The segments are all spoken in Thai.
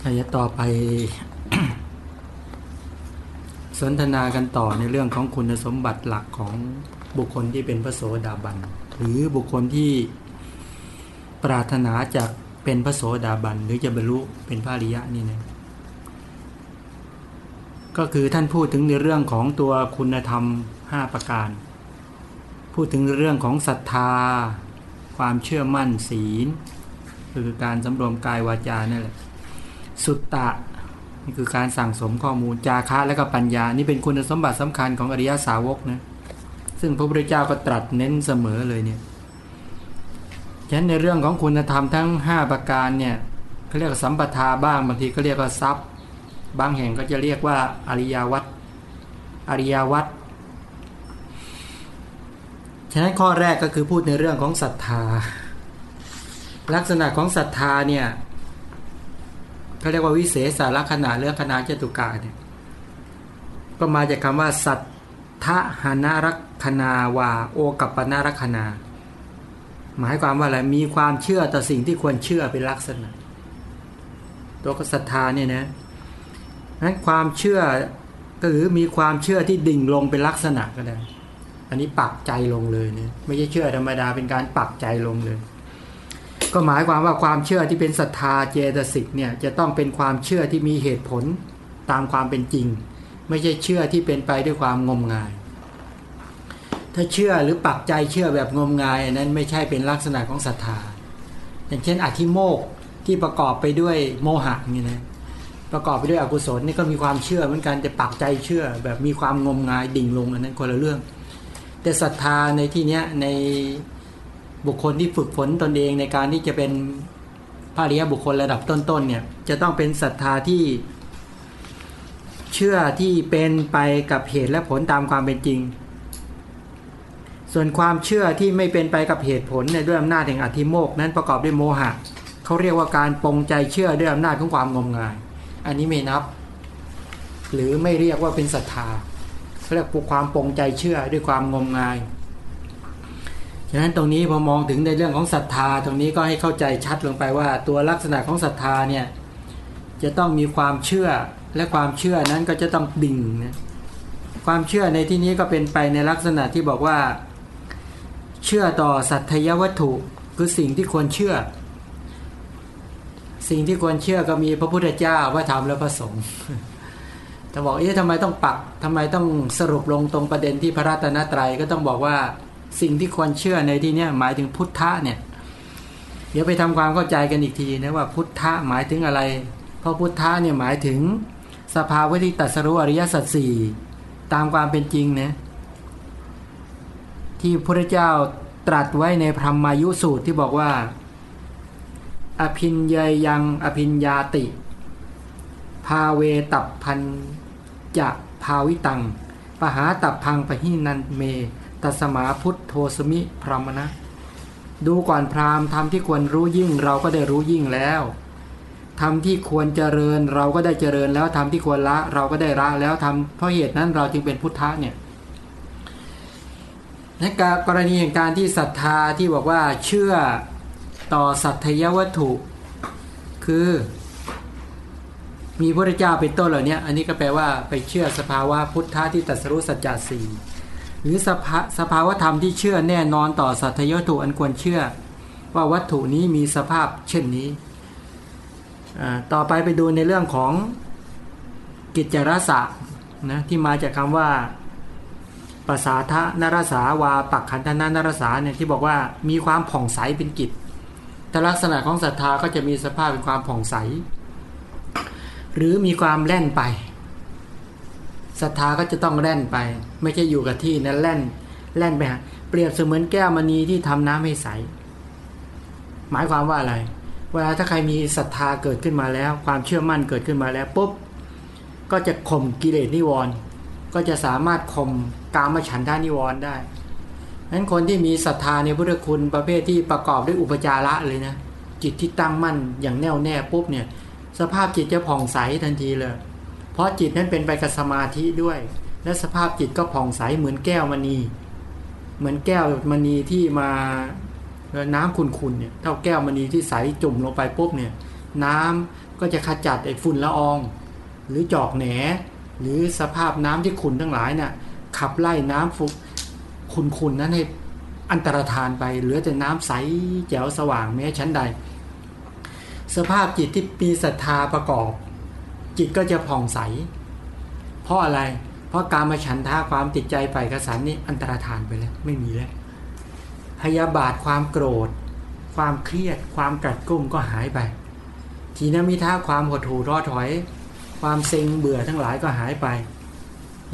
ถ้าจะต่อไป สนทนากันต่อในเรื่องของคุณสมบัติหลักของบุคคลที่เป็นพระโสดาบัน หรือบุคคลที่ปรารถนาจะเป็นพระโสดาบัน หรือจะบรรลุเป็นพระอริยะนี่นะก็คือท่านพูดถึงในเรื่องของตัวคุณธรรม 5 ประการ พูดถึงเรื่องของศรัทธา ความเชื่อมั่นศีล คือการสำรวมกายวาจานั่นแหละ สุตตะนี่คือการสั่งสมข้อมูลจาคะและก็ปัญญา นี่เป็นคุณสมบัติสำคัญของอริยสาวกนะซึ่งพระพุทธเจ้าก็ตรัสเน้นเสมอเลยเนี่ยฉะนั้นในเรื่องของคุณธรรมทั้ง 5 ประการเนี่ยเขาเรียกสัมปทาบ้างบางทีก็เรียกว่าทรัพย์ บางแห่งก็จะเรียกว่าอริยวัตอริยวัตฉะนั้นข้อแรกก็คือพูดในเรื่องของศรัทธา ลักษณะของศรัทธาเนี่ย เขาเรียกว่าวิเศษสารขณะเรื่องคณะจตุกาเนี่ยก็มาจากคำว่า สัทธหานารักคณาวาโอกัปปนารักคณาหมายความว่าอะไรมีความเชื่อต่อสิ่งที่ควรเชื่อเป็นลักษณะ ตัวศรัทธาเนี่ยนะนั้นความเชื่อก็คือมีความเชื่อที่ดิ่งลงเป็นลักษณะก็ได้ อันนี้ปักใจลงเลยเนี่ยไม่ใช่เชื่อธรรมดาเป็นการปักใจลงเลย ก็หมายความว่าความเชื่อที่เป็นศรัทธาเจตสิกเนี่ยจะต้องเป็นความเชื่อที่มีเหตุผลตามความเป็นจริง ไม่ใช่เชื่อที่เป็นไปด้วยความงมงาย ถ้าเชื่อหรือปักใจเชื่อแบบงมงายอันนั้นไม่ใช่เป็นลักษณะของศรัทธา อย่างเช่นอธิโมกที่ประกอบไปด้วยโมหะนี่นะประกอบไปด้วยอกุศลนี่ก็มีความเชื่อเหมือนกันแต่ปักใจเชื่อ แบบมีความงมงายดิ่งลงอันนั้นคนละเรื่อง แต่ศรัทธาในที่เนี้ยใน บุคคลที่ฝึกฝนตนเองในการที่จะเป็นพระริยบุคคลระดับต้นๆเนี่ยจะต้องเป็นศรัทธาที่เชื่อที่เป็นไปกับเหตุและผลตามความเป็นจริง ส่วนความเชื่อที่ไม่เป็นไปกับเหตุผลเนี่ยด้วยอำนาจแห่งอธิโมกนั้นประกอบด้วยโมหะเขาเรียกว่าการปรงใจเชื่อด้วยอำนาจของความงมงาย อันนี้ไม่นับ หรือไม่เรียกว่าเป็นศรัทธาเขาเรียกความปรงใจเชื่อด้วยความงมงาย ฉะนั้นตรงนี้พอมองถึงในเรื่องของศรัทธา ตรงนี้ก็ให้เข้าใจชัดลงไปว่า ตัวลักษณะของศรัทธาเนี่ยจะต้องมีความเชื่อและความเชื่อนั้นก็จะต้องดิ่งนะความเชื่อในที่นี้ก็เป็นไปในลักษณะที่บอกว่า เชื่อต่อสัตยวัตถุคือสิ่งที่ควรเชื่อ สิ่งที่ควรเชื่อก็มีพระพุทธเจ้าพระธรรมและพระสงฆ์แต่บอกเอ๊ะทำไมต้องปักทำไมต้องสรุปลงตรงประเด็นที่พระรัตนตรัยก็ต้องบอกว่า สิ่งที่ควรเชื่อในที่นี้หมายถึงพุทธะเนี่ย เดี๋ยวไปทำความเข้าใจกันอีกทีนะว่าพุทธะหมายถึงอะไร เพราะพุทธะเนี่ยหมายถึงสภาวะที่ตัสรู้อริยสัจสี่ตามความเป็นจริงนะที่พระเจ้าตรัสไว้ในพรหมายุสูตรที่บอกว่า อภินยยังอภินยาติ ภาเวตับพันจะภาวิตัง ปหาตับพังปหินันเม ตัสมาพุทโธสมิพรหมนะ ดูก่อนพราหมณ์ทำที่ควรรู้ยิ่งเราก็ได้รู้ยิ่งแล้วทำที่ควรเจริญเราก็ได้เจริญแล้วทำที่ควรละ เราก็ได้ละแล้วทำเพราะเหตุนั้นเราจึงเป็นพุทธะเนี่ยในกรณีแห่งการที่ศรัทธาที่บอกว่าเชื่อต่อสัตยวัตถุ คือ มีพระเจ้าเป็นต้นเหล่านี้อันนี้ก็แปลว่าไปเชื่อสภาวะพุทธะที่ตรัสรู้สัจจะสี่ หรือสภาสภาวธรรมที่เชื่อแน่นอนต่อสัตยวัตถุอันควรเชื่อ ว่าวัตถุนี้มีสภาพเช่นนี้ ต่อไปไปดูในเรื่องของกิจรสะนะที่มาจากคำว่าภาษาทะนรสาวาปักขันธนานรสาเนี่ยที่บอกว่ามีความผ่องใสเป็นกิจแต่ลักษณะของศรัทธาก็จะมีสภาพเป็นความผ่องใส หรือมีความแล่นไป ศรัทธาก็จะต้องแล่นไป ไม่ใช่อยู่กับที่นั้นแล่นแล่นไปฮะเปรียบเสมือนแก้วมณีที่ทำน้ำให้ใส หมายความว่าอะไร เวลาถ้าใครมีศรัทธาเกิดขึ้นมาแล้ว ความเชื่อมั่นเกิดขึ้นมาแล้วปุ๊บก็จะข่มกิเลสนิวรณ์ก็จะสามารถข่มกามฉันทานิวรณ์ได้นั้นคนที่มีศรัทธาในพุทธคุณประเภทที่ประกอบด้วยอุปจาระเลยนะจิตที่ตั้งมั่นอย่างแน่วแน่ปุ๊บเนี่ย สภาพจิตจะผ่องใสทันทีเลย ราะจิตนั้นเป็นไปกับสมาธิด้วย และสภาพจิตก็ผ่องใสเหมือนแก้วมณี เหมือนแก้วมณีที่มาน้ำขุ่นๆเนี่ยเท่าแก้วมณีที่ใสจุ่มลงไปปุ๊บเนี่ย น้ำก็จะขจัดไอ้ฝุ่นละออง หรือจอกแหน หรือสภาพน้ำที่ขุ่นทั้งหลายเนี่ยขับไล่น้ำฟุขุ่นๆนั้นให้อันตรธานไปเหลือแต่น้ำใสแจ๋วสว่างแม้ชั้นใด สภาพจิตที่มีศรัทธาประกอบ จิตก็จะผ่องใส เพราะอะไร เพราะการมาฉันท่าความติดใจไปกระสันนี่อันตรธานไปแล้วไม่มีแล้วพยาบาทความโกรธ ความเครียด ความกัดกุ้มก็หายไป ทีนมิท่าความหดหู่ท้อถอย ความเซ็งเบื่อทั้งหลายก็หายไป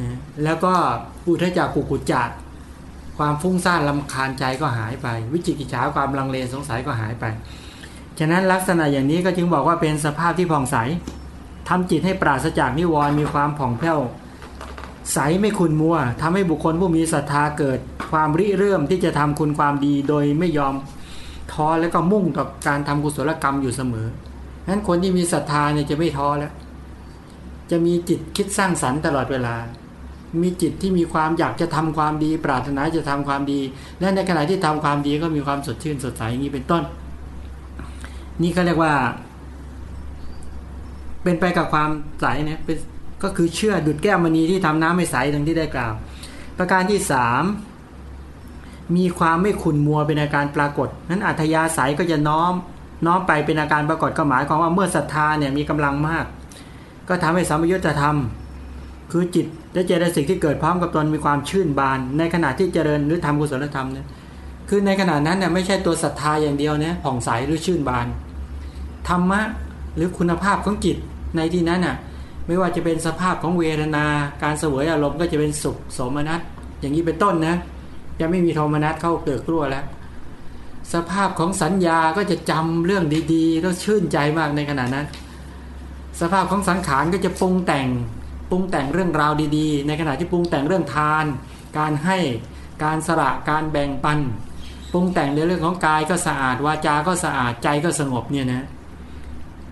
นะแล้วก็อุทจักกุกุจักความฟุ้งซ่านลำคาญใจก็หายไป วิจิกิจฉาความลังเลสงสัยก็หายไป ฉะนั้นลักษณะอย่างนี้ก็จึงบอกว่าเป็นสภาพที่ผ่องใส ทำจิตให้ปราศจากนิวรณ์มีความผ่องแผ้วใสไม่ขุนมัวทำให้บุคคลผู้มีศรัทธาเกิด ความริเริ่มที่จะทำคุณความดีโดยไม่ยอมท้อแล้วก็มุ่งต่อการทำกุศลกรรมอยู่เสมอนั้นคนที่มีศรัทธาเนี่ยจะไม่ท้อแล้ว จะมีจิตคิดสร้างสรรค์ตลอดเวลา มีจิตที่มีความอยากจะทำความดี ปรารถนาจะทำความดี และในขณะที่ทำความดีก็มีความสดชื่นสดใสอย่างนี้เป็นต้น นี่เขาเรียกว่า เป็นไปกับความใสเนี่ยเป็นก็คือเชื่อดุดแก้วมณีที่ทำน้ำไม่ใสดังที่ได้กล่าว ประการที่สามมีความไม่ขุนมัวเป็นอาการปรากฏ นั้นอัธยาศัยก็จะน้อมน้อมไปเป็นอาการปรากฏก็หมายความว่าเมื่อศรัทธาเนี่ยมีกำลังมาก ก็ทำให้สามยุทธธรรม คือจิตและเจตสิกที่เกิดพร้อมกับตนมีความชื่นบาน ในขณะที่เจริญหรือทำกุศลธรรมเนี่ยคือในขณะนั้นเนี่ยไม่ใช่ตัวศรัทธาอย่างเดียวเนี่ยผ่องใสหรือชื่นบานธรรมะหรือคุณภาพของจิต ในที่นั้นน่ะไม่ว่าจะเป็นสภาพของเวทนา การเสวยอารมณ์ก็จะเป็นสุขสมนัตอย่างนี้เป็นต้นนะ จะไม่มีโทมนัสเข้าเกิดกลัวแล้ว สภาพของสัญญาก็จะจำเรื่องดีๆ แล้วชื่นใจมากในขณะนั้น สภาพของสังขารก็จะปรุงแต่งปรุงแต่งเรื่องราวดีๆ ในขณะที่ปรุงแต่งเรื่องทาน การให้การสละการแบ่งปันปรุงแต่งในเรื่องของกายก็สะอาดวาจาก็สะอาดใจก็สงบเนี่ยนะเ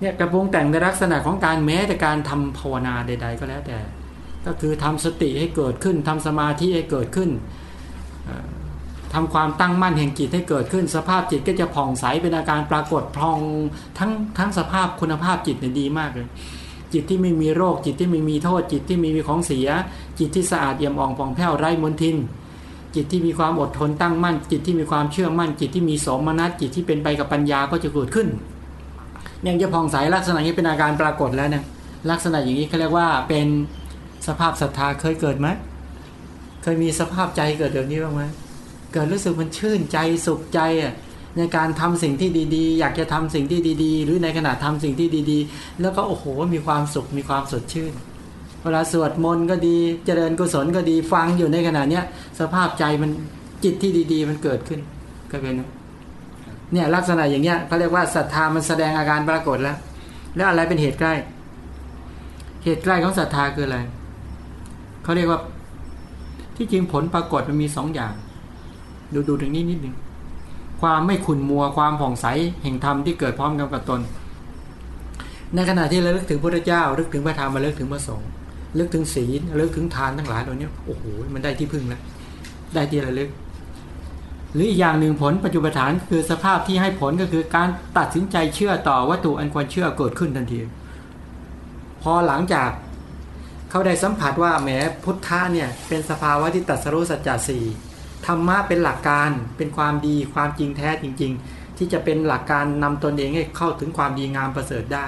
เนี่ยกระปรุงแต่งในลักษณะของการแม้แต่การทำภาวนาใด ๆ ก็แล้วแต่ ก็คือทำสติให้เกิดขึ้นทำสมาธิให้เกิดขึ้นทำความตั้งมั่นแห่งจิตให้เกิดขึ้น สภาพจิตก็จะผ่องใสเป็นอาการปรากฏพองทั้งทั้งสภาพคุณภาพจิตเนี่ยดีมากเลย จิตที่ไม่มีโรคจิตที่ไม่มีโทษ จิตที่ไม่มีของเสีย จิตที่สะอาดเยี่ยมอ่องปองแผ้วไร้มลทิน จิตที่มีความอดทนตั้งมั่น จิตที่มีความเชื่อมั่น จิตที่มีสมนัตจิตที่เป็นไปกับปัญญาก็จะเกิดขึ้น ยังจะผ่องใสลักษณะนี้เป็นอาการปรากฏแล้วเนี่ยลักษณะอย่างนี้เขาเรียกว่าเป็นสภาพศรัทธาเคยเกิดไหมเคยมีสภาพใจเกิดแบบนี้บ้างไหมเกิดรู้สึกมันชื่นใจสุขใจอะในการทำสิ่งที่ดีๆ อยากจะทำสิ่งที่ดีๆ หรือในขณะทำสิ่งที่ดีๆ แล้วก็โอ้โหมีความสุขมีความสดชื่น เวลาสวดมนต์ก็ดีเจริญกุศลก็ดีฟังอยู่ในขณะเนี้ยสภาพใจมันจิตที่ดี ๆ มันเกิดขึ้นก็เป็น เนี่ยลักษณะอย่างเงี้ยเขาเรียกว่าศรัทธามันแสดงอาการปรากฏแล้ว แล้วอะไรเป็นเหตุใกล้ เหตุใกล้ของศรัทธาคืออะไรเขาเรียกว่าที่จริงผลปรากฏมันมีสองอย่าง ดูดูถึงนี้นิดหนึ่งความไม่ขุนมัวความผ่องใสแห่งธรรมที่เกิดพร้อมกันกับตน ในขณะที่เราลิกถึงพระเจ้าลิกถึงพระธรรมมาลิกถึงพระสงฆ์ลิกถึงศีลลิกถึงทานทั้งหลายเหล่านี้โอ้โหมันได้ที่พึ่งแล้วได้ที่ระลึก หรืออีกอย่างหนึ่งผลปัจจุบันฐานคือสภาพที่ให้ผลก็คือการตัดสินใจเชื่อต่อวัตถุอันควรเชื่อเกิดขึ้นทันที พอหลังจากเขาได้สัมผัสว่าแหมพุทธะเนี่ยเป็นสภาวะที่ตัดสรุสัจจะสี่ธรรมะเป็นหลักการเป็นความดีความจริงแท้จริง ๆ ที่จะเป็นหลักการนำตนเองให้เข้าถึงความดีงามประเสริฐได้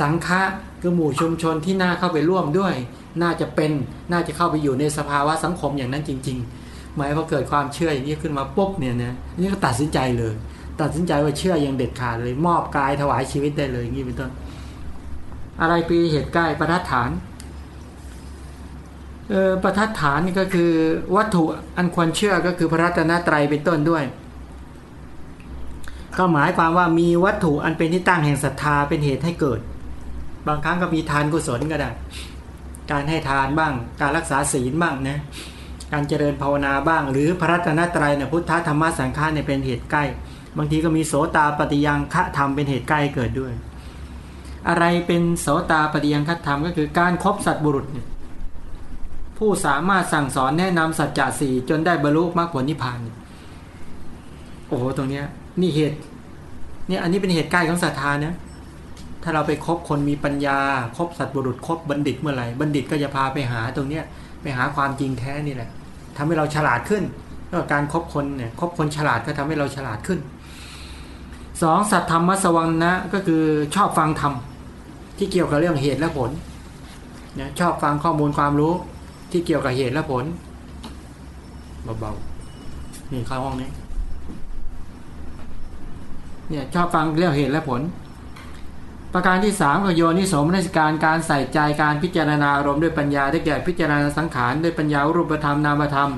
สังฆะคือหมู่ชุมชนที่น่าเข้าไปร่วมด้วย น่าจะเป็นน่าจะเข้าไปอยู่ในสภาวะสังคมอย่างนั้นจริง ๆ หมายพอเกิดความเชื่ออย่างนี้ขึ้นมาปุ๊บเนี่ยนะนี่ก็ตัดสินใจเลย ตัดสินใจว่าเชื่ออย่างเด็ดขาดเลย มอบกายถวายชีวิตได้เลยอย่างนี้เป็นต้น อะไรปีเหตุใกล้ประทัดฐานเออประทัดฐานนี่ก็คือวัตถุอันควรเชื่อก็คือพระรัตนตรัยเป็นต้นด้วย ก็หมายความว่ามีวัตถุอันเป็นที่ตั้งแห่งศรัทธาเป็นเหตุให้เกิด บางครั้งก็มีทานกุศลก็ได้ การให้ทานบ้าง การรักษาศีลบ้างนะ การเจริญภาวนาบ้าง หรือพระรัตนตรัยเนี่ยพุทธธรรมสังฆาเนี่ยเป็นเหตุใกล้ บางทีก็มีโสตาปฏิยังฆะธรรมเป็นเหตุใกล้เกิดด้วย อะไรเป็นโสตาปฏิยังฆะธรรมก็คือการครบสัตบุรุษ ผู้สามารถสั่งสอนแนะนำสัจจะสี่จนได้บรรลุมรรคผลนิพพานโอ้โหตรงเนี้ยนี่เหตุเนี่ยอันนี้เป็นเหตุใกล้ของศรัทธานะถ้าเราไปคบคนมีปัญญาคบสัตว์บุรุษคบบัณฑิตเมื่อไหร่บัณฑิตก็จะพาไปหาตรงเนี้ย ไปหาความจริงแท้นี่แหละทำให้เราฉลาดขึ้นแล้วการครบคนเนี่ยคบคนฉลาดก็ทำให้เราฉลาดขึ้นสองสัตธรรมสวังนะก็คือชอบฟังธรรมที่เกี่ยวกับเรื่องเหตุและผลนะชอบฟังข้อมูลความรู้ที่เกี่ยวกับเหตุและผลเบาๆนี่เข้าห้องนี้เนี่ยชอบฟังเรื่องเหตุและผล ประการที่สามก็โยนิสมนสิการการใส่ใจการพิจารณาอารมณ์ด้วยปัญญาได้แก่พิจารณาสังขารด้วยปัญญารูปธรรมนามธรรม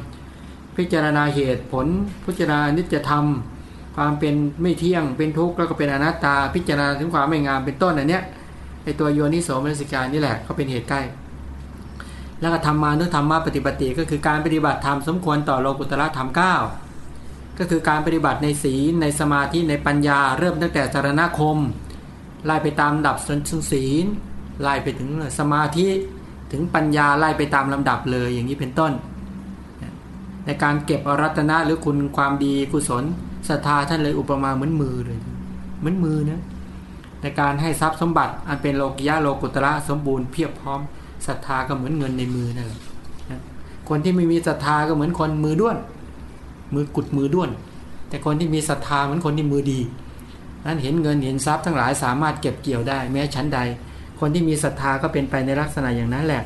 พิจารณาเหตุผล พิจารณานิจธรรม ความเป็นไม่เที่ยงเป็นทุกข์แล้วก็เป็นอนัตตา พิจารณาถึงความไม่งามเป็นต้นอันเนี้ยไอตัวโยนิโสมนสิการนี่แหละก็เป็นเหตุใกล้ แล้วก็ธรรมานุธรรมะปฏิปติก็คือการปฏิบัติธรรมสมควรต่อโลกุตละธรรมเก้าก็คือการปฏิบัติในศีลในสมาธิในปัญญาเริ่มตั้งแต่สารณคม ไล่ไปตามดับสนศีลไล่ไปถึงสมาธิถึงปัญญาไล่ไปตามลำดับเลยอย่างนี้เป็นต้น ในการเก็บอรัตนะหรือคุณความดีกุศลศรัทธาท่านเลยอุปมาเหมือนมือเลยเหมือนมือนะในการให้ทรัพย์สมบัติอันเป็นโลกิยะโลกุตระสมบูรณ์เพียบพร้อมศรัทธาก็เหมือนเงินในมือนั่นแหละคนที่ไม่มีศรัทธาก็เหมือนคนมือด้วน มือกุดมือด้วน แต่คนที่มีศรัทธาเหมือนคนที่มือดี นั้นเห็นเงินเห็นทรัพย์ทั้งหลายสามารถเก็บเกี่ยวได้ แม้ชั้นใด คนที่มีศรัทธาก็เป็นไปในลักษณะอย่างนั้นแหละ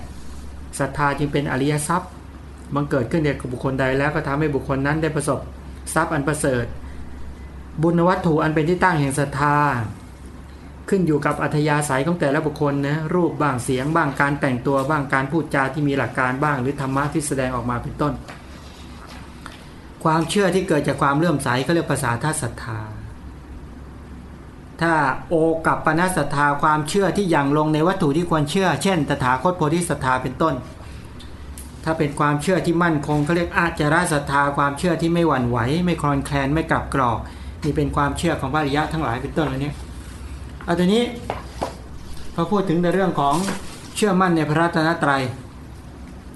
ศรัทธาจึงเป็นอริยทรัพย์บังเกิดขึ้นเด็กบุคคลใดแล้วก็ทำให้บุคคลนั้นได้ประสบทรัพย์อันประเสริฐ บุญวัตถุอันเป็นที่ตั้งแห่งศรัทธา ขึ้นอยู่กับอัธยาศัยของแต่ละบุคคลนะรูปบ้างเสียงบ้างการแต่งตัวบ้างการพูดจาที่มีหลักการบ้าง หรือธรรมะที่แสดงออกมาเป็นต้น ความเชื่อที่เกิดจากความเลื่อมใสเขาเรียกภาษาท่าศรัทธา ถ้าโอกับปณศรัทธาความเชื่อที่ยังลงในวัตถุที่ควรเชื่อ เช่น ตถาคตโพธิศรัทธาเป็นต้น ถ้าเป็นความเชื่อที่มั่นคงเขาเรียกอาจาราศรัทธาความเชื่อที่ไม่หวั่นไหว ไม่คลอนแคลนไม่กลับกรอกนี่เป็นความเชื่อของพระอริยะทั้งหลายเป็นต้นอันนี้เอาทีนี้พอพูดถึงในเรื่องของเชื่อมั่นในพระรัตนตรัย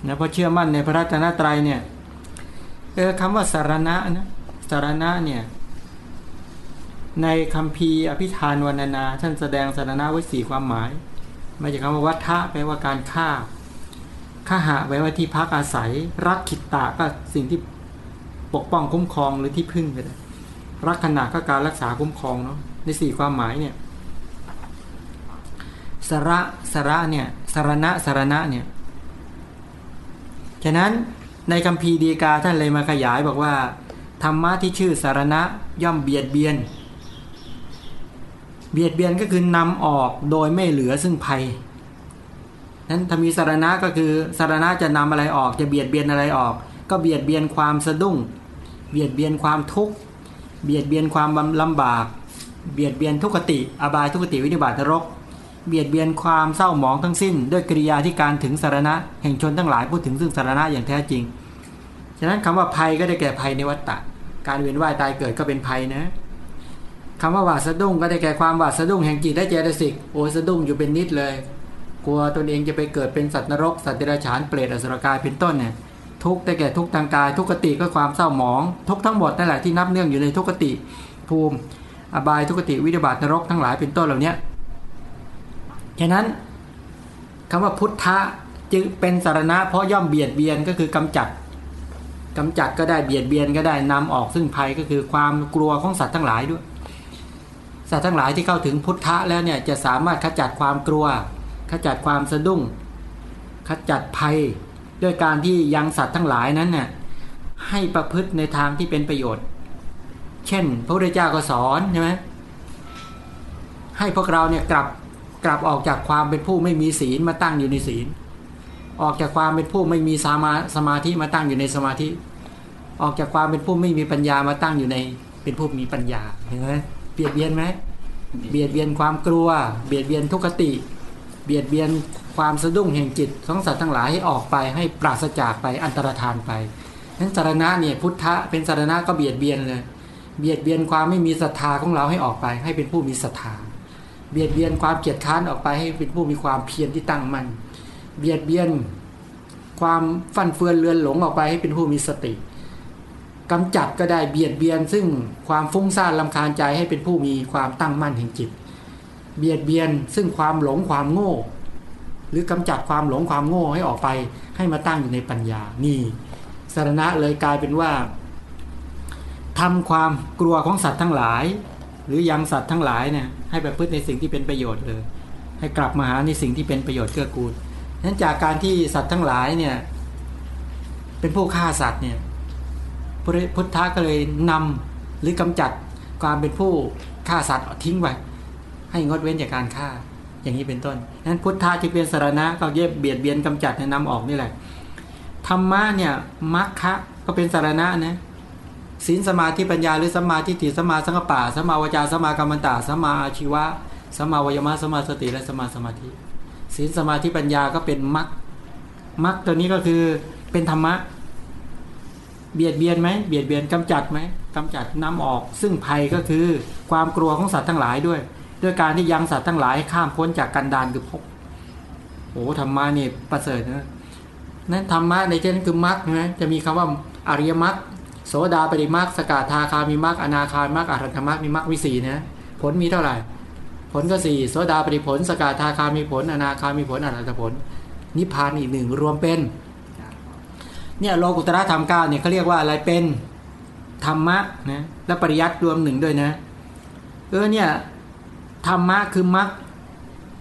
นะพอเชื่อมั่นในพระรัตนตรัยเนี่ยเออคำว่าสารณะนะสารณะเนี่ย ในคำพีอภิธานวรรณนา ท่านแสดงสารณะไว้สี่ความหมายมาจากคำว่าวัฏฏะแปลว่าการฆ่าข้าหะแปลว่าที่พักอาศัย รักขิตตาก็สิ่งที่ปกป้องคุ้มครองหรือที่พึ่งก็ได้รักขณะก็การรักษาคุ้มครองเนาะในสี่ความหมายเนี่ยสระสระเนี่ยสารณะสารณะเนี่ยฉะนั้นในคำพีดีกาท่านเลยมาขยายบอกว่า ธรรมะที่ชื่อสารณะย่อมเบียดเบียน เบียดเบียนก็คือนำออกโดยไม่เหลือซึ่งภัยนั้นถ้ามีสารณะก็คือสารณะจะนำอะไรออกจะเบียดเบียนอะไรออก ก็เบียดเบียนความสะดุ้ง เบียดเบียนความทุกข์เบียดเบียนความลำบาก เบียดเบียนทุกขติ อบายทุกขติวินิบาตรก เบียดเบียนความเศร้าหมองทั้งสิ้น ด้วยกิริยาที่การถึงสารณะ แห่งชนทั้งหลายพูดถึงซึ่งสารณะอย่างแท้จริง ฉะนั้นคำว่าภัยก็ได้แก่ภัยในวัฏฏะการเวียนว่ายตายเกิดก็เป็นภัยนะ คำว่าหวาดสะดุ้งก็ได้แก่ความหวาดสะดุ้งแห่งจิตและเจตสิกโอ้สะดุ้งอยู่เป็นนิดเลย กลัวตนเองจะไปเกิดเป็นสัตว์นรก สัตว์เดรัจฉานเปรตอสุรกายเป็นต้นเนี่ยทุกได้แก่ทุกทางกาย ทุกขติก็ความเศร้าหมอง ทุกทั้งหมดนั่นแหละที่นับเนื่องอยู่ในทุกขติภูมิ อบายทุกขติวิบาตนรกทั้งหลายเป็นต้นเหล่านี้ฉะนั้นคำว่าพุทธะจึงเป็นสารณะเพราะย่อมเบียดเบียนก็คือกำจัดกำจัดก็ได้เบียดเบียนก็ได้นำออกซึ่งภัยก็คือความกลัวของสัตว์ทั้งหลายด้วย สัตว์ทั้งหลายที่เข้าถึงพุทธะแล้วเนี่ยจะสามารถขจัดความกลัว ขจัดความสะดุ้ง ขจัดภัย ด้วยการที่ยังสัตว์ทั้งหลายนั้นเนี่ยให้ประพฤติในทางที่เป็นประโยชน์ เช่น พระพุทธเจ้าก็สอนใช่ไหมให้พวกเราเนี่ยกลับกลับออกจากความเป็นผู้ไม่มีศีลมาตั้งอยู่ในศีล ออกจากความเป็นผู้ไม่มีสมาสมาธิมาตั้งอยู่ในสมาธิ ออกจากความเป็นผู้ไม่มีปัญญามาตั้งอยู่ในเป็นผู้มีปัญญาเห็นไหม เบียดเบียนไหมเบียดเบียนความกลัว เบียดเบียนทุกขติ เบียดเบียนความสะดุ้งแห่งจิตของสัตว์ทั้งหลายให้ออกไปให้ปราศจากไปอันตรธานไปนั้นสารณะเนี่ยพุทธะเป็นสารณะก็เบียดเบียนเลย เบียดเบียนความไม่มีศรัทธาของเราให้ออกไป ให้เป็นผู้มีศรัทธา เบียดเบียนความเกียดค้านออกไปให้เป็นผู้มีความเพียรที่ตั้งมัน่นเบียดเบียนความฟั่นเฟือนเลือนหลงออกไปให้เป็นผู้มีสติ กำจัดก็ได้เบียดเบียน ซึ่งความฟุ้งซ่านลำคาญใจให้เป็นผู้มีความตั้งมั่นแห่งจิต เบียดเบียน ซึ่งความหลงความโง่ หรือกำจัดความหลงความโง่ให้ออกไปให้มาตั้งอยู่ในปัญญานี่สารณะเลยกลายเป็นว่าทำความกลัวของสัตว์ทั้งหลาย หรือยังสัตว์ทั้งหลายเนี่ยให้ไปพึ่งในสิ่งที่เป็นประโยชน์เลย ให้กลับมาหาในสิ่งที่เป็นประโยชน์เกื้อกูลนั้นจากการที่สัตว์ทั้งหลายเนี่ยเป็นผู้ฆ่าสัตว์เนี่ย พุทธะก็เลยนำหรือกำจัดความเป็นผู้ฆ่าสัตว์ทิ้งไว้ให้งดเว้นจากการฆ่า อย่างนี้เป็นต้นนั้นพุทธะจึงเป็นสารณะก็เย็บเบียดเบียนกำจัดนะนำออกนี่แหละธรรมะเนี่ยมรรคะก็เป็นสารณะนะศีลสมาธิปัญญาหรือสมาธิติสมาสังกปะสมาวจาสมากรรมตาสมาอาชีวะสมาวยมะสมาสติและสมาสมาธิศีลสมาธิปัญญาก็เป็นมรรคมรรคตัวนี้ก็คือเป็นธรรมะ เบียดเบียนไหมเบียดเบียนกำจัดไหมกำจัดนำออก ซึ่งภัยก็คือความกลัวของสัตว์ทั้งหลายด้วย ด้วยการที่ยังสัตว์ทั้งหลายข้ามพ้นจากกันดานคือพบโอ้ธรรมะนี่ประเสริฐนะนั้นธรรมะในเช่นคือมรรคนะจะมีคำว่าอริยมรรคโสดาปริมรรคสกาทาคามีมรรคอนาคามรรคอรหัตมรรคมีมรรควิสีนะผลมีเท่าไหร่ ผลก็สี่โสดาปริผล สกาทาคามีผล อนาคามีผลอรหัตผล นิพพานอีกหนึ่งรวมเป็น เนี่ยโลกุตระธรรมเก้าเนี่ยเขาเรียกว่าอะไรเป็นธรรมะนะและปริยัติรวมหนึ่งด้วยนะเออเนี่ยธรรมะคือมรรค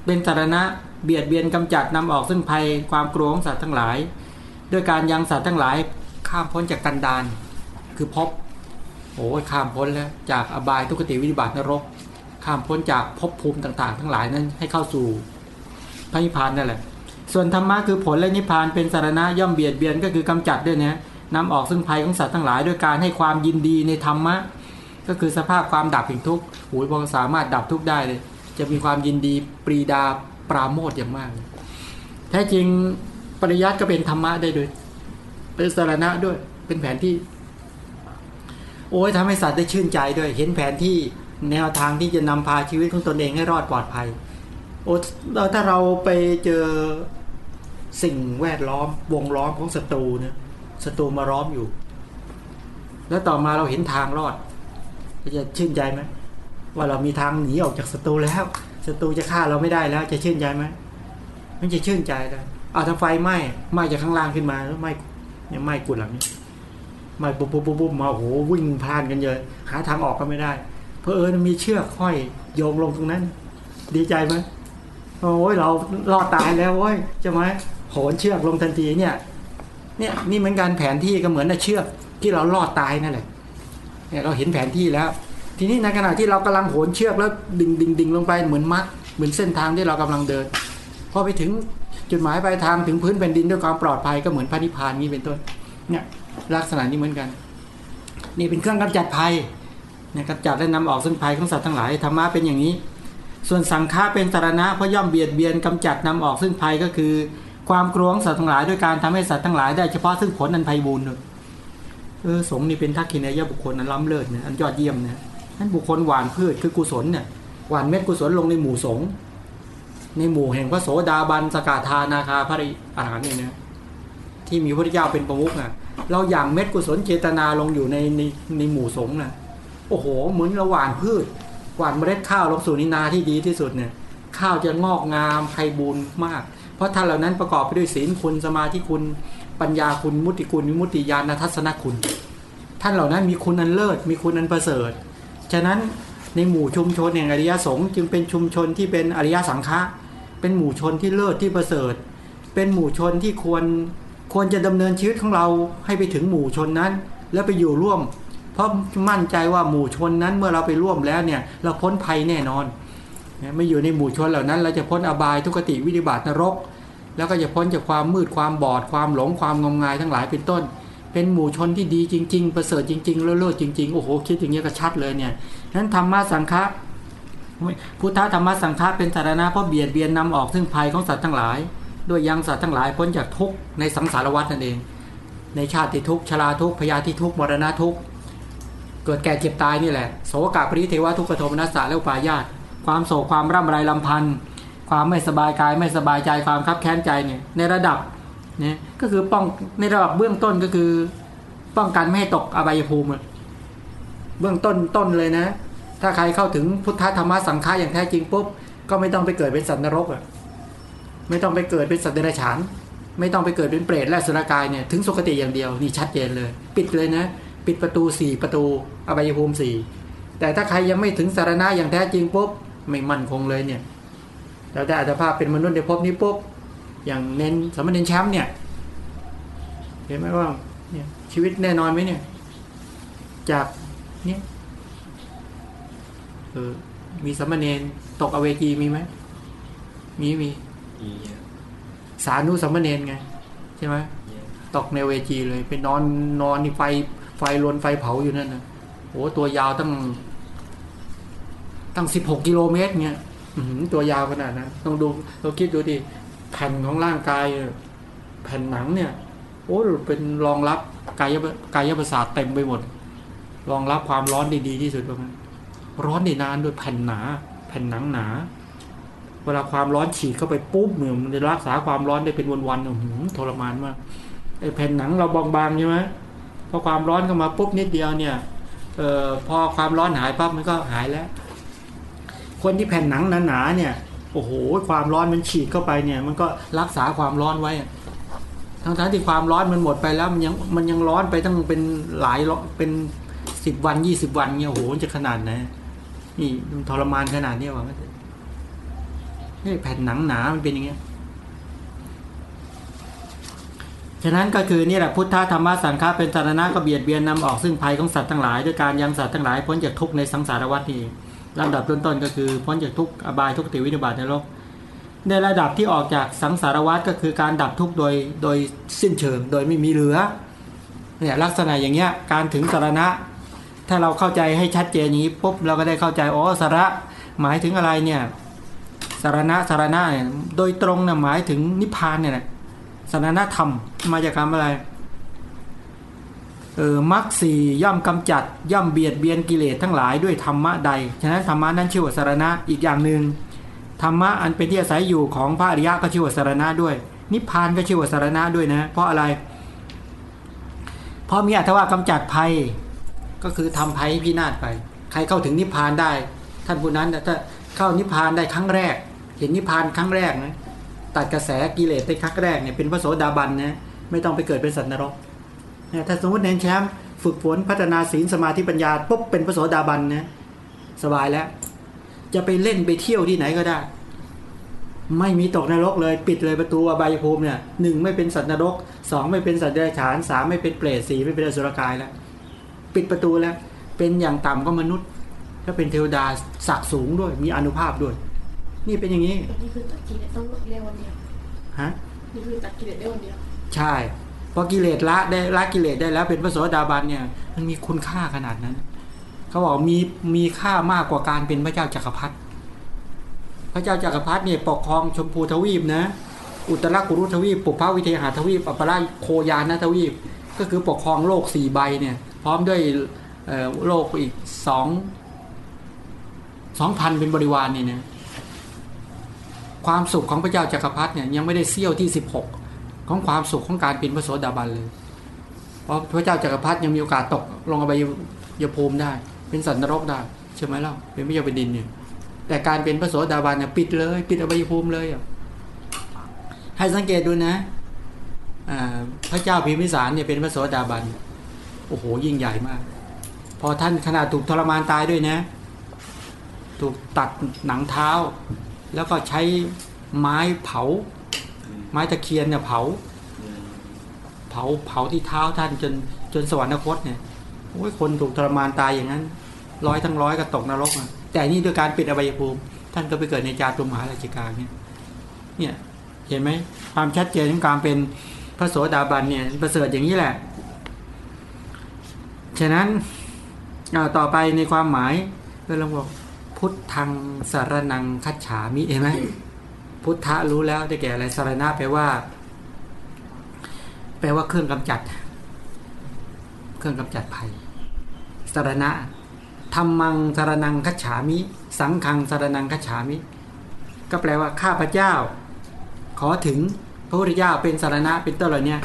เป็นสารณะเบียดเบียนกำจัดนำออกซึ่งภัยความกลัวของสัตว์ทั้งหลาย ด้วยการยังสัตว์ทั้งหลายข้ามพ้นจากกันดานคือพบโอ้ข้ามพ้นแล้วจากอบายทุกติวิบัตินรก ข้ามพ้นจากภพภูมิต่าง ๆ ทั้งหลายนั้นให้เข้าสู่พระนิพพานนั่นแหละ ส่วนธรรมะคือผลและนิพพานเป็นสารณะย่อมเบียดเบียนก็คือกำจัดด้วยนะนำออกซึ่งภัยของสัตว์ทั้งหลายด้วยการให้ความยินดีในธรรมะ ก็คือสภาพความดับแห่งทุกข์โอ้ยพอสามารถดับทุกข์ได้เลยจะมีความยินดีปรีดาปราโมทอย่างมาก แท้จริงปริยัติก็เป็นธรรมะได้ด้วย เป็นสารณะด้วยเป็นแผนที่ โอ้ยทำให้สัตว์ได้ชื่นใจด้วย เห็นแผนที่แนวทางที่จะนำพาชีวิตของตนเองให้รอดปลอดภัยโอ้ถ้าเราไปเจอ สิ่งแวดล้อมวงล้อมของศัตรูเนี่ยศัตรูมาล้อมอยู่ แล้วต่อมาเราเห็นทางรอดจะชื่นใจไหมว่าเรามีทางหนีออกจากศัตรูแล้วศัตรูจะฆ่าเราไม่ได้แล้ว จะชื่นใจไหมมันจะชื่นใจเลยเอาถ้าไฟไหม้ไหม้จากข้างล่างขึ้นมาแล้วไหม้เนี่ยไหม้กุดหลังนี้ไหม้ปุ๊บปุ๊บปุ๊บมาโหวิ่งพลานกันเยอะหาทางออกก็ไม่ได้ เพราะเออมีเชือกห้อยโยงลงตรงนั้น ดีใจไหมโอ้ยเรารอดตายแล้วโอ้ยจะไหม หนเชือกลงทันทีเนี่ยเนี่ยนี่เหมือนการแผนที่ก็เหมือนเชือกที่เราลอดตายนั่นแหละเนี่ยเราเห็นแผนที่แล้ว ทีนี้ในขณะที่เรากำลังโหนเชือกแล้วดึงดึงดึงลงไปเหมือนมัดเหมือนเส้นทางที่เรากำลังเดินพอไปถึงจุดหมายปลายทางถึงพื้นแผ่นดินด้วยความปลอดภัยก็เหมือนพระนิพพานนี้เป็นต้นเนี่ยลักษณะนี้เหมือนกัน นี่เป็นเครื่องกำจัดภัยเนี่ยกำจัดและนำออกซึ่งภัยของสัตว์ทั้งหลายธรรมะเป็นอย่างนี้ ส่วนสังฆาเป็นสารณะเพราะย่อมเบียดเบียนกำจัดนำออกซึ่งภัยก็คือ ความกลัวของสัตว์ทั้งหลายด้วยการทำให้สัตว์ทั้งหลายได้เฉพาะซึ่งผลอันไพบูรณ์เออสงนี่เป็นทักษิณยบุคคลอันล้ำเลิศเนี่ยอันยอดเยี่ยมนะนั่นบุคคลหวานพืชคือกุศลเนี่ยหวานเม็ดกุศลลงในหมู่สงในหมู่แห่งพระโสดาบันสกาธานาคาพระอรหันต์เนี่ยนะที่มีพระเจ้าเป็นประมุขอะเราอย่างเม็ดกุศลเจตนาลงอยู่ในในในหมู่สงฆ์นะโอ้โหเหมือนเราหว่านพืช หวานเมล็ดข้าวลงสู่นินาที่ดีที่สุดเนี่ยข้าวจะงอกงามไพบูรณ์มาก เพราะท่านเหล่านั้นประกอบไปด้วยศีลคุณสมาธิคุณ ปัญญาคุณมุติคุณวิมุติญาณทัศนคุณ ท่านเหล่านั้นมีคุณอันเลิศ มีคุณอันประเสริฐ ฉะนั้นในหมู่ชุมชนแห่งอริยสงฆ์จึงเป็นชุมชนที่เป็นอริยสังฆะเป็นหมู่ชนที่เลิศที่ประเสริฐ เป็นหมู่ชนที่ควรควรจะดำเนินชีวิตของเราให้ไปถึงหมู่ชนนั้น แล้วไปอยู่ร่วม เพราะมั่นใจว่าหมู่ชนนั้นเมื่อเราไปร่วมแล้วเนี่ยเราพ้นภัยแน่นอน ไม่อยู่ในหมู่ชนเหล่านั้น เราจะพ้นอบายทุกติวิธิบาตนรก แล้วก็จะพ้นจากความมืดความบอดความหลงความงมงายทั้งหลายเป็นต้น เป็นหมู่ชนที่ดีจริง ๆ ประเสริฐจริงๆเลิศจริงๆโอ้โหคิดอย่างนี้ก็ชัดเลยเนี่ยนั้นธรรมะสังฆะพุทธธรรมะสังฆะเป็นสารณะเพราะเบียดเบียนนำออกซึ่งภัยของสัตว์ทั้งหลาย ด้วยยังสัตว์ทั้งหลายพ้นจากทุกข์ในสังสารวัฏนั่นเอง ในชาติทุกข์ชราทุกข์พยาธิทุกข์มรณะทุกข์เกิดแก่เจ็บตายนี่แหละโสกาปริเทวะทุกขโทมนัสสะและอุปาญาต ความโศกความร่ำไรลำพันธ์ความไม่สบายกายไม่สบายใจความคับแค้นใจเนี่ยในระดับเนี่ยก็คือป้องในระดับเบื้องต้นก็คือ ป้องกันไม่ให้ตกอบายภูมิเบื้องต้นต้นเลยนะ ถ้าใครเข้าถึงพุทธธรรมสังฆาอย่างแท้จริงปุ๊บก็ไม่ต้องไปเกิดเป็นสัตว์นรกอะไม่ต้องไปเกิดเป็นสัตว์เดรัจฉาน ไม่ต้องไปเกิดเป็นเปรตและสุรกายเนี่ยถึงสุคติอย่างเดียวนี่ชัดเจนเลย ปิดเลยนะ ปิดประตูสี่ประตูอบายภูมิสี่แต่ถ้าใครยังไม่ถึงสารณะอย่างแท้จริงปุ๊บ ไม่มั่นคงเลยเนี่ยแล้วได้อัตภาพเป็นมนุษย์ในภพนี้ปุ๊บอย่างเน้นสมณเณรแชมป์เนี่ยเห็นไหมว่าเนี่ยชีวิตแน่นอนไหมเนี่ย จากเนี่ยเออมีสมณเณรตกอเวจีมีไหมมีมีมีเยอะสานุสมณเณรไงใช่ไหมเยอะตกในเวจีเลยไปนอนนอนนี่ไฟไฟลนไฟเผาอยู่นั่นนะโอ้ตัวยาวตั้ง ตั้งสิบหกกิโลเมตรเนี่ยหือตัวยาวขนาดนั้นต้องดูเราคิดดูดิแผ่นของร่างกายแผ่นหนังเนี่ย โอ้เป็นรองรับกายกายประสาทเต็มไปหมด รองรับความร้อนดีที่สุดประมาณร้อนได้นานด้วยแผ่นหนา แผ่นหนังหนา เวลาความร้อนฉีดเข้าไปปุ๊บเหมือนมันจะรักษาความร้อนได้เป็นวันๆอื้อหืทรมานมากไอ้แผ่นหนังเราบางๆใช่ไหมพอความร้อนเข้ามาปุ๊บนิดเดียวเนี่ยเอ่อพอความร้อนหายปั๊บมันก็หายแล้ว คนที่แผ่นหนังหนาๆเนี่ยโอ้โหความร้อนมันฉีดเข้าไปเนี่ย มันก็รักษาความร้อนไว้ทั้งๆที่ความร้อนมันหมดไปแล้วมันยังมันยังร้อนไปตั้งเป็นหลายร้อยเป็นสิบวันยี่สิบวันเนี่ยโอ้โหจะขนาดไหนนี่มันทรมานขนาดนี้วะนี่แผ่นหนังหนามันเป็นอย่างเงี้ยฉะนั้นก็คือนี่แหละพุทธธรรมสังฆาเป็นสารณะก็เบียดเบียนนำออกซึ่งภัยของสัตว์ทั้งหลายด้วยการยังสัตว์ทั้งหลายพ้นจากทุกข์ในสังสารวัฏนี้ ลำดับต้นๆก็คือพ้นจากทุกอบายทุกติวินิบาตในโลกในระดับที่ออกจากสังสารวัฏก็คือการดับทุกโดยโดยสิ้นเชิงโดยไม่มีเหลือเนี่ยลักษณะอย่างเงี้ยการถึงสารณะ ถ้าเราเข้าใจให้ชัดเจนอย่างนี้ปุ๊บเราก็ได้เข้าใจอ๋อสาระหมายถึงอะไรเนี่ยสารณะสารณะเนี่ยโดยตรงเนี่ยหมายถึงนิพพานเนี่ยสารณธรรมมาจากคำอะไร เออมรรคสี่ย่อมกำจัดย่อมเบียดเบียนกิเลสทั้งหลายด้วยธรรมะใด ฉะนั้นธรรมะนั้นชื่อว่าสารณะอีกอย่างหนึ่งธรรมะอันเป็นที่อาศัยอยู่ของพระอริยะก็ชื่อว่าสารณะด้วย นิพพานก็ชื่อว่าสารณะด้วยนะ เพราะอะไร เพราะมีอัตว่ากำจัดภัยก็คือทำภัยให้พินาศไป ใครเข้าถึงนิพพานได้ ท่านผู้นั้นถ้าเข้านิพพานได้ครั้งแรก เห็นนิพพานครั้งแรกนะตัดกระแสกิเลสได้ครั้งแรกเนี่ยเป็นพระโสดาบันนะไม่ต้องไปเกิดเป็นสัตว์นรก ถ้าสมมติเน้นแชมป์ฝึกฝนพัฒนาศีลสมาธิปัญญาปุ๊บเป็นพระโสดาบันนะสบายแล้ว จะไปเล่นไปเที่ยวที่ไหนก็ได้ ไม่มีตกนรกเลย ปิดเลยประตูอบายภูมิเนี่ยหนึ่งไม่เป็นสัตว์นรกสองไม่เป็นสัตว์เดรัจฉานสามไม่เป็นเปรตสี่ไม่เป็นอสุรกายแล้ว ปิดประตูแล้ว เป็นอย่างต่ำก็มนุษย์ถ้าเป็นเทวดาศักดิ์สูงด้วย มีอนุภาพด้วย นี่เป็นอย่างนี้นี่คือตัดกิเลสต้องเรียกวันเดียวฮะนี่คือตัดกิเลสได้วันเดียวใช่ พอกิเลสละได้ละกิเลสได้แล้วเป็นพระโสดาบันเนี่ยมันมีคุณค่าขนาดนั้น เขาบอกมีมีค่ามากกว่าการเป็นพระเจ้าจักรพรรดิพระเจ้าจักรพรรดิเนี่ยปกครองชมพูทวีปนะ อุตรกุรุทวีปปุพพวิเทหาทวีปอัปราโคยานทวีป ก็คือปกครองโลกสี่ใบเนี่ยพร้อมด้วยโลกอีกสองสองพันเป็นบริวารเนี่ยนะความสุขของพระเจ้าจักรพรรดิเนี่ยยังไม่ได้เสี้ยวที่สิบหก ของความสุขของการเป็นพระโสดาบันเลย เพราะพระเจ้าจักรพรรดิยังมีโอกาสตกลงอบายยภูมิได้ เป็นสัตว์นรกได้ใช่ไหมเล่าเป็นพระเจ้าแผ่นดินเนี่ยแต่การเป็นพระโสดาบันเนี่ยปิดเลย ปิดอบายภูมิเลยอะให้สังเกตดูนะพระเจ้าพิมพิสารเนี่ยเป็นพระโสดาบันโอ้โหยิ่งใหญ่มาก พอท่านขนาดถูกทรมานตายด้วยนะ ถูกตัดหนังเท้า แล้วก็ใช้ไม้เผา ไม้ตะเคียนเนี่ยเผา เผาเผาที่เท้าท่านจนจนสวรรคตเนี่ยโอ้ยคนถูกทรมานตายอย่างนั้น ร้อยทั้งร้อยก็ตกนรกอะแต่นี่ด้วยการปิดอบายภูมิ ท่านก็ไปเกิดในจาตุมหาราชิกาเนี่ยเนี่ยเห็นไหมความชัดเจนของการเป็นพระโสดาบันเนี่ยประเสริฐอย่างนี้แหละ ฉะนั้นอ่าต่อไปในความหมายเราบอกพุทธังสารนังคัจฉามิเห็นไหม พุทธะรู้แล้วได้แก่อะไรสารณะแปลว่า แปลว่าเครื่องกำจัด เครื่องกำจัดภัยสารณะธรรมังสารนังคัจฉามิ สังฆังสารนังคัจฉามิ ก็แปลว่าข้าพเจ้า ขอถึงพระพุทธเจ้าเป็นสารณะเป็นต้นเหล่านี้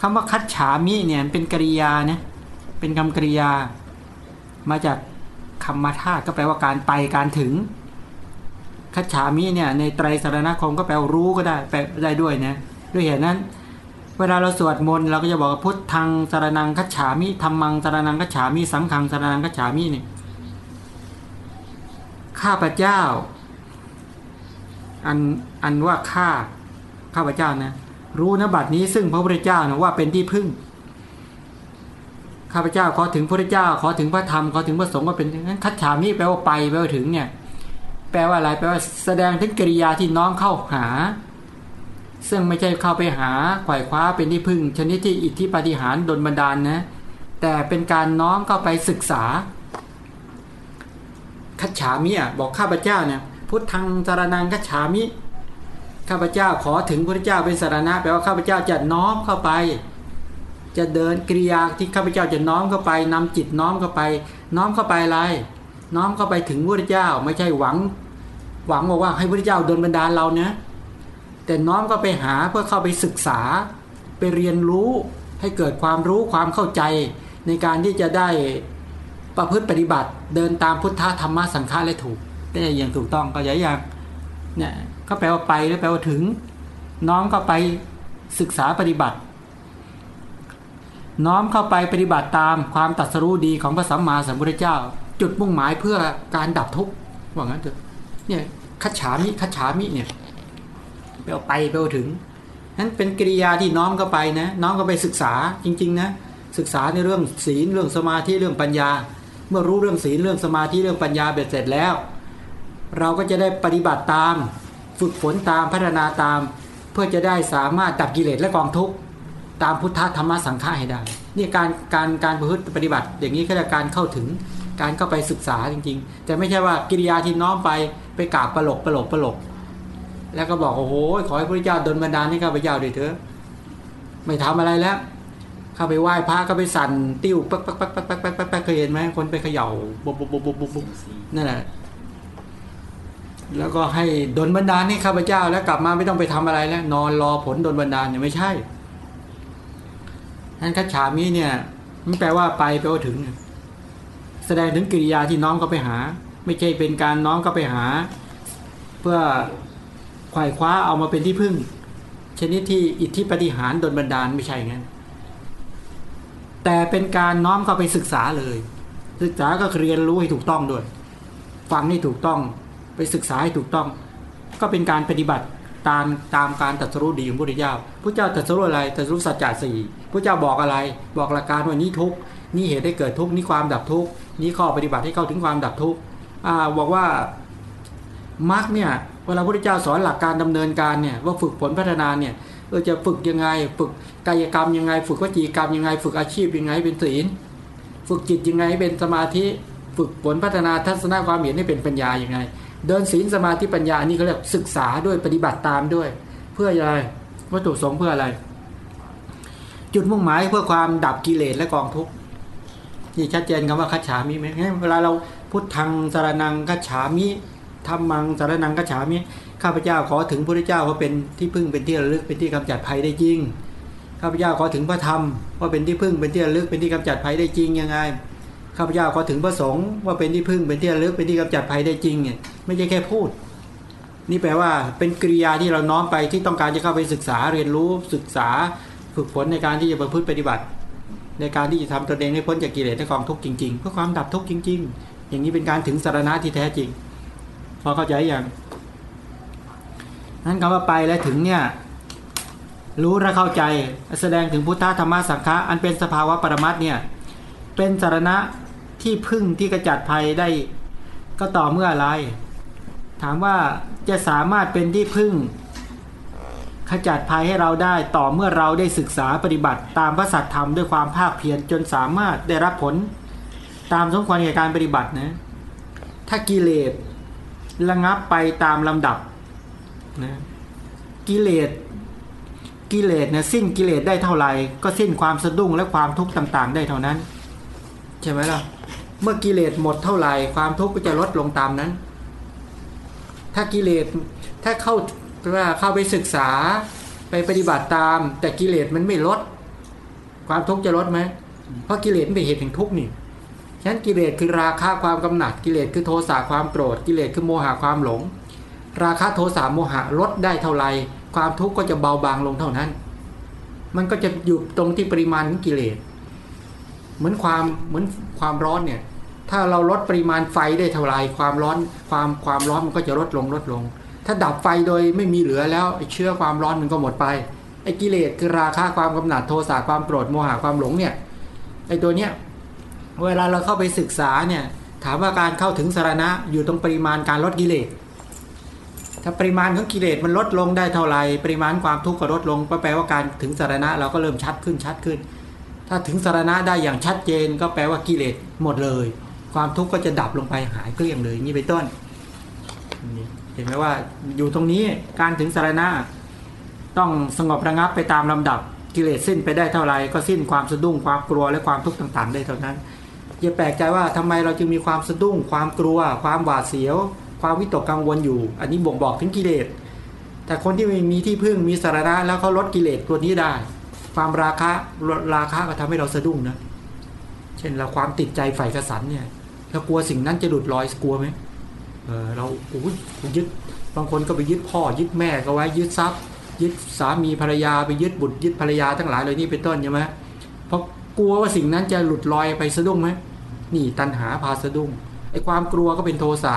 คำว่าคัจฉามิเนี่ยเป็นกริยานะเป็นคำกริยา มาจากคำมาธาตุก็แปลว่าการไปการถึง คัจฉามิเนี่ยในไตรสารณคมก็แปลว่ารู้ก็ได้แปลได้ด้วยนะด้วยเหตุนั้น เวลาเราสวดมนต์เราก็จะบอกพุทธังสารนังคัจฉามิธรรมังสารนังคัจฉามิสังฆังสารนังคัจฉามิเนี่ยข้าพเจ้า อันอันว่าข้าข้าพเจ้านะรู้นบัดนี้ซึ่งพระพุทธเจ้านะว่าเป็นที่พึ่งข้าพเจ้าขอถึงพระเจ้าขอถึงพระธรรมขอถึงพระสงฆ์ว่าเป็นนั้นคัจฉามิแปลว่าไปแปลว่าถึงเนี่ย แปลว่าอะไรแปลว่าแสดงถึงกิริยาที่น้องเข้าหา ซึ่งไม่ใช่เข้าไปหาไขว่คว้าเป็นที่พึ่ง ชนิดที่อิทธิปฏิหารดลบันดาลนะแต่เป็นการน้อมเข้าไปศึกษา คัจฉามิอะบอกข้าพเจ้าเนี่ยพุทธังสารนังคัจฉามิข้าพเจ้าขอถึงพระเจ้าเป็นสารณะแปลว่าข้าพเจ้าจะน้อมเข้าไป จะเดินกิริยาที่ข้าพเจ้าจะน้อมเข้าไปนำจิตน้อมเข้าไป น้อมเข้าไปอะไร น้อมเข้าไปถึงพระเจ้า ไม่ใช่หวัง หวังบอกว่าให้พระเจ้าดลบันดาลเรานะแต่น้อมก็ไปหาเพื่อเข้าไปศึกษา ไปเรียนรู้ให้เกิดความรู้ความเข้าใจ ในการที่จะได้ประพฤติปฏิบัติ เดินตามพุทธธรรมสังฆาและถูกได้อย่างถูกต้องก็อย่าอย่างเนี่ยก็แปลว่าไปหรือแปลว่าถึง น้อมก็ไปศึกษาปฏิบัติ น้อมเข้าไปปฏิบัติตามความตัดสรู้ดีของพระสัมมาสัมพุทธเจ้า จุดมุ่งหมายเพื่อการดับทุกข์ว่างั้นเถอะเนี่ยคัจฉามิคัจฉามิเนี่ยไปเอาไปไปเอาถึงนั้นเป็นกิริยาที่น้อมเข้าไปนะน้อมเข้าไปศึกษาจริงๆนะศึกษาในเรื่องศีลเรื่องสมาธิเรื่องปัญญา เมื่อรู้เรื่องศีลเรื่องสมาธิเรื่องปัญญาเบ็ดเสร็จแล้ว เราก็จะได้ปฏิบัติตาม ฝึกฝนตามพัฒนาตาม เพื่อจะได้สามารถดับกิเลสและกองทุกข์ตามพุทธธรรมสังฆาให้ได้นี่การการการประพฤติปฏิบัติ อย่างนี้ก็จะการเข้าถึง การเข้าไปศึกษาจริง ๆ แต่ไม่ใช่ว่ากิริยาที่น้อมไปไปกราบประหลกประหลกประหลก แล้วก็บอกโอ้โหขอให้พระเจ้าดลบันดาลให้ข้าพเจ้าด้วยเถอะไม่ทำอะไรแล้ว เข้าไปไหว้พระก็ไปสั่นติ้วปักปักปักปักปักปักปักปักเคยเห็นไหมคนไปเขย่าบุบบุบบุบบุบบุบบุบนั่นแหละแล้วก็ให้ดลบันดาลให้ข้าพเจ้าแล้วกลับมาไม่ต้องไปทำอะไรแล้ว นอนรอผลดลบันดาลเนี่ยไม่ใช่นั้นคัจฉามิเนี่ยมันแปลว่าไปแปลว่าถึง ดงถึงกิริยาที่น้องก็ไปหา ไม่ใช่เป็นการน้องก็ไปหา เพื่อไขว่คว้าเอามาเป็นที่พึ่ง ชนิดที่อิทธิปฏิหารดลบันดาลไม่ใช่งั้น แต่เป็นการน้อมเข้าไปศึกษาเลย ศึกษาก็เรียนรู้ให้ถูกต้องด้วย ฟังให้ถูกต้อง ไปศึกษาให้ถูกต้อง ก็เป็นการปฏิบัติตามตามการตรัสรู้ดีของพระพุทธเจ้าพระเจ้าตรัสรู้อะไรตรัสรู้สัจจะสี่พระเจ้าบอกอะไร บอกหลักการว่านี้ทุก นี่เหตุให้เกิดทุกข์นี่ความดับทุกข์นี่ข้อปฏิบัติให้เข้าถึงความดับทุกข์บอกว่ามรรคเนี่ยเวลาพระพุทธเจ้าสอนหลักการดำเนินการเนี่ยว่าฝึกฝนพัฒนาเนี่ยเออจะฝึกยังไง ฝึกกายกรรมยังไง ฝึกวจีกรรมยังไง ฝึกอาชีพยังไงเป็นศีลฝึกจิตยังไงเป็นสมาธิฝึกฝนพัฒนาทัศนความเห็นให้เป็นปัญญายังไง เดินศีลสมาธิปัญญาอันนี้เขาเรียกศึกษาด้วยปฏิบัติตามด้วย เพื่ออะไรวัตถุสงฆ์เพื่ออะไร จุดมุ่งหมายเพื่อความดับกิเลสและกองทุกข์ นี่ชัดเจนคำว่าคัจฉามิไหมเวลาเราพุทธังสารนังคัจฉามิธรรมังสารนังคัจฉามิข้าพเจ้าขอถึงพระเจ้าว่าเป็นที่พึ่งเป็นที่ระลึกเป็นที่กำจัดภัยได้จริงข้าพเจ้าขอถึงพระธรรมว่าเป็นที่พึ่งเป็นที่ระลึกเป็นที่กำจัดภัยได้จริงยังไงข้าพเจ้าขอถึงพระสงฆ์ว่าเป็นที่พึ่งเป็นที่ระลึกเป็นที่กำจัดภัยได้จริงเนี่ยไม่ใช่แค่พูด นี่แปลว่าเป็นกิริยาที่เราน้อมไปที่ต้องการจะเข้าไปศึกษาเรียนรู้ศึกษาฝึกฝนในการที่จะประพฤติปฏิบัติ ในการที่จะทำตนเองให้พ้นจากกิเลสและกองทุกข์จริงๆ เพื่อความดับทุกข์จริง ๆ อย่างนี้เป็นการถึงสารณะที่แท้จริง พอเข้าใจอย่างนั้นคำว่าไปและถึงเนี่ยรู้และเข้าใจแสดงถึงพุทธธรรมสังฆะอันเป็นสภาวะปรมัตเนี่ยเป็นสารณะที่พึ่งที่กระจัดภัยได้ก็ต่อเมื่ออะไร ถามว่าจะสามารถเป็นที่พึ่ง ขจัดภัยให้เราได้ต่อเมื่อเราได้ศึกษาปฏิบัติ ตามพระสัตธรรมด้วยความภาคเพียรจนสามารถได้รับผล ตามสมควรแก่การปฏิบัตินะ ถ้ากิเลสระงับไปตามลำดับนะกิเลสกิเลสเนี่ยสิ้นกิเลสได้เท่าไหร่ ก็สิ้นความสะดุ้งและความทุกข์ต่าง ๆ ได้เท่านั้น ใช่ไหมล่ะ เมื่อกิเลสหมดเท่าไหร่ความทุกข์ก็จะลดลงตามนั้น ถ้ากิเลสถ้าเข้า ว่าเข้าไปศึกษาไปปฏิบัติตาม แต่กิเลสมันไม่ลด ความทุกข์จะลดไหมเพราะกิเลสเป็นเหตุแห่งทุกข์นี่ฉะนั้นกิเลสคือราคะความกำหนัดกิเลสคือโทสะความโกรธกิเลสคือโมหะความหลง ราคะโทสะโมหะลดได้เท่าไหร่ความทุกข์ก็จะเบาบางลงเท่านั้น มันก็จะอยู่ตรงที่ปริมาณของกิเลส เหมือนความเหมือนความร้อนเนี่ย ถ้าเราลดปริมาณไฟได้เท่าไรความร้อนความความร้อนมันก็จะลดลงลดลง ถ้าดับไฟโดยไม่มีเหลือแล้วเชื้อความร้อนมันก็หมดไปไอ้กิเลสคือราคะความกำหนัดโทสะความโกรธโมหะความหลงเนี่ยไอ้ตัวเนี้ยเวลาเราเข้าไปศึกษาเนี่ยถามว่าการเข้าถึงสารณะอยู่ตรงปริมาณการลดกิเลสถ้าปริมาณของกิเลสมันลดลงได้เท่าไหร่ปริมาณความทุกข์ก็ลดลงก็แปลว่าการถึงสารณะเราก็เริ่มชัดขึ้นชัดขึ้น ถ้าถึงสารณะได้อย่างชัดเจนก็แปลว่ากิเลสหมดเลย ความทุกข์ก็จะดับลงไปหายเกลี้ยงเลยนี่เป็นต้น เห็นไหมว่าอยู่ตรงนี้การถึงสารณะต้องสงบระงับไปตามลำดับกิเลสสิ้นไปได้เท่าไรก็สิ้นความสะดุ้งความกลัวและความทุกข์ต่าง ๆ ได้เท่านั้นอย่าแปลกใจว่าทำไมเราจึงมีความสะดุ้ง ความกลัว ความหวาดเสียว ความวิตกกังวลอยู่ อันนี้บ่งบอกถึงกิเลส แต่คนที่มีที่พึ่งมีสาระแล้วเขาลดกิเลสตัวนี้ได้ ความราคะราคะก็ทำให้เราสะดุ้งนะ เช่นเราความติดใจใฝ่กระสันเนี่ยเรากลัวสิ่งนั้นจะหลุดลอยกลัวไหม เออเราโอ้ยยึดบางคนก็ไปยึดพ่อยึดแม่ก็ไว้ยึดทรัพย์ ยึดสามีภรรยาไปยึดบุตรยึดภรรยาทั้งหลายเลยนี่เป็นต้นใช่ไหมเพราะกลัวว่าสิ่งนั้นจะหลุดลอยไปสะดุ้งไหมนี่ตัณหาพาสะดุ้งไอ้ความกลัวก็เป็นโทสะ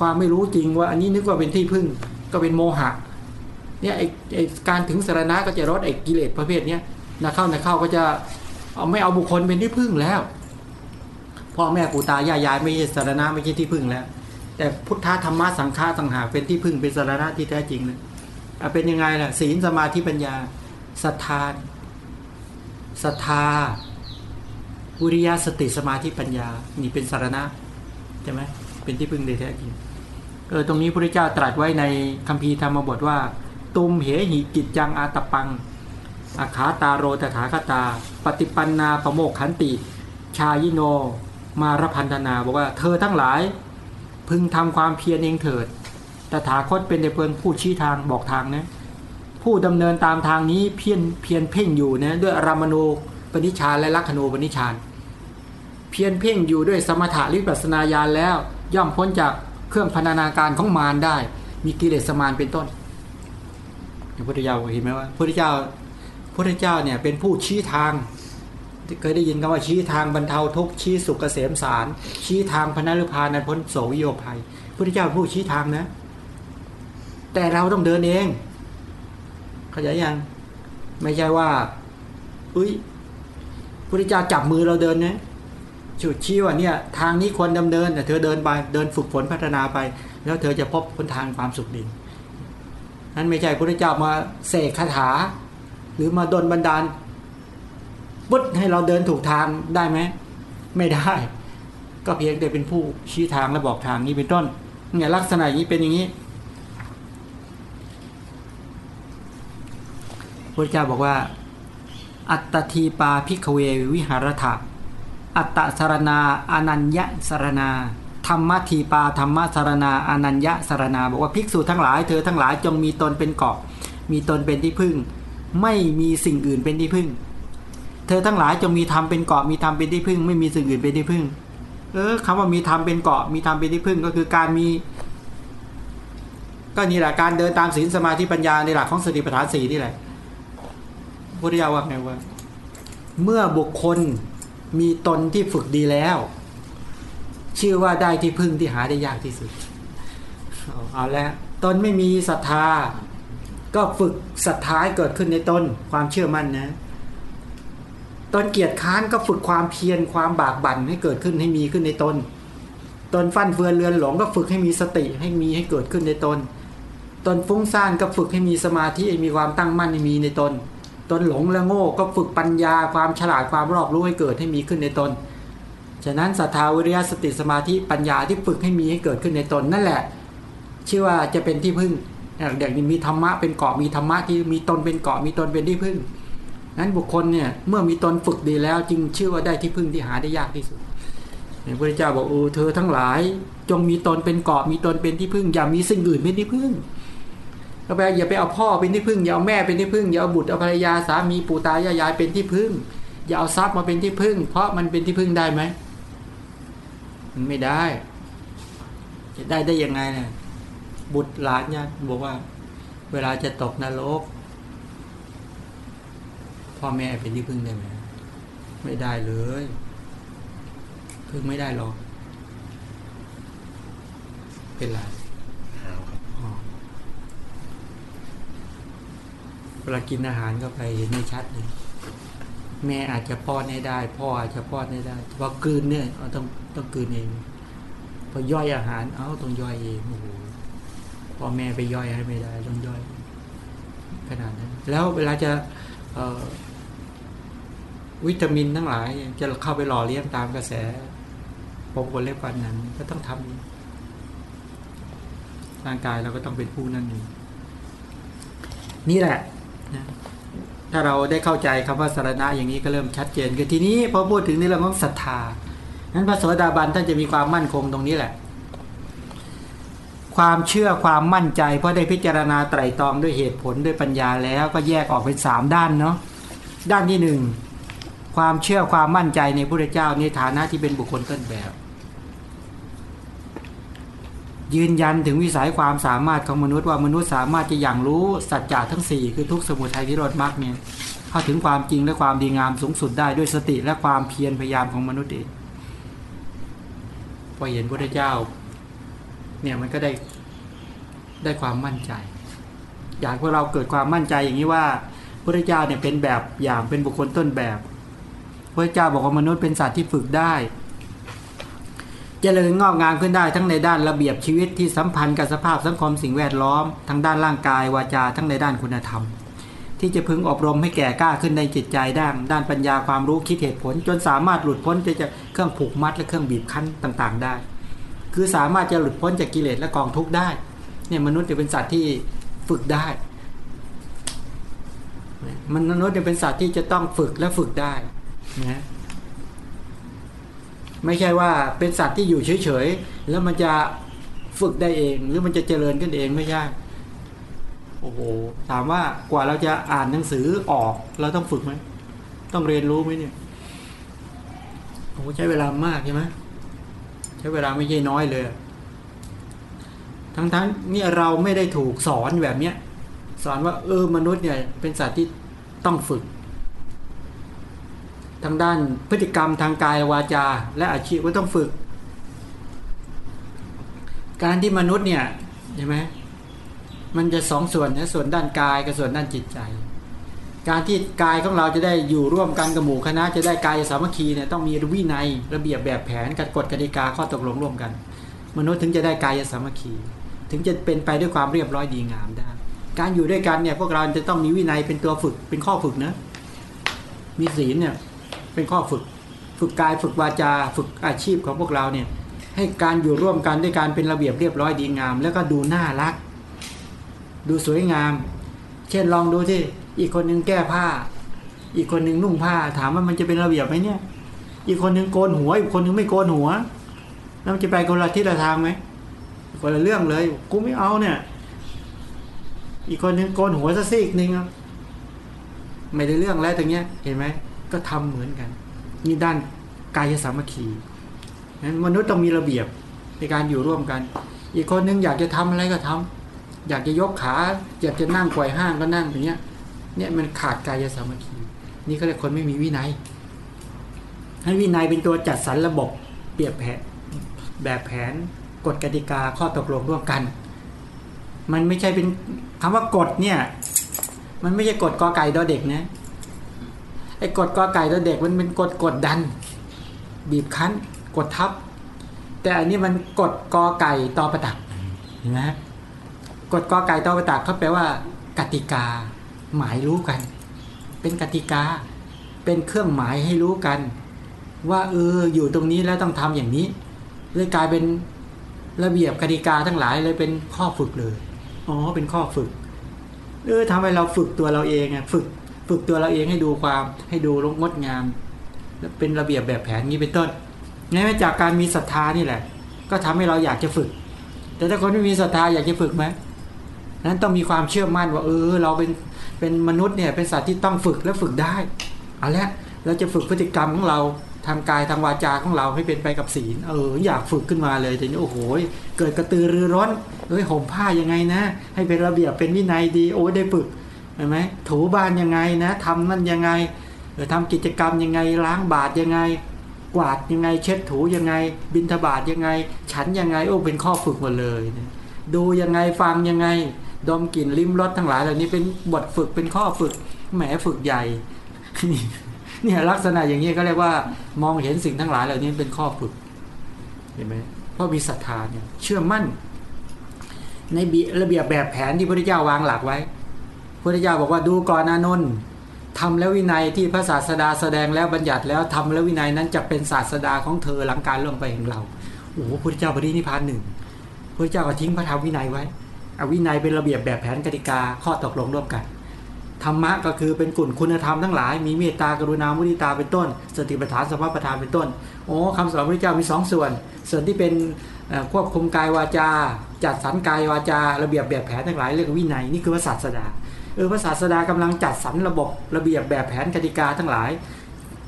ความไม่รู้จริงว่าอันนี้นึกว่าเป็นที่พึ่งก็เป็นโมหะเนี่ยไอ้ไอ้การถึงสารณะก็จะลดไอ้กิเลสประเภทเนี้ยนะเข้านะเข้าก็จะเอาไม่เอาบุคคลเป็นที่พึ่งแล้วพ่อแม่ปู่ตายายยายไม่ใช่สารณะไม่ใช่ที่พึ่งแล้ว แต่พุทธธรรมะสังฆาต่างหากเป็นที่พึ่งเป็นสารณะที่แท้จริงเลยเป็นยังไงล่ะศีลสมาธิปัญญาศรัทธาศรัทธาวิริยะสติสมาธิปัญญา นี่เป็นสารณะใช่ไหมเป็นที่พึ่งโดยแท้จริงเออตรงนี้พระเจ้าตรัสไว้ในคัมภีร์ธรรมบทว่า ตุมเหหิกิจจังอาตปัง อาขาตาโรตถาคตา ปฏิปันนาประโมกขันติ ชายิโน มารพันธนา บอกว่าเธอทั้งหลาย พึงทำความเพียรเองเถิดตถาคตเป็นแต่เพียงผู้ชี้ทางบอกทางนะ ผู้ดำเนินตามทางนี้เพียรเพียรเพ่งอยู่นะด้วยรามณูปนิชานและลักขณูปนิชาน เพียรเพ่งอยู่ด้วยสมถะลิปัสนาญาณแล้ว ย่อมพ้นจากเครื่องพันนาการของมารได้ มีกิเลสมารเป็นต้นพระพุทธเจ้าเห็นไหมว่าพระพุทธเจ้าพระพุทธเจ้าเนี่ยเป็นผู้ชี้ทาง เคยได้ยินคำว่าชี้ทางบรรเทาทุกข์ชี้สุขเกษมสาร ชี้ทางพระนรุพานันพ้นโสวิโยภัยพุทธเจ้าผู้ชี้ทางนะ แต่เราต้องเดินเอง เข้าใจยัง ไม่ใช่ว่า อุ้ยพระเจ้าจับมือเราเดินนะจุดชี้ว่าเนี่ย ทางนี้ควรดำเนินแต่เธอเดินไปเดินฝึกฝนพัฒนาไป แล้วเธอจะพบคนทางความสุขดีนั้นไม่ใช่พระเจ้ามาเสกคาถา หรือมาดนบันดาล ปุ๊ดให้เราเดินถูกทางได้ไหมไม่ได้ ก็เพียงแต่เป็นผู้ชี้ทางและบอกทางนี้เป็นต้นเนี่ยลักษณะอย่างนี้เป็นอย่างนี้พระเจ้าบอกว่า อัตทีปาพิกเววิหารถะอัตตสารนาอนัญญสารนาธรรมทีปาธรรมสารนาอนัญญสารนา บอกว่าภิกษุทั้งหลายเธอทั้งหลายจงมีตนเป็นเกาะ มีตนเป็นที่พึ่ง ไม่มีสิ่งอื่นเป็นที่พึ่ง เธอทั้งหลายจงมีธรรมเป็นเกาะมีธรรมเป็นที่พึ่ง ไม่มีสิ่งอื่นเป็นที่พึ่ง เออคำว่ามีธรรมเป็นเกาะมีธรรมเป็นที่พึ่งก็คือการมี ก็นี่แหละการเดินตามศีลสมาธิปัญญาในหลักของสติปัฏฐานสี่นี่แหละพุทธิยาว่าไงว่า เมื่อบุคคลมีตนที่ฝึกดีแล้ว ชื่อว่าได้ที่พึ่งที่หาได้ยากที่สุดเอาแล้วตนไม่มีศรัทธา ก็ฝึกศรัทธาเกิดขึ้นในตนความเชื่อมั่นนะ ตนเกียรติค้านก็ฝึกความเพียรความบากบั่นให้เกิดขึ้นให้มีขึ้นในตน ตนฟั่นเฟือนเรือนหลงก็ฝึกให้มีสติให้มีให้เกิดขึ้นในตน ตนฟุ้งซ่านก็ฝึกให้มีสมาธิให้มีความตั้งมั่นให้มีในตน ตนหลงและโง่ก็ฝึกปัญญาความฉลาดความรอบรู้ให้เกิดให้มีขึ้นในตน ฉะนั้นศรัทธาวิริยะสติสมาธิปัญญาที่ฝึกให้มีให้เกิดขึ้นในตนนั่นแหละ ชื่อว่าจะเป็นที่พึ่งเด็กนี้มีธรรมะเป็นเกาะมีธรรมะที่มีตนเป็นเกาะมีตนเป็นที่พึ่ง นั้นบุคคลเนี่ยเมื่อมีตนฝึกดีแล้วจึงชื่อว่าได้ที่พึ่งที่หาได้ยากที่สุดพระพุทธเจ้าบอกโอ้เธอทั้งหลาย จงมีตนเป็นเกาะมีตนเป็นที่พึ่ง อย่ามีสิ่งอื่นเป็นที่พึ่งก็แปอย่าไปเอาพ่อเป็นที่พึ่งอย่าเอาแม่เป็นที่พึ่งอย่าเอาบุตรเอาภรรยาสามีปู่ตายายายเป็นที่พึ่ง อย่าเอาทรัพย์มาเป็นที่พึ่ง เพราะมันเป็นที่พึ่งได้ไหมมันไม่ได้ จะได้ได้ยังไงเนี่ยบุตรหลานเนี่ยบอกว่า เวลาจะตกนรก พ่อแม่เป็นที่พึ่งได้ไหมไม่ได้เลย พึ่งไม่ได้หรอก เป็นไรหาวครับอ๋อเวลากินอาหารก็ไปเห็นไม่ชัดเลยแม่อาจจะป้อนให้ได้ พ่ออาจจะป้อนให้ได้พอกลืนเนี่ยเอาต้องต้องกลืนเองพอย่อยอาหาร เอ้าต้องย่อยเองโอ้โหพ่อแม่ไปย่อยให้ไม่ได้ต้องย่อย ขนาดนั้น แล้วเวลาจะเอ่อ วิตามินทั้งหลาย จะเข้าไปหล่อเลี้ยงตามกระแสผมคนเล็บฟันนั้น ก็ต้องทำร่างกายเราก็ต้องเป็นผู้นั่นเองนี่แหละนะถ้าเราได้เข้าใจคำว่าสารณะอย่างนี้ก็เริ่มชัดเจนคือทีนี้พอพูดถึงในเรื่องของศรัทธานั้นพระโสดาบันท่านจะมีความมั่นคงตรงนี้แหละ ความเชื่อความมั่นใจ เพราะได้พิจารณาไตรตรองด้วยเหตุผลด้วยปัญญาแล้วก็แยกออกเป็นสามด้านเนาะด้านที่หนึ่ง ความเชื่อความมั่นใจในพระเจ้าในฐานะที่เป็นบุคคลต้นแบบ ยืนยันถึงวิสัยความสามารถของมนุษย์ว่ามนุษย์สามารถจะอย่างรู้สัจจะทั้ง 4 คือทุกสมุทัยนิโรธมรรคเนี่ยเข้าถึงความจริงและความดีงามสูงสุดได้ด้วยสติและความเพียรพยายามของมนุษย์เองพอเห็นพระเจ้า เนี่ยมันก็ได้ได้ความมั่นใจ อยากพวกเราเกิดความมั่นใจอย่างนี้ว่าพระเจ้าเนี่ยเป็นแบบอย่างเป็นบุคคลต้นแบบ พระเจ้าบอกว่ามนุษย์เป็นสัตว์ที่ฝึกได้จเจริญงอกงามขึ้นได้ทั้งในด้านระเบียบชีวิตที่สัมพันธ์กับสภาพสังคมสิ่งแวดล้อม ทั้งด้านร่างกายวาจาทั้งในด้านคุณธรรม ที่จะพึงอบรมให้แก่กล้าขึ้นในจิตใจด้าน ด้านปัญญาความรู้คิดเหตุผล จนสามารถหลุดพ้นจะจะเครื่องผูกมัดและเครื่องบีบคั้นต่าง ๆ ได้ คือสามารถจะหลุดพ้นจากกิเลสและกองทุกข์ได้เนี่ยมนุษย์จะเป็นสัตว์ที่ฝึกได้ มนุษย์จะเป็นสัตว์ที่จะต้องฝึกและฝึกได้ นะไม่ใช่ว่าเป็นสัตว์ที่อยู่เฉยๆแล้วมันจะฝึกได้เอง หรือมันจะเจริญขึ้นเองไม่ใช่โอ้โหถามว่ากว่าเราจะอ่านหนังสือออก เราต้องฝึกไหมต้องเรียนรู้ไหมเนี่ยโอ้ใช้เวลามากใช่ไหมใช้เวลาไม่ใช่น้อยเลย ทั้งๆั้นี่เราไม่ได้ถูกสอนแบบเนี้ย สอนว่าเออมนุษย์เนี่ย เป็นสัตว์ที่ต้องฝึก ทางด้านพฤติกรรมทางกายวาจา และอาชีพก็ต้องฝึก การที่มนุษย์เนี่ยใช่ไหมมันจะสองส่วนนะส่วนด้านกายกับส่วนด้านจิตใจ การที่กายของเราจะได้อยู่ร่วมกันกับหมู่คณะ จะได้กายสามัคคีเนี่ยต้องมีวินัยระเบียบแบบแผนกฎกติกาข้อตกลงร่วมกัน มนุษย์ถึงจะได้กายสามัคคี ถึงจะเป็นไปด้วยความเรียบร้อยดีงามได้ การอยู่ด้วยกันเนี่ยพวกเราจะต้องมีวินัยเป็นตัวฝึกเป็นข้อฝึกนะมีศีลเนี่ย เป็นข้อฝึก ฝึกกายฝึกวาจา ฝึกอาชีพของพวกเราเนี่ยให้การอยู่ร่วมกันด้วยการเป็นระเบียบเรียบร้อยดีงาม แล้วก็ดูน่ารัก ดูสวยงาม เช่นลองดูที่อีกคนนึงแก้ผ้า อีกคนนึงนุ่งผ้า ถามว่ามันจะเป็นระเบียบไหมเนี่ย อีกคนนึงโกนหัว อีกคนนึงไม่โกนหัวแล้วมันจะไปคนละทิศละทางไหมคนละเรื่องเลยกูไม่เอาเนี่ย อีกคนนึงโกนหัวซะซีกนึงไม่ได้เรื่องแล้วตรงเนี้ยเห็นไหม ก็ทำเหมือนกัน นี่ด้านกายสามัคคีนั้นมนุษย์ต้องมีระเบียบในการอยู่ร่วมกัน อีกคนนึงอยากจะทำอะไรก็ทำอยากจะยกขา อยากจะนั่งไขว่ห้างก็นั่งอย่างเงี้ย เนี่ยมันขาดกายสามัคคี นี่เขาเรียกคนไม่มีวินัยให้วินัยเป็นตัวจัดสรรระบบเปรียบแผนแบบแผนกฎกติกาข้อตกลงร่วมกัน มันไม่ใช่เป็นคำว่ากฎเนี่ย มันไม่ใช่กฎกอไก่ดอเด็กนะ ไอ้กดกอไก่ตัวเด็กมันเป็นกดกดดัน บีบคั้น กดทับ แต่อันนี้มันกดกอไก่ตอประตักเห็นไหมกดกอไก่ตอประตักเขาแปลว่า กติกา หมายรู้กัน เป็นกติกา เป็นเครื่องหมายให้รู้กัน ว่าเอออยู่ตรงนี้แล้วต้องทำอย่างนี้เลยกลายเป็นระเบียบกติกาทั้งหลายเลยเป็นข้อฝึกเลย อ๋อ เป็นข้อฝึก เออทำให้เราฝึกตัวเราเองอะฝึก ฝึกตัวเราเองให้ดูความให้ดูงดงามเป็นระเบียบแบบแผนนี้เป็นต้นนี่มาจากการมีศรัทธานี่แหละ ก็ทำให้เราอยากจะฝึก แต่ถ้าคนไม่มีศรัทธาอยากจะฝึกไหมนั้นต้องมีความเชื่อมั่นว่า เออ เราเป็นเป็นมนุษย์เนี่ยเป็นสัตว์ที่ต้องฝึกและฝึกได้เอาละเราจะฝึกพฤติกรรมของเราทางกายทางวาจาของเราให้เป็นไปกับศีลเออ อยากฝึกขึ้นมาเลยทีนี้โอ้โหเกิดกระตือรือร้นเอ้ยห่มผ้ายังไงนะ ให้เป็นระเบียบเป็นวินัยดีโอ้ได้ฝึก เห็นไหมถูบ้านยังไงนะทำนั่นยังไงเออทำกิจกรรมยังไง ล้างบาตรยังไง กวาดยังไง เช็ดถูยังไง บินทบาทยังไง ฉันยังไงโอ้เป็นข้อฝึกหมดเลยนะดูยังไงฟังยังไง ดมกลิ่นลิ้มรสทั้งหลายเหล่านี้เป็นบทฝึกเป็นข้อฝึกแหมฝึกใหญ่เนี่ยลักษณะอย่างนี้ก็เรียกว่ามองเห็นสิ่งทั้งหลายเหล่านี้เป็นข้อฝึกเห็นไหมเพราะมีศรัทธาเนี่ยเชื่อมั่น ในระเบียบแบบแผนที่พระเจ้าวางหลักไว้ พระพุทธเจ้าบอกว่าดูก่อนอานนท์ทำแล้ววินัยที่พระศาสดาแสดงแล้วบัญญัติแล้วทำแล้ววินัยนั้นจะเป็นศาสดาของเธอหลังการล่วงไปของเราโอ้โหพระพุทธเจ้าปรินิพพานหนึ่งพระพุทธเจ้าก็ทิ้งพระธรรมวินัยไว้เอาวินัยเป็นระเบียบแบบแผนกติกาข้อตกลงร่วมกัน ธรรมะก็คือเป็นกลุ่มคุณธรรมทั้งหลาย มีเมตตากรุณามุทิตาเป็นต้น สติปัฏฐานสมปัฏฐานเป็นต้น โอ้คำสอนพระเจ้ามีสองส่วน ส่วนที่เป็นควบคุมกายวาจา จัดสรรกายวาจา ระเบียบแบบแผนทั้งหลายเรียกวินัยนี่คือพระศาสดา เออพระศาสดากำลังจัดสรรระบบระเบียบแบบแผนกติกาทั้งหลาย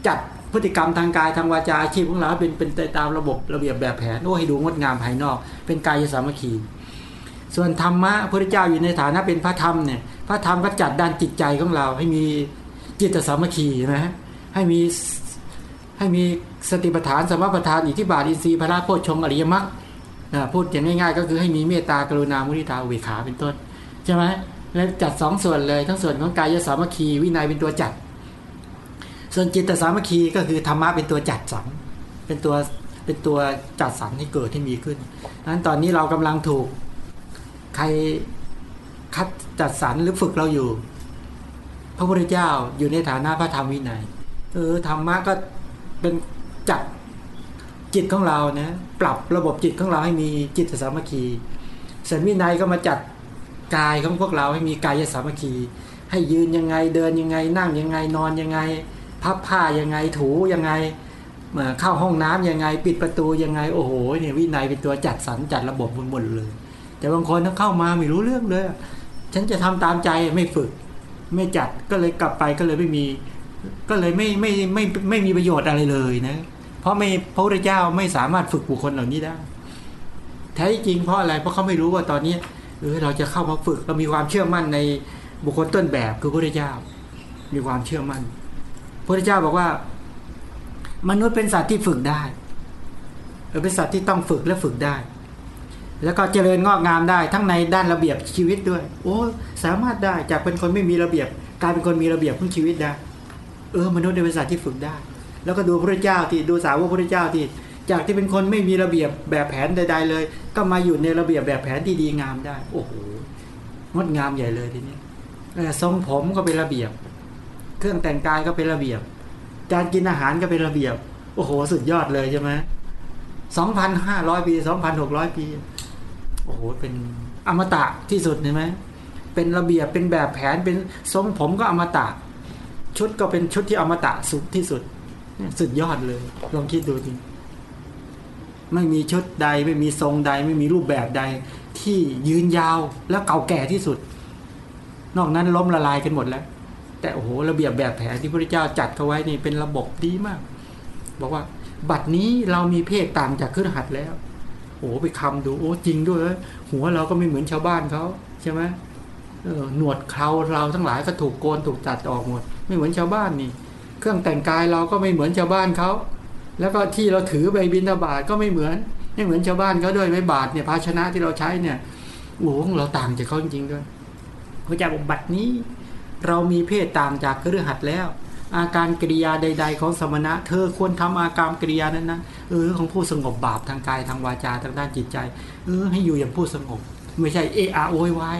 จัดพฤติกรรมทางกายทางวาจาอาชีพของเราเป็นเป็นตามระบบระเบียบแบบแผนโอ้ให้ดูงดงามภายนอก เป็นกายสามัคคี ส่วนธรรมะพระเจ้าอยู่ในฐานะเป็นพระธรรมเนี่ยพระธรรมก็จัดด้านจิตใจของเรา ให้มีจิตสามัคคีนะฮะให้มีให้มีสติปัฏฐานสมปัฏฐานอิทธิบาทอินทรีย์พระราโพชฌงอริยมรรคพูดอย่างง่ายๆ ก็คือให้มีเมตตากรุณามุทิตาอุเบกขาเป็นต้นใช่ไหม แล้วจัดสองส่วนเลยทั้งส่วนของกายสามัคคีวินัยเป็นตัวจัด ส่วนจิตสามัคคีก็คือธรรมะเป็นตัวจัดสรรเป็นตัวเป็นตัวจัดสรรให้เกิดให้มีขึ้นนั้นตอนนี้เรากำลังถูกใครคัดจัดสรรหรือฝึกเราอยู่ พระพุทธเจ้าอยู่ในฐานะพระธรรมวินัยเออธรรมะก็เป็นจัดจิตของเรานะปรับระบบจิตของเราให้มีจิตสามัคคีส่วนวินัยก็มาจัด กายของพวกเราให้มีกายสามัคคี ให้ยืนยังไงเดินยังไง นั่งยังไงนอนยังไง พับผ้ายังไงถูยังไงเข้าห้องน้ำยังไง ปิดประตูยังไงโอ้โหเนี่ยวินัยเป็นตัวจัดสรรจัดระบบหมดเลย แต่บางคนถ้าเข้ามาไม่รู้เรื่องเลย ฉันจะทำตามใจไม่ฝึก ไม่จัดก็เลยกลับไปก็เลยไม่มี ก็เลยไม่ไม่ไม่ไม่มีประโยชน์อะไรเลยนะ เพราะไม่พระพุทธเจ้าไม่สามารถฝึกบุคคลเหล่านี้ได้แท้จริงเพราะอะไรเพราะเขาไม่รู้ว่าตอนนี้ เออเราจะเข้ามาฝึกเรามีความเชื่อมั่นในบุคคลต้นแบบคือพระพุทธเจ้า มีความเชื่อมั่นพระพุทธเจ้าบอกว่า มนุษย์เป็นสัตว์ที่ฝึกได้เป็นสัตว์ที่ต้องฝึกและฝึกได้ แล้วก็เจริญงอกงามได้ ทั้งในด้านระเบียบชีวิตด้วย โอ้สามารถได้จากเป็นคนไม่มีระเบียบกลายเป็นคนมีระเบียบของชีวิตได้ เออมนุษย์ในบริษัทที่ฝึกได้ แล้วก็ดูพระเจ้าที่ดูสาวกพระเจ้าที่ จากที่เป็นคนไม่มีระเบียบแบบแผนใด ๆ เลย ก็มาอยู่ในระเบียบแบบแผนที่ดีงามได้ โอ้โหงดงามใหญ่เลยทีนี้ทรงผมก็เป็นระเบียบ เครื่องแต่งกายก็เป็นระเบียบ การกินอาหารก็เป็นระเบียบ โอ้โห สุดยอดเลยใช่ไหมสองพันห้าร้อยปีสองพันหกร้อยปี โอ้โห เป็นอมตะที่สุดเห็นไหมเป็นระเบียบเป็นแบบแผนเป็นทรงผมก็อมตะ ชุดก็เป็นชุดที่อมตะสุดที่สุด สุดยอดเลย ลองคิดดูจริง ไม่มีชุดใด ไม่มีทรงใด ไม่มีรูปแบบใด ที่ยืนยาวแล้วเก่าแก่ที่สุด นอกนั้นล้มละลายกันหมดแล้ว แต่โอ้โหระเบียบแบบแผนที่พระเจ้าจัดเขาไว้นี่เป็นระบบดีมาก บอกว่า บัดนี้เรามีเพศต่างจากครือหัดแล้วโอ้ไปคำดูโอ้จริงด้วย หัวเราก็ไม่เหมือนชาวบ้านเขาใช่ไหมหนวดเคราเราทั้งหลายก็ถูกโกนถูกตัดออกหมด ไม่เหมือนชาวบ้านนี่ เครื่องแต่งกายเราก็ไม่เหมือนชาวบ้านเขา แล้วก็ที่เราถือใบบินทบาทก็ไม่เหมือนไม่เหมือนชาวบ้านเขาด้วยใบบาทเนี่ยภาชนะที่เราใช้เนี่ยโอ้โหเราต่างจากเขาจริงๆด้วยพระเจ้าบอกบัตรนี้ เรามีเพศต่างจากเครือหัดแล้ว อาการกิริยาใด ๆ ของสมณะ เธอควรทำอาการกิริยานั้นนะเออของผู้สงบบาปทางกายทางวาจาทางด้านจิตใจเออให้อยู่อย่างผู้สงบ ไม่ใช่เออาโวยวาย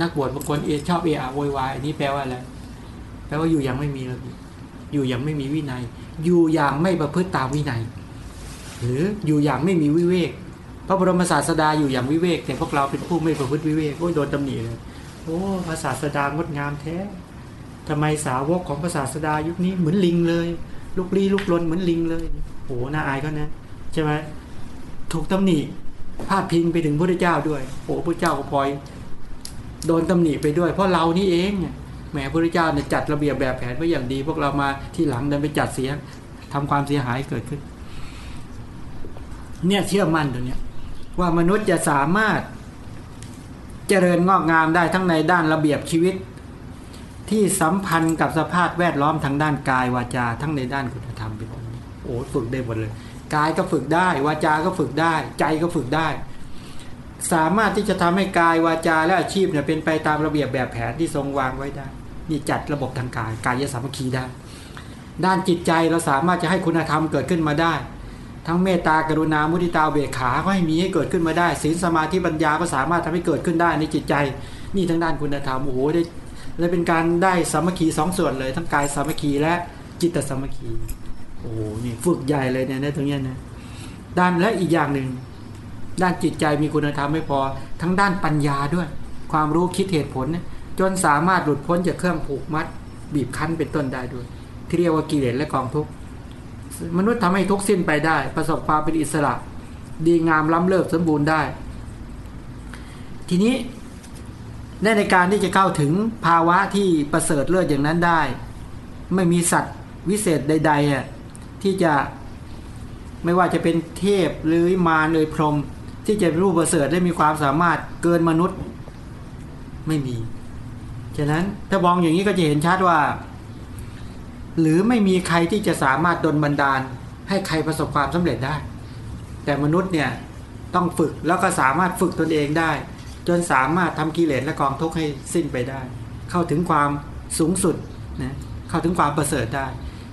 นักบวชบางคนเอชอบเออาโวยวายอันนี้แปลว่าอะไรแปลว่าอยู่อย่างไม่มีระเบียบอยู่อย่างไม่มีวินัย อยู่อย่างไม่ประพฤติตามวินัย หรืออยู่อย่างไม่มีวิเวก พระบรมศาสดาอยู่อย่างวิเวก แต่พวกเราเป็นผู้ไม่ประพฤติวิเวกโอ้ยโดนตำหนิเลยโอ้พระศาสดางดงามแท้ทำไมสาวกของพระศาสดายุคนี้เหมือนลิงเลย ลุกลี้ลุกลนเหมือนลิงเลยโอ้หน้าอายก็นะใช่ไหมถูกตำหนิพาดพิงไปถึงพระเจ้าด้วยโอ้พระเจ้าก็พลอย โดนตำหนิไปด้วย เพราะเรานี่เอง แหมพระเจ้าเนี่ยจัดระเบียบแบบแผนไว้อย่างดี พวกเรามาที่หลังเดินไปจัดเสียทำความเสียหายเกิดขึ้น เนี่ยเชื่อมั่นตรงเนี้ยว่ามนุษย์จะสามารถเจริญงอกงามได้ทั้งในด้านระเบียบชีวิต ที่สัมพันธ์กับสภาพแวดล้อมทางด้านกายวาจา ทั้งในด้านคุณธรรมเป็นต้นโอ้ฝึกได้หมดเลยกายก็ฝึกได้ วาจาก็ฝึกได้ ใจก็ฝึกได้ สามารถที่จะทำให้กายวาจาและอาชีพเนี่ยเป็นไปตามระเบียบแบบแผนที่ทรงวางไว้ได้ นี่จัดระบบทางกายกายสามัคคีได้ ด้านจิตใจเราสามารถจะให้คุณธรรมเกิดขึ้นมาได้ ทั้งเมตตากรุณามุทิตาเบกขาก็ให้มีให้เกิดขึ้นมาได้ศีลสมาธิปัญญาก็สามารถทำให้เกิดขึ้นได้ในจิตใจ นี่ทั้งด้านคุณธรรมโอ้โหได้และเป็นการได้สามัคคีสองส่วนเลย ทั้งกายสามัคคีและจิตสามัคคีโอ้โหนี่ฝึกใหญ่เลยเนี่ยในตรงนี้นะด้านและอีกอย่างหนึ่งด้านจิตใจมีคุณธรรมไม่พอ ทั้งด้านปัญญาด้วย ความรู้คิดเหตุผลเนี่ย จนสามารถหลุดพ้นจากเครื่องผูกมัด บีบคั้นเป็นต้นได้ด้วย ที่เรียกว่ากิเลสและกองทุกข์มนุษย์ทำให้ทุกสิ้นไปได้ ประสบความเป็นอิสระ ดีงามล้ำเลิศสมบูรณ์ได้ ทีนี้ในการที่จะเข้าถึงภาวะที่ประเสริฐเลิศอย่างนั้นได้ ไม่มีสัตว์วิเศษใดๆอะที่จะไม่ว่าจะเป็นเทพหรือมารเลยพรหมที่จะรู้ประเสริฐและมีความสามารถเกินมนุษย์ ไม่มี ฉะนั้นถ้ามองอย่างนี้ก็จะเห็นชัดว่า หรือไม่มีใครที่จะสามารถดลบันดาล ให้ใครประสบความสำเร็จได้ แต่มนุษย์เนี่ยต้องฝึกแล้วก็สามารถฝึกตนเองได้ จนสามารถทำกิเลสและกองทุกข์ให้สิ้นไปได้ เข้าถึงความสูงสุดนะเข้าถึงความประเสริฐได้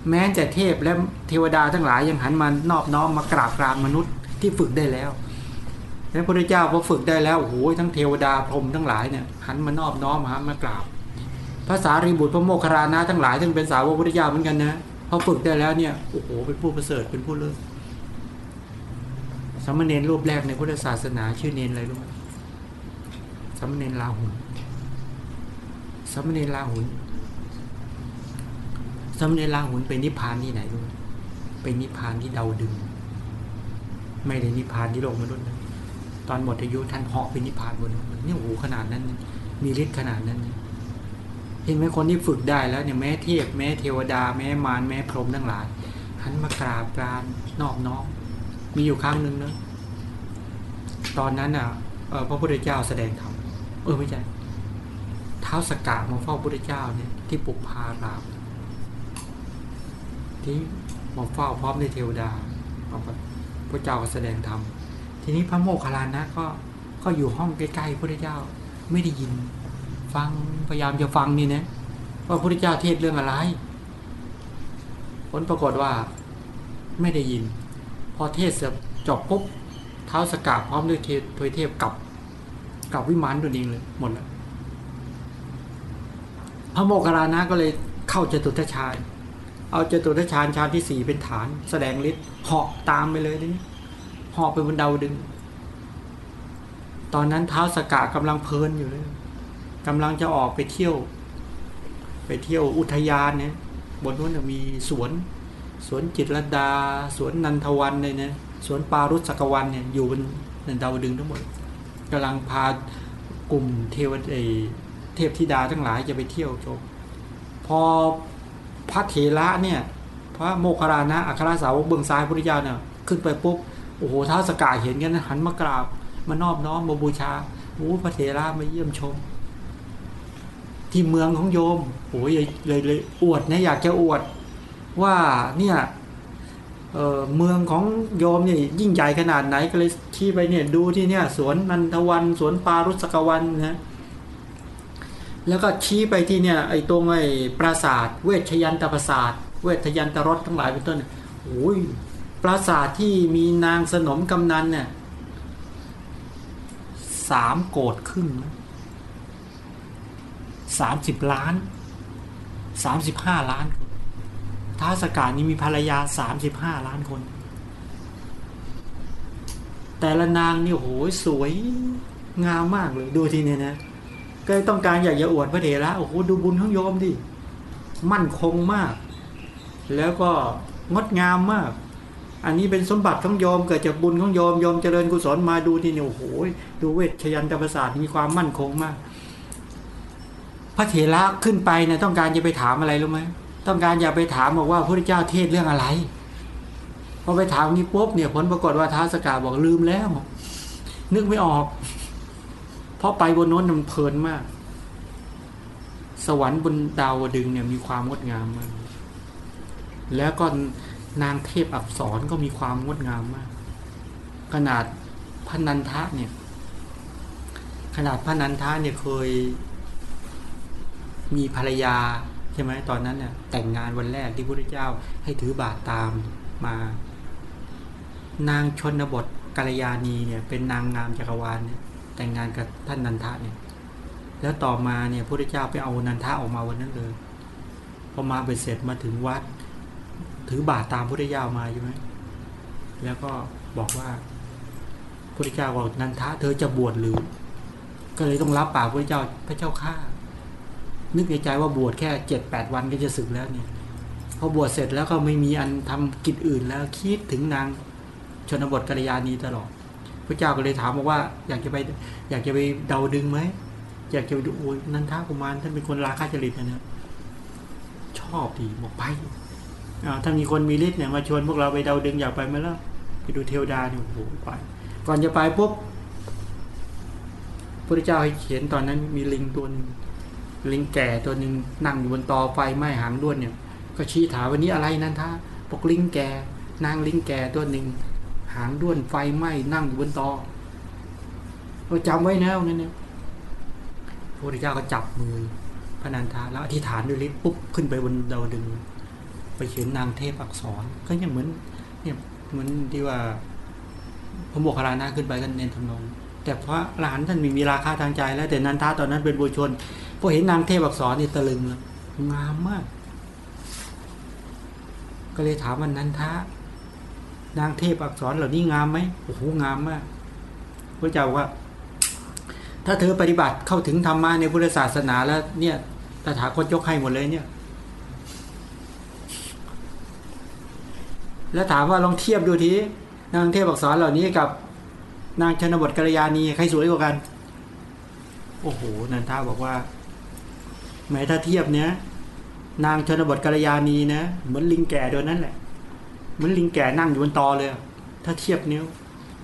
แม้แต่เทพและเทวดาทั้งหลายยังหันมานอบน้อมมากราบกรานมนุษย์ที่ฝึกได้แล้วพระพุทธเจ้าพอฝึกได้แล้วโอ้โหทั้งเทวดาพรหมทั้งหลายเนี่ยหันมานอบน้อมหันมากราบ ภาษารีบุตรพระโมคคัลลานะทั้งหลายซึ่งเป็นสาวกพุทธเจ้าเหมือนกันนะพอฝึกได้แล้วเนี่ยโอ้โหเป็นผู้ประเสริฐเป็นผู้เลิศสมณเณรรูปแรกในพุทธศาสนาชื่อเนนอะไรรู้ไหมสมณเณรลาหุนสมณเณรลาหุนสมณเณรลาหุนไปนิพพานที่ไหนรู้ไหมไปนิพพานที่เดาดึง ไม่ได้นิพพานที่โลกมนุษย์ตอนหมดอายุท่านเหาะไปนิพพานบนนี่โอ้โหขนาดนั้น มีฤทธิ์ขนาดนั้น เห็นไหมคนที่ฝึกได้แล้วเนี่ยแม้เทพแม้เทวดา แม้มารแม้พรหมทั้งหลายหันมากราบกานนอบน้อมมีอยู่ครั้งหนึ่งนะตอนนั้นอะพระพุทธเจ้าแสดงธรรมเออไม่ใช่เท้าสกกะมาเฝ้าพระพุทธเจ้าเนี่ยที่ปุกพารามที่มาเฝ้าพร้อมในเทวดาพระเจ้าก็แสดงธรรมทีนี้พระโมคคัลลานะก็ก็อยู่ห้องใกล้ๆพระพุทธเจ้าไม่ได้ยิน ฟังพยายามจะฟังนี่นะว่าพระพุทธเจ้าเทศเรื่องอะไร ผลปรากฏว่าไม่ได้ยิน พอเทศจบปุ๊บเท้าสกัดพร้อมด้วยเทพเทพกับกับวิมานตัวเองเลยหมดแล้วพระโมคคัลลานะก็เลยเข้าจตุทชาญเอาจตุทชาญชาญที่สี่เป็นฐาน แสดงฤทธิ์เหาะตามไปเลยนี่หอบไปบนดาวดึง ตอนนั้นเท้าสกากำลังเพลินอยู่เลย กำลังจะออกไปเที่ยว ไปเที่ยวอุทยานเนี่ยบนนู้นมีสวน สวนจิตรดา สวนนันทวันเลยนะสวนปารุสกวันเนี่ยอยู่บนดาวดึงทั้งหมดกำลังพากลุ่มเทวเทพธิดาทั้งหลายจะไปเที่ยวชมพอพระเถระเนี่ยพระโมคคารานะอัครสาวกเบื้องซ้ายพุทธเจ้าเนี่ยขึ้นไปปุ๊บโอ้โหท้าสกาเห็นกันหันมากราบ มานอบน้อมมาบูชาโอ้พระเถระมาเยี่ยมชม ที่เมืองของโยมโอ้ยเลยเลยอวดนะอยากจะอวดว่าเนี่ยเเมืองของโยมเนี่ยยิ่งใหญ่ขนาดไหนก็เลยที่ไปเนี่ยดูที่เนี่ยสวนนันทวันสวนปารุสกวันนะแล้วก็ชี้ไปที่เนี่ยไอ้ตรงไอ้ปราสาท เวชยันตปราสาท เวชยันตรสทั้งหลายเป็นต้นโอ้ยปราสาทที่มีนางสนมกำนันเนี่ยสามโกดครึ่ง สามสิบล้านสามสิบห้าล้านคนท้าสกาดนี้มีภรรยาสามสิบห้าล้านคน แต่ละนางนี่โหยสวยงามมากเลยดูทีเนี่ยนะก็ต้องการอยากจะอวดพระเถระโอ้โหดูบุญของโยมดิมั่นคงมาก แล้วก็งดงามมาก อันนี้เป็นสมบัติของโยมเกิดจากบุญของโยมโยมเจริญกุศลมาดูที่นี่โอ้โหดูเวชชยันตประสาทมีความมั่นคงมาก พระเถระขึ้นไปเนี่ยต้องการจะไปถามอะไรรู้ไหมต้องการอย่าไปถามบอกว่าพระเจ้าเทศเรื่องอะไรพอไปถามนี้ปุ๊บเนี่ย ผลปรากฏว่าท้าสกาบอกลืมแล้ว นึกไม่ออก เพราะไปบนโน้นมันเพลินมาก สวรรค์บนดาวดึงเนี่ยมีความงดงามมาก แล้วก็นางเทพอับสรก็มีความงดงามมาก ขนาดพนันทะเนี่ย ขนาดพนันทะเนี่ยเคย มีภรรยาใช่ไหมตอนนั้นเนี่ยแต่งงานวันแรกที่พระพุทธเจ้าให้ถือบาตรตามมา นางชนบทกัลยาณีเนี่ยเป็นนางงามจักรวาลเนี่ยแต่งงานกับท่านนันทะเนี่ย แล้วต่อมาเนี่ยพระพุทธเจ้าไปเอานันทะออกมาวันนั้นเลยพอมาไปเสร็จมาถึงวัด ถือบาตรตามพระพุทธเจ้ามาใช่ไหมแล้วก็บอกว่าพระพุทธเจ้าบอกนันทะเธอจะบวชหรือ ก็เลยต้องรับปากพระเจ้าพระเจ้าข้า นึกในใจว่าบวชแค่เจ็ดแปดวันก็จะสึกแล้วเนี่ยพอบวชเสร็จแล้วก็ไม่มีอันทำกิจอื่นแล้วคิดถึงนางชนบทกัลยาณีตลอดพระเจ้าก็เลยถามบอกว่า อยากจะไปอยากจะไปเดาดึงไหมอยากจะไปดูโอ้ยนันทากุมารท่านเป็นคนราคาจริตนะเนี่ยชอบดีบอกไปอ่าถ้ามีคนมีฤทธิ์เนี่ยมาชวนพวกเราไปเดาดึงอยากไปไหมล่ะไปดูเทวดาเนี่ยโอ้โหไปก่อนจะไปปุ๊บพระเจ้าให้เขียนตอนนั้นมีลิงตัวนึง ลิงแก่ตัวหนึ่งนั่งอยู่บนตอไฟไหม้หางด้วนเนี่ย ก็ชี้ถามวันนี้อะไรนั่นท่าปกลิงแก่นางลิงแก่ตัวหนึ่งหางด้วนไฟไหม้นั่งอยู่บนตอเราจำไว้นะนั่นเนี่ยพระพุทธเจ้าก็จับมือพระนันทาแล้วอธิษฐานด้วยฤทธิ์ปุ๊บขึ้นไปบนดาวดึง ไปเขียนนางเทพอักษร ก็ยังเหมือนเนี่ยเหมือนที่ว่าพระโมคคัลลานะขึ้นไปกันเน้นทำนอง แต่พระหลานท่านมีมีราคาทางใจแล้วแต่นันทาตอนนั้นเป็นบุชน พอเห็นนางเทพอักษรนี่ตะลึงเลยงามมาก ก็เลยถามว่านันทานางเทพอักษรเหล่านี้งามไหมโอ้โหงามมากพระเจ้าว่า ถ้าเธอปฏิบัติเข้าถึงธรรมะในพุทธศาสนาแล้วเนี่ยตถาคตยกให้หมดเลยเนี่ย แล้วถามว่าลองเทียบดูทีนางเทพอักษรเหล่านี้กับ นางชนบทกัลยาณีใครสวยกว่ากัน โอ้โหนันทาบอกว่า แม้ถ้าเทียบเนี้ยนางชนบทกัลยาณีนะเหมือนลิงแก่ตัวนั้นแหละ เหมือนลิงแก่นั่งอยู่บนตอเลย ถ้าเทียบนิ้ว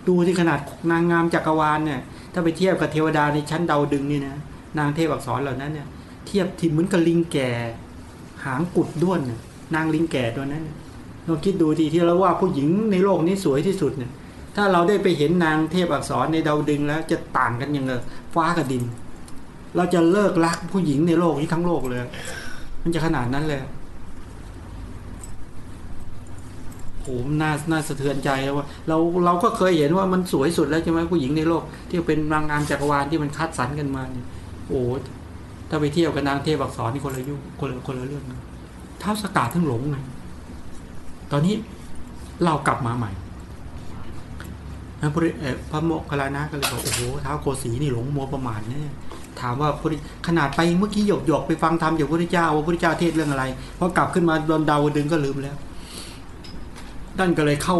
ดูที่ขนาดนางงามจักรวาลเนี่ย ถ้าไปเทียบกับเทวดาในชั้นเดาดึงนี่นะนางเทพอักษรเหล่านั้นเนี่ย เทียบที่เหมือนกับลิงแก่ หางกุดด้วนเนี่ยนางลิงแก่ตัวนั้นลองคิดดูทีที่เราว่าผู้หญิงในโลกนี้สวยที่สุดเนี่ยถ้าเราได้ไปเห็นนางเทพอักษรในเดาดึงแล้วจะต่างกันยังไงฟ้ากับดิน เราจะเลิกรักผู้หญิงในโลกนี้ทั้งโลกเลย มันจะขนาดนั้นเลยโหน่าน่าสะเทือนใจแล้วว่า เราเราก็เคยเห็นว่ามันสวยสุดแล้วใช่ไหมผู้หญิงในโลก ที่เป็นนางงามจักรวาลที่มันคัดสรรกันมาเนี่ยโอ้ถ้าไปเที่ยวกับนางเทพอักษรนี่คนละยุคนละคนละเรื่องนะเท้าสกัดทั้งหลงไงตอนนี้เรากลับมาใหม่พระพระโมคคัลลานะก็เลยบอกโอ้โหเท้าโกสีนี่หลงมัวประมาทเนี่ย ถามว่าขนาดไปเมื่อกี้หยกหยกไปฟังธรรมจากพระพุทธเจ้าว่าพระพุทธเจ้าเทศเรื่องอะไรพอกลับขึ้นมาโดนดาวดึงก็ลืมแล้วท่านก็เลยเข้า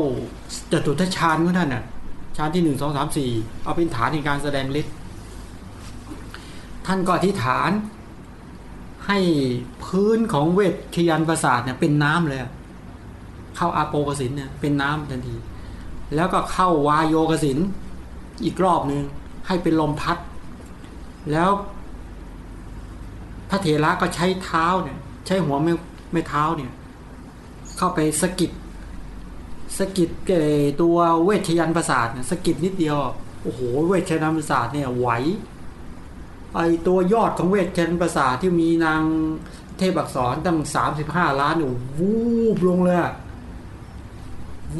จตุทัชฌานของท่านน่ะฌานที่หนึ่งสองสามสี่เอาเป็นฐานในการแสดงฤทธิ์ท่านก็อธิษฐาน ให้พื้นของเวทขยันประสาทเนี่ยเป็นน้ำเลยเข้าอาโปกสินเนี่ยเป็นน้ำทันที แล้วก็เข้าวายโยกสินอีกรอบหนึ่งให้เป็นลมพัด แล้ว พระเถระก็ใช้เท้าเนี่ย ใช้หัวไม่ไม่เท้าเนี่ย เข้าไปสกิดสกิดเกตัวเวชยันประสาทเนี่ยสกิดนิดเดียวโอ้โหเวชยันประสาทเนี่ยไหวไอตัวยอดของเวชยันประสาทที่มีนางเทพอักษรตั้งสามสิบห้าล้านอยู่วูบลงเลย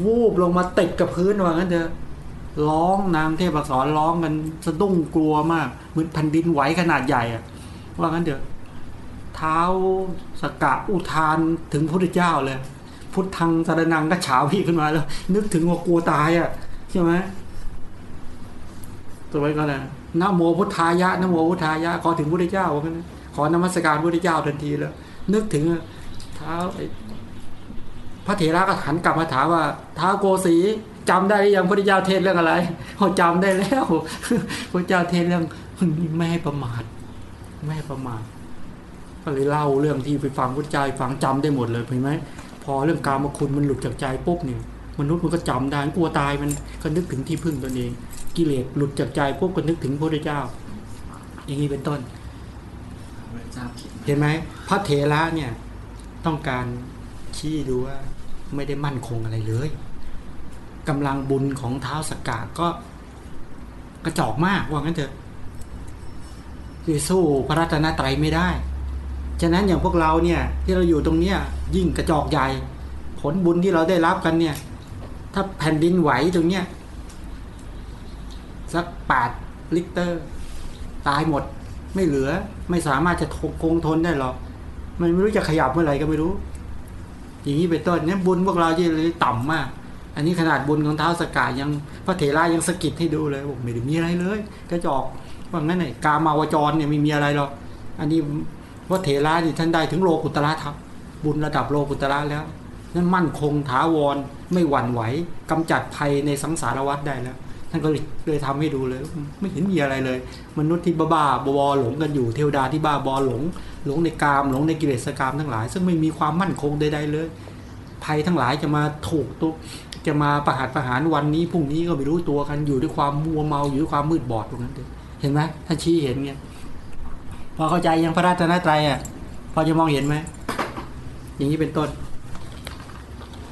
วูบลงมาติดกับพื้นว่างั้นเถอะ ร้องนางเทพอักษรร้องกันสะดุ้งกลัวมาก เหมือนแผ่นดินไหวขนาดใหญ่อะว่างั้นเถอะเท้าสกะอุทานถึงพระพุทธเจ้าเลย พุทธังสารนังก็ฉาพี่ขึ้นมาแล้ว นึกถึงว่ากลัวตายอะใช่ไหมตัวไว้ก็แล้วนโมพุทธายะนโมพุทธายะขอถึงพระเจ้าว่ากันขอนมัสการพระเจ้าทันทีแล้ว นึกถึงเท้าพระเถระก็หันกลับมาถามว่าเท้าโกสี จำได้หรือยังพระเจ้าเทศเรื่องอะไรเขาจำได้แล้วพระเจ้าเทศเรื่องไม่ให้ประมาทไม่ให้ประมาทก็เลยเล่าเรื่องที่ไปฟังพุทธเจ้าให้ฟังจำได้หมดเลยเห็นไหมพอเรื่องการมาคุณมันหลุดจากใจปุ๊บเนี่ยมนุษย์มันก็จำได้กลัวตายมันก็นึกถึงที่พึ่งตนเอง กิเลสหลุดจากใจปุ๊บก็นึกถึงพระพุทธเจ้า อย่างนี้เป็นต้นพระเจ้าคิดเห็นไหมพระเถระเนี่ยต้องการชี้ดูว่าไม่ได้มั่นคงอะไรเลย กำลังบุญของเท้าสกกาก็กระจอกมากว่างั้นเถอะคือสู้พระรัตนตรัยไม่ได้ ฉะนั้นอย่างพวกเราเนี่ยที่เราอยู่ตรงเนี้ยยิ่งกระจอกใหญ่ ผลบุญที่เราได้รับกันเนี่ย ถ้าแผ่นดินไหวตรงเนี้ยสักแปดลิตร ตายหมดไม่เหลือไม่สามารถจะคงทนได้หรอกมันไม่รู้จะขยับเมื่อไหร่ก็ไม่รู้ อย่างนี้เป็นต้นเนี่ยบุญพวกเราที่เลยต่ำมาก อันนี้ขนาดบุญของเท้าสกายยังพระเถระยังสกิดให้ดูเลยบอกไม่ได้มีอะไรเลยกระจอกว่างั้นไงกามาวจรเนี่ยไม่มีอะไรหรอกอันนี้พระเถระนี่ท่านได้ถึงโลกุตระทับบุญระดับโลกุตระแล้วนั่นมั่นคงถาวรไม่หวั่นไหวกำจัดภัยในสังสารวัฏได้แล้วท่านก็เลยทำให้ดูเลย ไม่เห็นมีอะไรเลย มนุษย์ที่บ้าๆบอหลงกันอยู่เทวดาที่บ้าบอหลง หลงในกามหลงในกิเลสกามทั้งหลาย ซึ่งไม่มีความมั่นคงใดๆเลย ภัยทั้งหลายจะมาถูกตุ จะมาประหัตประหารวันนี้พรุ่งนี้ก็ไม่รู้ตัวกันอยู่ด้วยความมัวเมาอยู่ด้วยความมืดบอดตรงนั้นเลยเห็นไหมถ้าชี้เห็นเงี้ยพอเข้าใจยังพระราชนตรัยอะ พอจะมองเห็นไหมอย่างนี้เป็นต้น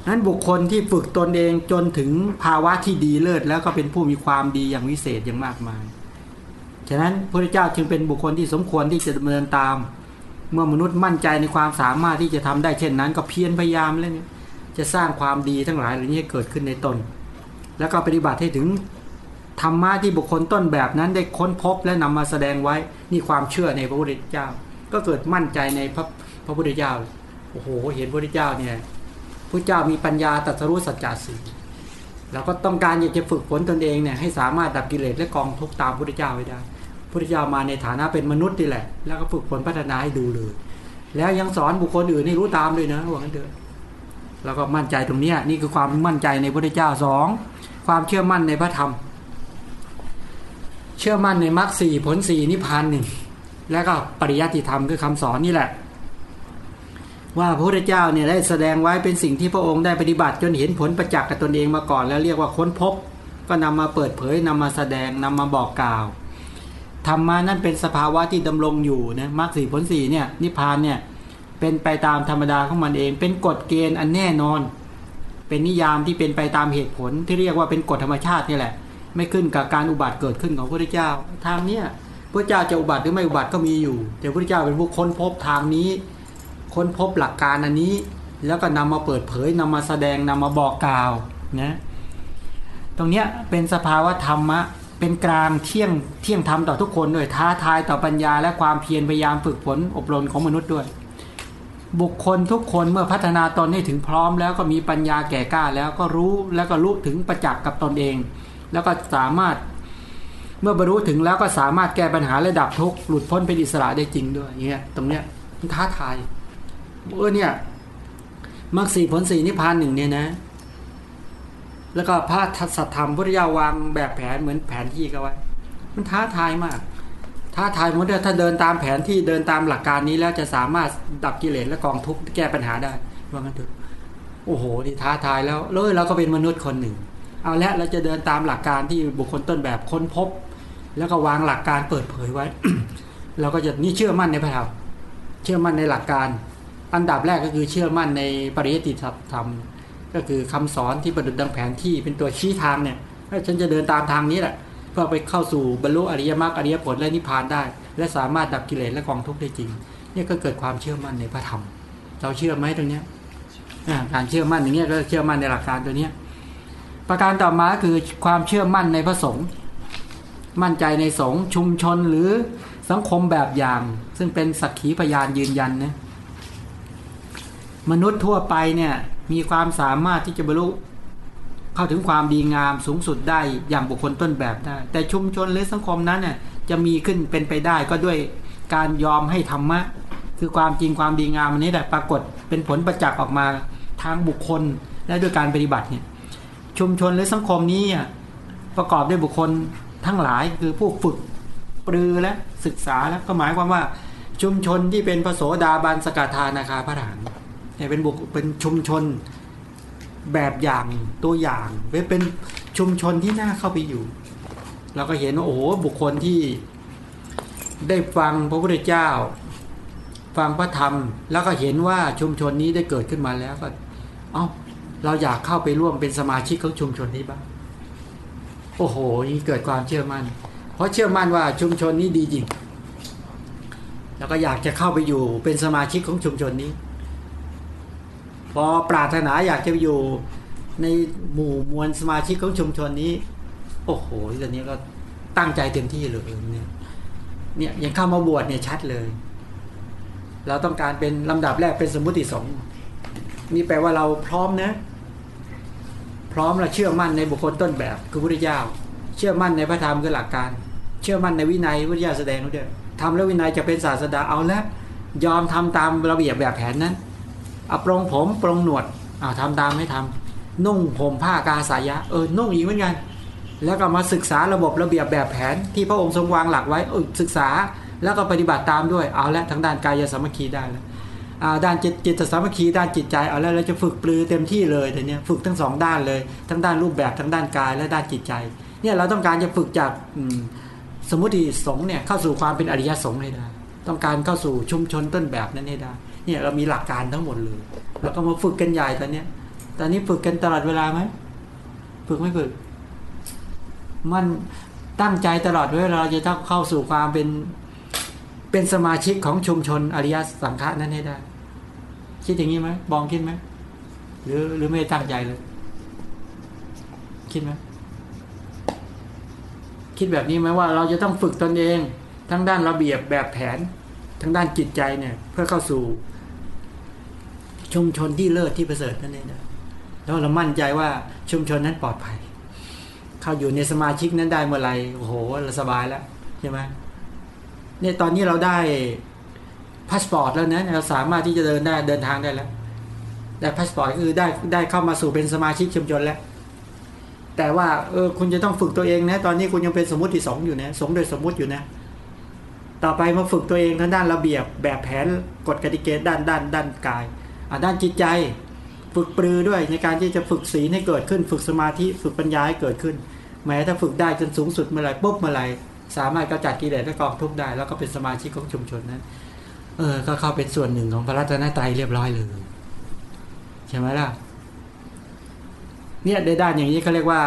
นั้นบุคคลที่ฝึกตนเองจนถึงภาวะที่ดีเลิศแล้วก็เป็นผู้มีความดีอย่างวิเศษอย่างมากมาย ฉะนั้นพระเจ้าจึงเป็นบุคคลที่สมควรที่จะดำเนินตาม เมื่อมนุษย์มั่นใจในความสามารถที่จะทำได้เช่นนั้น ก็เพียรพยายามแล้วเนี่ย จะสร้างความดีทั้งหลายเหล่านี้ให้เกิดขึ้นในตน แล้วก็ปฏิบัติให้ถึงธรรมะที่บุคคลต้นแบบนั้นได้ค้นพบและนำมาแสดงไว้นี่ความเชื่อในพระพุทธเจ้า ก็เกิดมั่นใจในพระพระพุทธเจ้าโอ้โหเห็นพระพุทธเจ้าเนี่ยพระเจ้ามีปัญญาตรัสรู้สัจจะสี่เราก็ต้องการอยากจะฝึกฝนตนเองเนี่ยให้สามารถดับกิเลสและกองทุกข์ตามพระพุทธเจ้าไว้ได้พระพุทธเจ้ามาในฐานะเป็นมนุษย์นี่แหละ แล้วก็ฝึกฝนพัฒนาให้ดูเลย แล้วยังสอนบุคคลอื่นให้รู้ตามด้วยนะว่างั้นเถอะ แล้วก็มั่นใจตรงนี้นี่คือความมั่นใจในพระธเจ้าสองความเชื่อมั่นในพระธรรม เชื่อมั่นในมรรคสี่ผลสี่นิพพานหนึ่งแล้วก็ปริยัติธรรมคือคำสอนนี่แหละ ว่าพระพุทธเจ้าเนี่ยได้แสดงไว้เป็นสิ่งที่พระองค์ได้ปฏิบัติจนเห็นผลประจักษ์กับตนเองมาก่อน แล้วเรียกว่าค้นพบ ก็นำมาเปิดเผยนำมาแสดงนำมาบอกกล่าวธรรมานั่นเป็นสภาวะที่ดำรงอยู่นะมรรคสี่ผลสี่เนี่ยนิพพานเนี่ย เป็นไปตามธรรมดาของมันเอง เป็นกฎเกณฑ์อันแน่นอน เป็นนิยามที่เป็นไปตามเหตุผลที่เรียกว่าเป็นกฎธรรมชาตินี่แหละ ไม่ขึ้นกับการอุบัติเกิดขึ้นของพระพุทธเจ้า ทางเนี้ยพระเจ้าจะอุบัติหรือไม่อุบัติก็มีอยู่ แต่พระพุทธเจ้าเป็นผู้ค้นพบทางนี้ ค้นพบหลักการอันนี้ แล้วก็นำมาเปิดเผยนำมาแสดงนำมาบอกกล่าวนะตรงเนี้ยเป็นสภาวะธรรมะเป็นกลางเที่ยงเที่ยงธรรมต่อทุกคนด้วยท้าทายต่อปัญญาและความเพียรพยายามฝึกฝนอบรมของมนุษย์ด้วย บุคคลทุกคนเมื่อพัฒนาตนให้ถึงพร้อมแล้วก็มีปัญญาแก่กล้าแล้วก็รู้แล้วก็รู้ถึงประจักษ์กับตนเอง แล้วก็สามารถเมื่อบรรลุถึงแล้วก็สามารถแก้ปัญหาระดับทุกหลุดพ้นเป็นอิสระได้จริงด้วยเงี้ยตรงเนี้ยมันท้าทายเออเนี่ยมรรคสี่ผลสี่นิพพานหนึ่งเนี่ยนะ แล้วก็พระสัทธรรมพุทธเจ้าวางแบบแผนเหมือนแผนที่ก็ไว้ มันท้าทายมาก ท้าทายมันถ้าเดินตามแผนที่เดินตามหลักการนี้แล้วจะสามารถดับกิเลสและกองทุกข์แก้ปัญหาได้ว่างั้นเถอะโอ้โหนี่ท้าทายแล้วเลยเราก็เป็นมนุษย์คนหนึ่ง เอาละเราจะเดินตามหลักการที่บุคคลต้นแบบค้นพบ แล้วก็วางหลักการเปิดเผยไว้ เราก็จะนี่เชื่อมั่นในพระธรรมเชื่อมั่นในหลักการ อันดับแรกก็คือเชื่อมั่นในปริยติธรรม ก็คือคำสอนที่ประดุจดังแผนที่เป็นตัวชี้ทางเนี่ยฉันจะเดินตามทางนี้แหละ เพื่อไปเข้าสู่บรรลุอริยมรรคอริยผลและนิพพานได้ และสามารถดับกิเลสและกองทุกข์ได้จริง เนี่ยก็เกิดความเชื่อมั่นในพระธรรม เราเชื่อไหมตรงเนี้ยการเชื่อมั่นอย่างเงี้ยก็เชื่อมั่นในหลักการตัวเนี้ยประการต่อมาคือความเชื่อมั่นในพระสงฆ์มั่นใจในสงฆ์ชุมชนหรือสังคมแบบอย่าง ซึ่งเป็นสักขีพยานยืนยันนะมนุษย์ทั่วไปเนี่ยมีความสามารถที่จะบรรลุ เข้าถึงความดีงามสูงสุดได้อย่างบุคคลต้นแบบได้ แต่ชุมชนหรือสังคมนั้นเนี่ยจะมีขึ้นเป็นไปได้ก็ด้วยการยอมให้ธรรมะ คือความจริงความดีงามอันนี้แหละปรากฏเป็นผลประจักษ์ออกมาทางบุคคลและด้วยการปฏิบัติเนี่ยชุมชนหรือสังคมนี้ประกอบด้วยบุคคลทั้งหลายคือผู้ฝึกปรือและศึกษาแล้วก็หมายความว่าชุมชนที่เป็นพระโสดาบันสกทานาคาพระหานเนี่ยเป็นบุคเป็นชุมชน แบบอย่างตัวอย่างเป็นชุมชนที่น่าเข้าไปอยู่ เราก็เห็นว่าโอ้โหบุคคลที่ได้ฟังพระพุทธเจ้า ฟังพระธรรม แล้วก็เห็นว่าชุมชนนี้ได้เกิดขึ้นมาแล้วก็ เอ้าเราอยากเข้าไปร่วมเป็นสมาชิกของชุมชนนี้บ้างโอ้โหนี่เกิดความเชื่อมัน่น เพราะเชื่อมั่นว่าชุมชนนี้ดีจริงแล้วก็อยากจะเข้าไปอยู่เป็นสมาชิกของชุมชนนี้ พอปรารถนาอยากจะอยู่ในหมู่มวลสมาชิกของชุมชนนี้ โอ้โหตอนนี้ก็ตั้งใจเต็มที่เลยเนี่ยเนี่ยยังเข้ามาบวชเนี่ยชัดเลย เราต้องการเป็นลำดับแรกเป็นสมมติสงฆ์นี่แปลว่าเราพร้อมนะ พร้อมเราเชื่อมั่นในบุคคลต้นแบบคือพระพุทธเจ้า เชื่อมั่นในพระธรรมคือหลักการ เชื่อมั่นในวินัยพระพุทธเจ้าแสดงด้วยทำแล้ววินัยจะเป็นศาสดาเอาแล้วยอมทำตามระเบียบแบบแผนนั้น อาปรงผมปรงหนวดเอาทำตามให้ทำนุ่งผมผ้ากาสายะเออนุ่งอีกเหมือนกัน แล้วก็มาศึกษาระบบระเบียบแบบแผนที่พระองค์ทรงวางหลักไว้เออศึกษาแล้วก็ปฏิบัติตามด้วยเอาละทั้งด้านกายสามัคคีได้แล้วด้านจิตจิตสามัคคีด้านจิตใจเอาแล้วเราจะฝึกปลือเต็มที่เลยแต่เนี้ยฝึกทั้งสองด้านเลย ทั้งด้านรูปแบบทั้งด้านกายและด้านจิตใจเนี่ยเราต้องการจะฝึกจากสมมติสงเนี่ยเข้าสู่ความเป็นอริยสงฆ์ให้ได้ ต้องการเข้าสู่ชุมชนต้นแบบนั้นให้ได้ เนี่ยเรามีหลักการทั้งหมดเลย แล้วก็มาฝึกกันใหญ่ตอนเนี้ย ตอนนี้ฝึกกันตลอดเวลาไหมฝึกไม่ฝึก มันตั้งใจตลอดเวลาเราจะต้องเข้าสู่ความเป็นเป็นสมาชิกของชุมชนอริยสังฆะนั้นให้ได้คิดอย่างนี้ไหมบองคิดไหมหรือหรือไม่ตั้งใจเลย คิดไหมคิดแบบนี้ไหมว่าเราจะต้องฝึกตนเอง ทั้งด้านระเบียบแบบแผน ทั้งด้านจิตใจเนี่ย เพื่อเข้าสู่ ชุมชนที่เลิศที่ประเสริฐนั่นเองนะแล้วเรามั่นใจว่าชุมชนนั้นปลอดภัย เข้าอยู่ในสมาชิกนั้นได้เมื่อไหร่โอ้โหเราสบายแล้วใช่ไหมเนี่ยตอนนี้เราได้พาสปอร์ตแล้วนะเราสามารถที่จะเดินได้เดินทางได้แล้วได้พาสปอร์ตคือได้ได้เข้ามาสู่เป็นสมาชิกชุมชนแล้ว แต่ว่าเออคุณจะต้องฝึกตัวเองนะ ตอนนี้คุณยังเป็นสมมติสงฆ์อยู่นะสงฆ์โดยสมมุติอยู่นะ ต่อไปมาฝึกตัวเองทางด้านระเบียบแบบแผนกฎกติกาด้านด้านด้านกาย ด้านจิตใจฝึกปรือด้วยในการที่จะฝึกศีลให้เกิดขึ้น ฝึกสมาธิฝึกปัญญาให้เกิดขึ้น แม้ถ้าฝึกได้จนสูงสุดเมื่อไรปุ๊บเมื่อไรสามารถกำจัดกิเลสและกองทุกได้ แล้วก็เป็นสมาชิกของชุมชนนั้นเออก็เข้าเป็นส่วนหนึ่งของพระรัตนตรัยเรียบร้อยเลยใช่ไหมล่ะเนี่ยในด้านอย่างนี้เขาเรียกว่า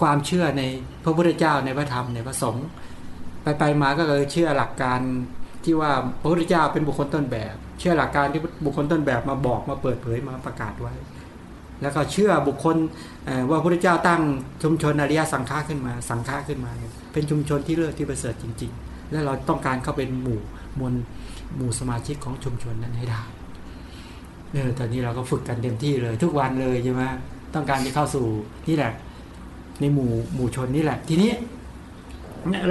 ความเชื่อในพระพุทธเจ้าในพระธรรมในพระสงฆ์ไปไปมาก็เลยเชื่อหลักการที่ว่าพระพุทธเจ้าเป็นบุคคลต้นแบบ เชื่อหลักการที่บุคคลต้นแบบมาบอกมาเปิดเผยมาประกาศไว้ แล้วก็เชื่อบุคคลว่าพระพุทธเจ้าตั้งชุมชนอริยสังฆาขึ้นมา สังฆาขึ้นมา เป็นชุมชนที่เลิศที่ประเสริฐจริง ๆ และเราต้องการเข้าเป็นหมู่มวลหมู่สมาชิกของชุมชนนั้นให้ได้เนี่ยตอนนี้เราก็ฝึกกันเต็มที่เลย ทุกวันเลยใช่ไหมต้องการจะเข้าสู่นี่แหละ ในหมู่หมู่ชนนี่แหละ ทีนี้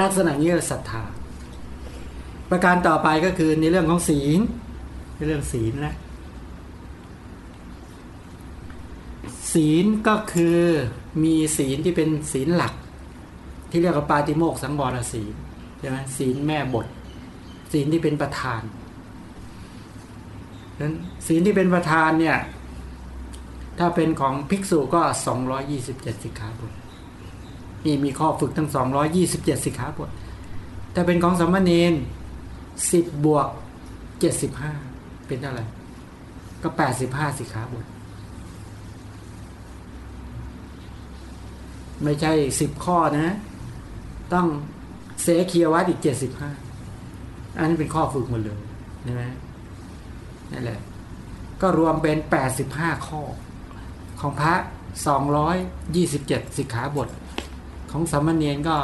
ลักษณะนี้ศรัทธาประการต่อไปก็คือในเรื่องของศีล เรื่องศีลนะศีลก็คือมีศีลที่เป็นศีลหลัก ที่เรียกว่าปาติโมกสังวรศีลใช่ไหมศีลแม่บท ศีลที่เป็นประธานนั้นศีลที่เป็นประธานเนี่ย ถ้าเป็นของภิกษุก็สองร้อยี่สิบเจ็ดสิกขาบทนี่มีข้อฝึกทั้งสองร้อยี่สิบเจ็ดสิกขาบทถ้าเป็นของสัมมาเนนสิบบวกเจ็ดสิบห้า เป็นเท่าไหร่ก็แปดสิบห้าสิกขาบทไม่ใช่สิบข้อนะ ต้องเสเคียวัดอีกเจ็ดสิบห้าอันนี้เป็นข้อฝึกหมดเลยใช่ไหมนั่นแหละ ก็รวมเป็นแปดสิบห้าข้อ ของพระสองร้อยยี่สิบเจ็ดสิกขาบท ของสามเณรก็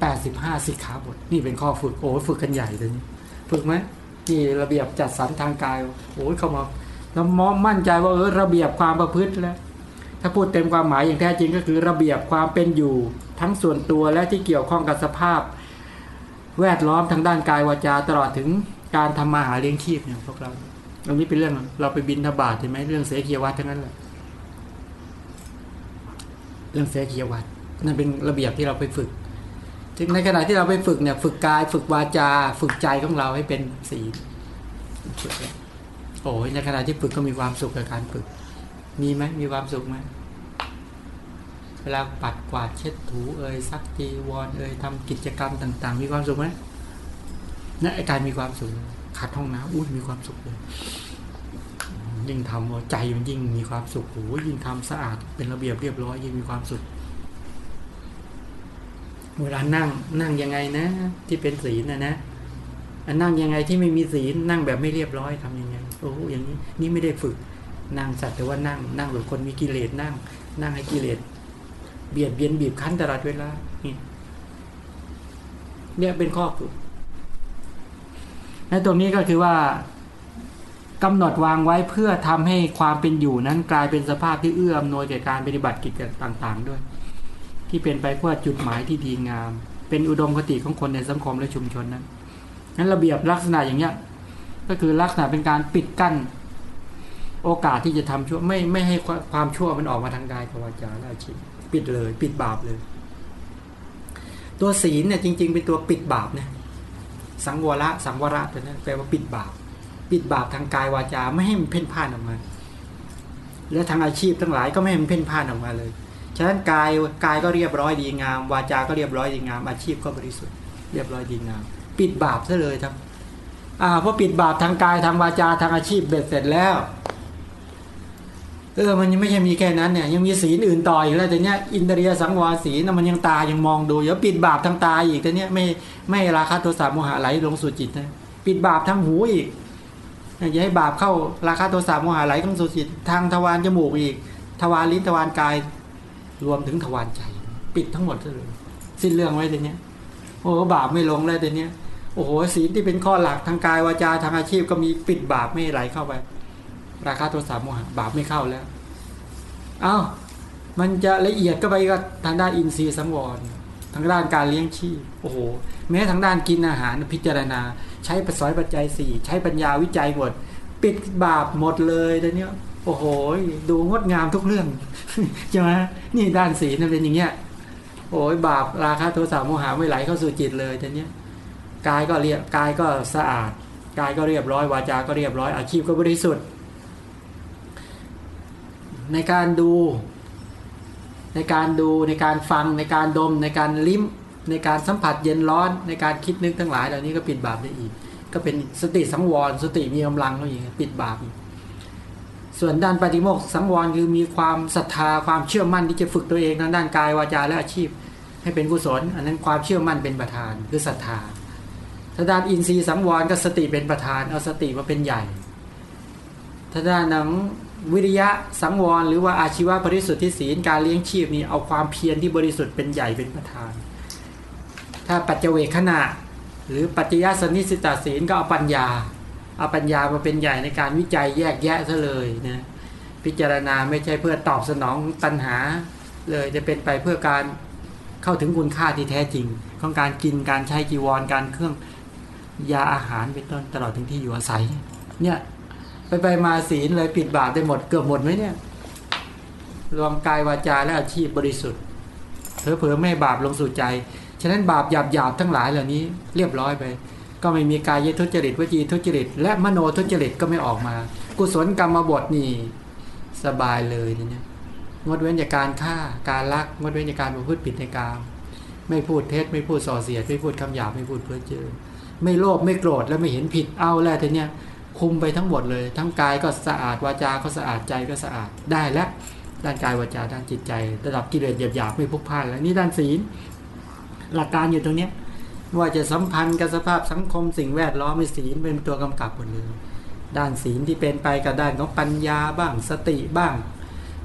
แปดสิบห้าสิกขาบท นี่เป็นข้อฝึกโอ้ฝึกกันใหญ่เลยฝึกไหม นี่ระเบียบจัดสรรทางกายโอ้ยเขามาแล้วมอมั่นใจว่าเออระเบียบความประพฤติแล้ว ถ้าพูดเต็มความหมายอย่างแท้จริงก็คือระเบียบความเป็นอยู่ ทั้งส่วนตัวและที่เกี่ยวข้องกับสภาพ แวดล้อมทางด้านกายวาจาตลอดถึงการทำมาหาเลี้ยงชีพเนี่ยพวกเราตรงนี้เป็นเรื่องเราไปบินทบาทใช่ไหมเรื่องเสกียวัตทั้งนั้นแหละเรื่องเสกียวัตนั่นเป็นระเบียบที่เราไปฝึก ในขณะที่เราไปฝึกเนี่ย ฝึกกาย ฝึกวาจา ฝึกใจของเราให้เป็นศีลฝึกโอ้ยในขณะที่ฝึกก็มีความสุขกับการฝึก มีไหมมีความสุขไหมเวลาปัดกวาดเช็ดถูเอ่ยซักจีวรเอ่ยทำกิจกรรมต่าง ๆ มีความสุขไหมนั่นไอการมีความสุขขัดห้องน้ำอุ้ยมีความสุขเลยยิ่งทำใจมันยิ่งมีความสุขโอ้ยยิ่งทำสะอาดเป็นระเบียบเรียบร้อยยิ่งมีความสุข เวลานั่งนั่งยังไงนะ ที่เป็นศีลนะนะอันนั่งยังไงที่ไม่มีศีลนั่งแบบไม่เรียบร้อยทำยังไงโอ้อย่างนี้นี่ไม่ได้ฝึกนั่งสัตว์แต่ว่านั่งนั่งแบบคนมีกิเลสนั่ง นั่งให้กิเลสเบียดเบียนบีบคั้นตลอดเวลานี่เนี่ยเป็นข้อฝึกและตรงนี้ก็คือว่ากำหนดวางไว้เพื่อทำให้ความเป็นอยู่นั้นกลายเป็นสภาพที่เอื้ออำนวยแก่การปฏิบัติกิจต่าง ๆ ด้วย ที่เป็นไปเพื่อจุดหมายที่ดีงาม เป็นอุดมคติของคนในสังคมและชุมชนนั้นนั้นระเบียบลักษณะอย่างเนี้ยก็คือลักษณะเป็นการปิดกั้น โอกาสที่จะทำชั่วไม่ไม่ให้ความชั่วมันออกมาทางกายกับวาจาและอาชีพปิดเลย ปิดบาปเลย ตัวศีลเนี่ยจริง ๆ เป็นตัวปิดบาปนี่ยสังวรสังวระตัวนั้นแปลว่าปิดบาป ปิดบาปทางกายวาจาไม่ให้มันเพ่นพ่านออกมา แล้วทางอาชีพทั้งหลายก็ไม่ให้มันเพ่นพ่านออกมาเลย ฉะนั้นกายกายก็เรียบร้อยดีงาม วาจาก็เรียบร้อยดีงาม อาชีพก็บริสุทธิ์ เรียบร้อยดีงาม ปิดบาปซะเลยครับอ่าพอปิดบาปทางกายทางวาจาทางอาชีพเบ็ดเสร็จแล้วเออมันยังไม่ใช่มีแค่นั้นเนี่ยยังมีศีลอื่นต่ออีกแล้วแต่เนี้ยอินเดียสังวรศีลมันยังตายังมองดูเดี๋ยวปิดบาปทางตาอีกแต่เนี้ยไม่ไม่ราคะโทสะโมหะไหลลงสู่จิตนะปิดบาปทางหูอีกอย่าให้บาปเข้าราคะโทสะโมหะไหลลงสู่จิตทางทวารจมูกอีก ทวารลิ้นทวารกาย รวมถึงทวารใจ ปิดทั้งหมดเลย สิ้นเรื่องไว้แต่เนี้โอ้บาปไม่ลงเลยแต่เนี้โอ้โหศีลที่เป็นข้อหลักทางกายวาจาทางอาชีพก็มีปิดบาปไม่ไหลเข้าไป ราคาโทสะโมหะบาปไม่เข้าแล้วอา้าวมันจะละเอียดก็ไปก็ทางด้านอินทรีย์สังวรทางด้านการเลี้ยงชีพโอ้โห แม้ทางด้านกินอาหารพิจารณา ใช้ปัสสอยปัจจัยสี่ใช้ปัญญาวิจัยหมด ปิดบาปหมดเลยแต่เนี้ โอ้โห ดูงดงามทุกเรื่องใช่ไหมนี่ด้านศีลเป็นอย่างเงี้ยโอ้ยบาปราคะโทสะโมหะไม่ไหลเข้าสู่จิตเลยแต่เนี้ยกายก็เรียบกายก็สะอาดกายก็เรียบร้อยวาจาก็เรียบร้อยอาชีพก็บริสุทธิ์ ในการดู ในการดูในการฟังในการดม ในการลิ้ม ในการสัมผัสเย็นร้อน ในการคิดนึกทั้งหลายเหล่านี้ก็ปิดบาปได้อีก ก็เป็นสติสังวรสติมีกำลังแล้วอย่างปิดบาปอีก ส่วนด้านปฏิโมกสังวรคือมีความศรัทธาความเชื่อมั่นที่จะฝึกตัวเองทางด้านกายวาจาและอาชีพ ให้เป็นกุศล อันนั้นความเชื่อมั่นเป็นประธานคือศรัทธาถ้าด้านอินทรีย์สังวรก็สติเป็นประธานเอาสติมาเป็นใหญ่ถ้าด้านหนังวิริยะสังวร หรือว่าอาชีวะบริสุทธิ์ที่ศีลการเลี้ยงชีพนี่เอาความเพียรที่บริสุทธิ์เป็นใหญ่เป็นประธาน ถ้าปัจเจเวขณะ หรือปัจจยสนิสิตาศีลก็เอาปัญญา เอาปัญญามาเป็นใหญ่ในการวิจัยแยกแยะซะเลยนะพิจารณาไม่ใช่เพื่อตอบสนองตัณหา เลยจะเป็นไปเพื่อการเข้าถึงคุณค่าที่แท้จริง ของการกินการใช้จีวรการเครื่องยาอาหารเป็นต้นตลอดถึงที่อยู่อาศัย เนี่ยไปไปมาศีลเลยปิดบาปได้หมดเกือบหมดไหมเนี่ย รวมกายวาจาและอาชีพบริสุทธิ์เผลอๆไม่บาปลงสู่ใจ ฉะนั้นบาปหยาบๆทั้งหลายเหล่านี้เรียบร้อยไป ก็ไม่มีกายทุจริตวจีทุจริต และมโนทุจริตก็ไม่ออกมา กุศลกรรมบทนี่สบายเลยเนี่ยงดเว้นจากการฆ่าการลักงดเว้นจากการประพฤติผิดในกามไม่พูดเท็จไม่พูดส่อเสียดไม่พูดคำหยาบไม่พูดเพ้อเจ้อไม่โลภไม่โกรธแล้วไม่เห็นผิดเอาแล้วทีเนี้ยคุมไปทั้งหมดเลย ทั้งกายก็สะอาดวาจาก็สะอาดใจก็สะอาดได้แล้วด้านกายวาจาด้านจิตใจ ระดับกิเลสหยาบๆไม่พุกพ่านแล้วนี่ด้านศีลหลักการอยู่ตรงเนี้ย ว่าจะสัมพันธ์กับสภาพสังคมสิ่งแวดล้อมมีศีลเป็นตัวกำกับหมดเลยด้านศีลที่เป็นไปกับด้านของปัญญาบ้างสติบ้าง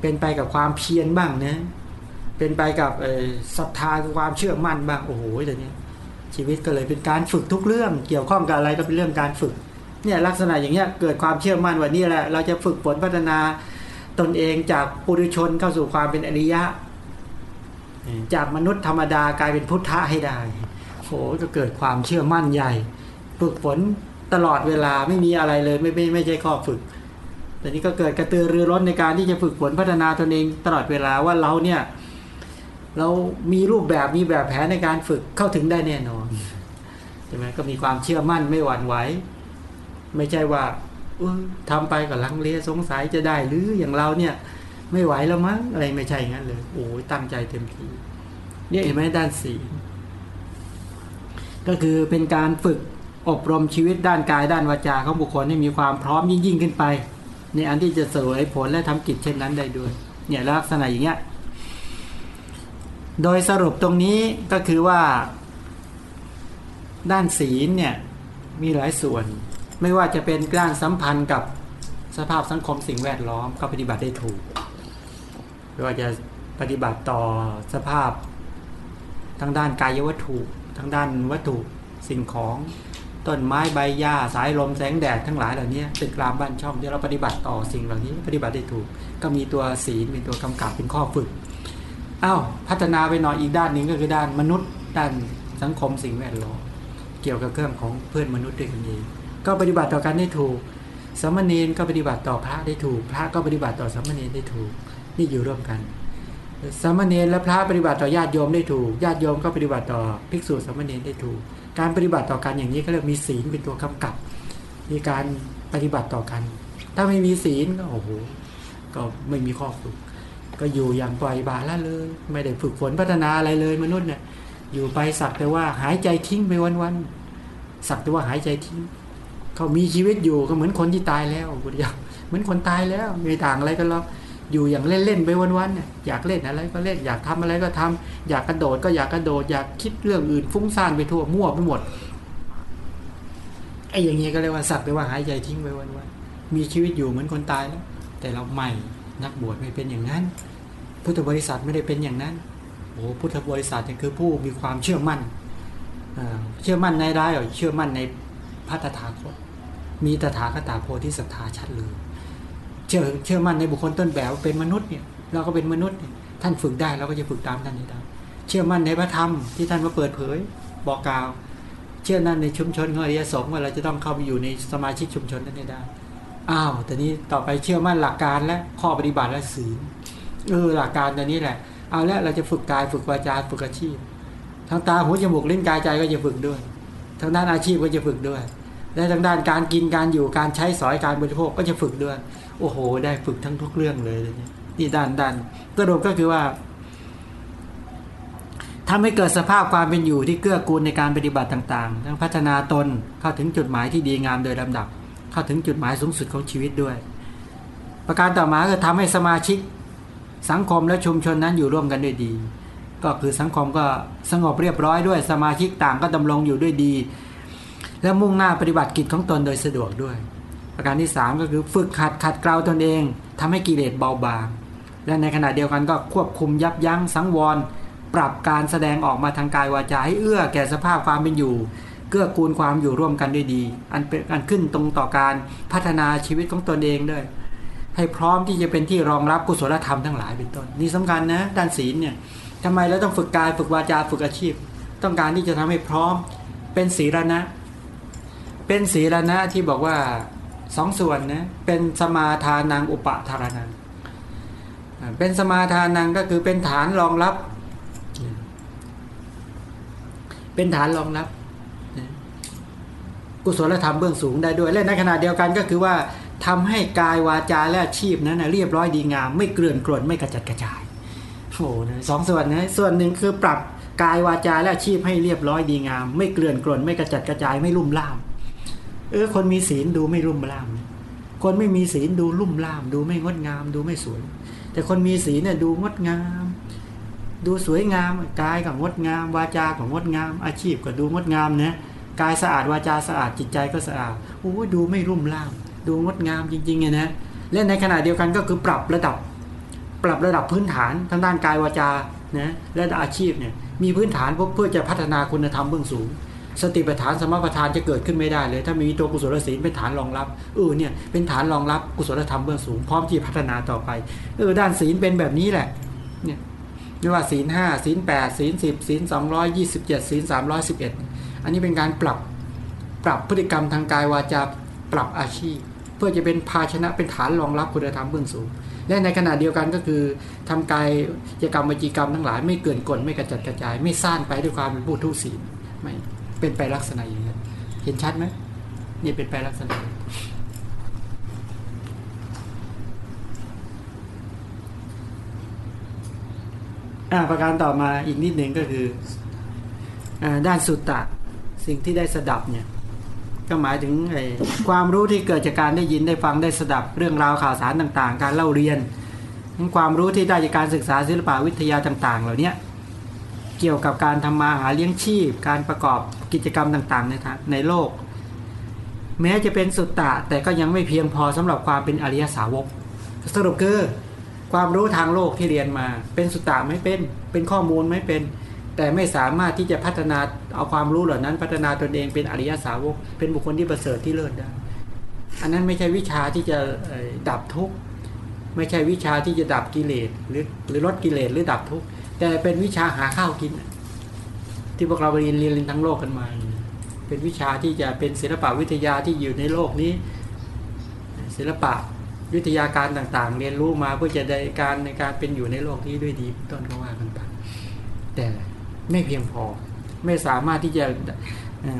เป็นไปกับความเพียรบ้างนะเป็นไปกับศรัทธาความเชื่อมั่นบ้างโอ้โหเดี๋ยวนี้ชีวิตก็เลยเป็นการฝึกทุกเรื่อง เกี่ยวข้องกับอะไรก็เป็นเรื่องการฝึกเนี่ยลักษณะอย่างเงี้ยเกิดความเชื่อมั่นว่านี่แหละเราจะฝึกฝนพัฒนาตนเองจากปุถุชนเข้าสู่ความเป็นอริยะ จากมนุษย์ธรรมดากลายเป็นพุทธะให้ได้ โหก็เกิดความเชื่อมั่นใหญ่ ฝึกฝนตลอดเวลาไม่มีอะไรเลยไม่ไม่ไม่ใช่ข้อฝึก แต่นี้ก็เกิดกระตือรือร้นในการที่จะฝึกฝนพัฒนาตนเองตลอดเวลาว่าเราเนี่ย เรามีรูปแบบมีแบบแผนในการฝึกเข้าถึงได้แน่นอนใช่ไหมก็มีความเชื่อมั่นไม่หวั่นไหวไม่ใช่ว่าเออทำไปกับลังเลสงสัยจะได้หรืออย่างเราเนี่ย ไม่ไหวแล้วมั้งอะไรไม่ใช่งั้นเลยโอ้ยตั้งใจเต็มที่เนี่ยเห็นไหมด้านศีล ก็คือเป็นการฝึกอบรมชีวิตด้านกายด้านวาจาของบุคคลให้มีความพร้อมยิ่งยิ่งขึ้นไป ในอันที่จะเสวยผลและทำกิจเช่นนั้นได้ด้วย เนี่ยลักษณะอย่างเงี้ยโดยสรุปตรงนี้ก็คือว่า ด้านศีลเนี่ยมีหลายส่วน ไม่ว่าจะเป็นด้านสัมพันธ์กับสภาพสังคมสิ่งแวดล้อมก็ปฏิบัติได้ถูกไม่ว่าจะปฏิบัติต่อสภาพทั้งด้านกายวัตถุ ทั้งด้านวัตถุสิ่งของต้นไม้ใบหญ้าสายลมแสงแดดทั้งหลายเหล่านี้ตึกรามบ้านช่องที่เราปฏิบัติต่อสิ่งเหล่านี้ปฏิบัติได้ถูก ก็มีตัวศีลเป็นตัวกำกับเป็นข้อฝึกอ้าวพัฒนาไปหน่อยอีกด้านหนึ่งก็คือด้านมนุษย์ ด้านสังคมสิ่งแวดล้อมเกี่ยวกับเครื่องของเพื่อนมนุษย์ด้วยกันเองก็ปฏิบัติต่อกันได้ถูกสมณีนก็ปฏิบัติต่อพระได้ถูก พระก็ปฏิบัติต่อสมณีนได้ถูก นี่อยู่ร่วมกัน สามเณรและพระปฏิบัติต่อญาติโยมได้ถูกญาติโยมก็ปฏิบัติต่อภิกษุสามเณรได้ถูก การปฏิบัติต่อกันอย่างนี้ก็เรียกมีศีลเป็นตัวกำกับ มีการปฏิบัติต่อกัน ถ้าไม่มีศีลก็โอ้โหก็ไม่มีข้อฝึก ก็อยู่อย่างปล่อยบาละเลย ไม่ได้ฝึกฝนพัฒนาอะไรเลยมนุษย์เนี่ยอยู่ไปสักแต่ว่าหายใจทิ้งไปวันๆสักแต่ว่าหายใจทิ้ง เขามีชีวิตอยู่ก็เหมือนคนที่ตายแล้วพุทธเจ้าเหมือนคนตายแล้วไม่ต่างอะไรกันหรอก อยู่อย่างเล่นๆไปวันๆเนี่ยอยากเล่นอะไรก็เล่นอยากทำอะไรก็ทำอยากกระโดดก็อยากกระโดด อยากคิดเรื่องอื่นฟุ้งซ่านไปทั่วมั่วไปหมดไอ้อย่างเงี้ยก็เรียกว่าสัตว์ไปว่าหายใจทิ้งไปวันๆมีชีวิตอยู่เหมือนคนตายแล้วแต่เราใหม่นักบวชไม่เป็นอย่างนั้น พุทธบริษัทไม่ได้เป็นอย่างนั้นโอ้พุทธบริษัทเนี่ยคือผู้มีความเชื่อมั่นเชื่อมั่นในได้หรือเชื่อมั่นในพระตถาคตมีตถาคตาโพธิศรัทธาชัดเลย ชื่อเชื่อมั่นในบุคคลต้นแบบเป็นมนุษย์เนี่ยเราก็เป็นมนุษย์เนี่ยท่านฝึกได้เราก็จะฝึกตามท่านนี้ได้เชื่อมั่นในพระธรรมที่ท่านมาเปิดเผย บอกกล่าว เชื่อนั่นในชุมชนของอริยสงฆ์ว่าเราจะต้องเข้าไปอยู่ในสมาชิกชุมชนนั้นได้อ้าวแต่นี้ต่อไปเชื่อมั่นหลักการและข้อปฏิบัติและศีลเออหลักการตัวนี้แหละ เอาล้วเราจะฝึกกายฝึกวาจาฝึกอาชีพทั้งตาหูจมูกลิ้นกายใจก็จะฝึกด้วยทั้งด้านอาชีพก็จะฝึกด้วยและทางด้านการกินการอยู่การใช้สอยการบริโภคก็จะฝึกด้วย โอ้โห ได้ฝึกทั้งทุกเรื่องเลยนี่ด้านด้านสรุปก็คือว่าทำให้เกิดสภาพความเป็นอยู่ที่เกื้อกูลในการปฏิบัติต่างๆ ทั้งพัฒนาตนเข้าถึงจุดหมายที่ดีงามโดยลำดับ เข้าถึงจุดหมายสูงสุดของชีวิตด้วย ประการต่อมาคือทำให้สมาชิกสังคมและชุมชนนั้นอยู่ร่วมกันด้วยดี ก็คือสังคมก็สงบเรียบร้อยด้วยสมาชิกต่างก็ดำรงอยู่ด้วยดี และมุ่งหน้าปฏิบัติกิจของตนโดยสะดวกด้วย ประการที่ 3 ก็คือฝึกขัดขัดเกลาตนเองทำให้กิเลสเบาบาง และในขณะเดียวกันก็ควบคุมยับยั้งสังวร ปรับการแสดงออกมาทางกายวาจาให้เอื้อแก่สภาพความเป็นอยู่เกื้อกูลความอยู่ร่วมกันด้วยดี อันเป็นอันขึ้นตรงต่อการพัฒนาชีวิตของตนเองด้วย ให้พร้อมที่จะเป็นที่รองรับกุศลธรรมทั้งหลายเป็นต้น นี่สำคัญนะด้านศีลเนี่ยทำไมเราต้องฝึกกายฝึกวาจาฝึกอาชีพ ต้องการที่จะทำให้พร้อมเป็นศีลนะ เป็นศีลนะที่บอกว่า สองส่วนนะเป็นสมาทานังอุปทารนังเป็นสมาทานังก็คือเป็นฐานรองรับ เป็นฐานรองรับ กุศลธรรมเบื้องสูงได้ด้วย และในขณะเดียวกันก็คือว่าทำให้กายวาจาและอาชีพนั้นเรียบร้อยดีงาม ไม่เกลื่อนกลนไม่กระจัดกระจายโอ้โหสองส่วนนะส่วนหนึ่งคือปรับกายวาจาและอาชีพให้เรียบร้อยดีงาม ไม่เกลื่อนกลนไม่กระจัดกระจายไม่ลุ่มล่าม เออคนมีศีลดูไม่รุ่มร่ามคนไม่มีศีลดูลุ่มล่าม ดูไม่งดงาม ดูไม่สวย แต่คนมีศีลเนี่ยดูงดงาม ดูสวยงามกายก็งดงาม วาจาก็งดงาม อาชีพก็ดูงดงามนะกายสะอาดวาจาสะอาดจิตใจก็สะอาดโอ้ดูไม่รุ่มล่าม ดูงดงามจริงๆไงนะและในขณะเดียวกันก็คือปรับระดับ ปรับระดับพื้นฐานทางด้านกายวาจานะและอาชีพเนี่ยมีพื้นฐานเพื่อจะพัฒนาคุณธรรมเบื้องสูง สติปัฏฐานสมปัฏฐานจะเกิดขึ้นไม่ได้เลย ถ้ามีตัวกุศลศีลเป็นฐานรองรับเออเนี่ยเป็นฐานรองรับกุศลธรรมเบื้องสูงพร้อมที่พัฒนาต่อไปเออด้านศีลเป็นแบบนี้แหละเนี่ยไม่ว่าศีลห้าศีลแปดศีลสิบศีลสองร้อยยี่สิบเจ็ดศีลสามร้อยสิบเอ็ดอันนี้เป็นการปรับปรับพฤติกรรมทางกายวาจาปรับอาชีพ เพื่อจะเป็นภาชนะเป็นฐานรองรับคุณธรรมเบื้องสูง และในขณะเดียวกันก็คือทำกายกิจกรรมวิจีกรรมทั้งหลาย ไม่เกินกลไม่กระจัดกระจาย ไม่ซ่านไปด้วยความเป็นผู้ทุศีลไม่ เป็นไปลักษณะอย่างนี้เห็นชัดไหมนี่เป็นแปลลักษณะอาประการต่อมาอีกนิดหนึ่งก็คืออด้านสุตตะสิ่งที่ได้สดับเนี่ยก็หมายถึงไอ้ความรู้ที่เกิดจากการได้ยินได้ฟังได้สดับเรื่องราวข่าวสารต่าง ๆ การเล่าเรียนทั้งความรู้ที่ได้จากการศึกษาศิลปวิทยาต่าง ๆ เหล่านี้ เกี่ยวกับการทำมาหาเลี้ยงชีพ การประกอบกิจกรรมต่างๆในทางในโลก แม้จะเป็นสุตตะแต่ก็ยังไม่เพียงพอสำหรับความเป็นอริยสาวก สรุปคือความรู้ทางโลกที่เรียนมา เป็นสุตตะไม่เป็นเป็นข้อมูลไม่เป็น แต่ไม่สามารถที่จะพัฒนาเอาความรู้เหล่านั้นพัฒนาตนเองเป็นอริยสาวก เป็นบุคคลที่ประเสริฐที่เลิศได้อันนั้นไม่ใช่วิชาที่จะดับทุกข์ไม่ใช่วิชาที่จะดับกิเลสหรือหรือลดกิเลสหรือดับทุกข์ แต่เป็นวิชาหาข้าวกิน ที่พวกเราเรียนเรียนทั้งโลกกันมา เป็นวิชาที่จะเป็นศิลปะวิทยาที่อยู่ในโลกนี้ ศิลปะวิทยาการต่างๆ เรียนรู้มาเพื่อจะได้การในการเป็นอยู่ในโลกนี้ด้วยดีต้นก็ว่ากันไปแต่ไม่เพียงพอไม่สามารถที่จะ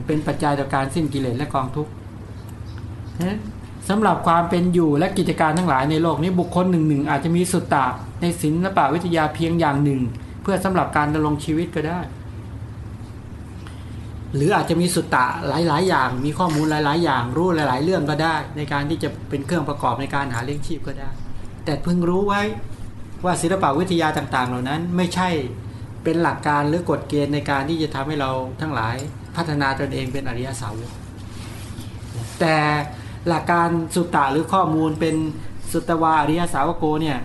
เป็นปัจจัยต่อการสิ้นกิเลสและกองทุกข์สำหรับความเป็นอยู่และกิจการทั้งหลายในโลกนี้บุคคลหนึ่งหนึ่งอาจจะมีสุตตะในศิลปะวิทยาเพียงอย่างหนึ่ง เพื่อสำหรับการดำรงชีวิตก็ได้ หรืออาจจะมีสุตตะหลาย ๆ อย่าง มีข้อมูลหลาย ๆ อย่าง รู้หลาย ๆ เรื่องก็ได้ ในการที่จะเป็นเครื่องประกอบในการหาเลี้ยงชีพก็ได้ แต่พึงรู้ไว้ว่าศิลปวิทยาต่าง ๆ เหล่านั้นไม่ใช่เป็นหลักการหรือกฎเกณฑ์ในการที่จะทำให้เราทั้งหลายพัฒนาตนเองเป็นอริยสาวกแต่หลักการสุตตะหรือข้อมูลเป็นสุตตวาอริยสาวโกเนี่ย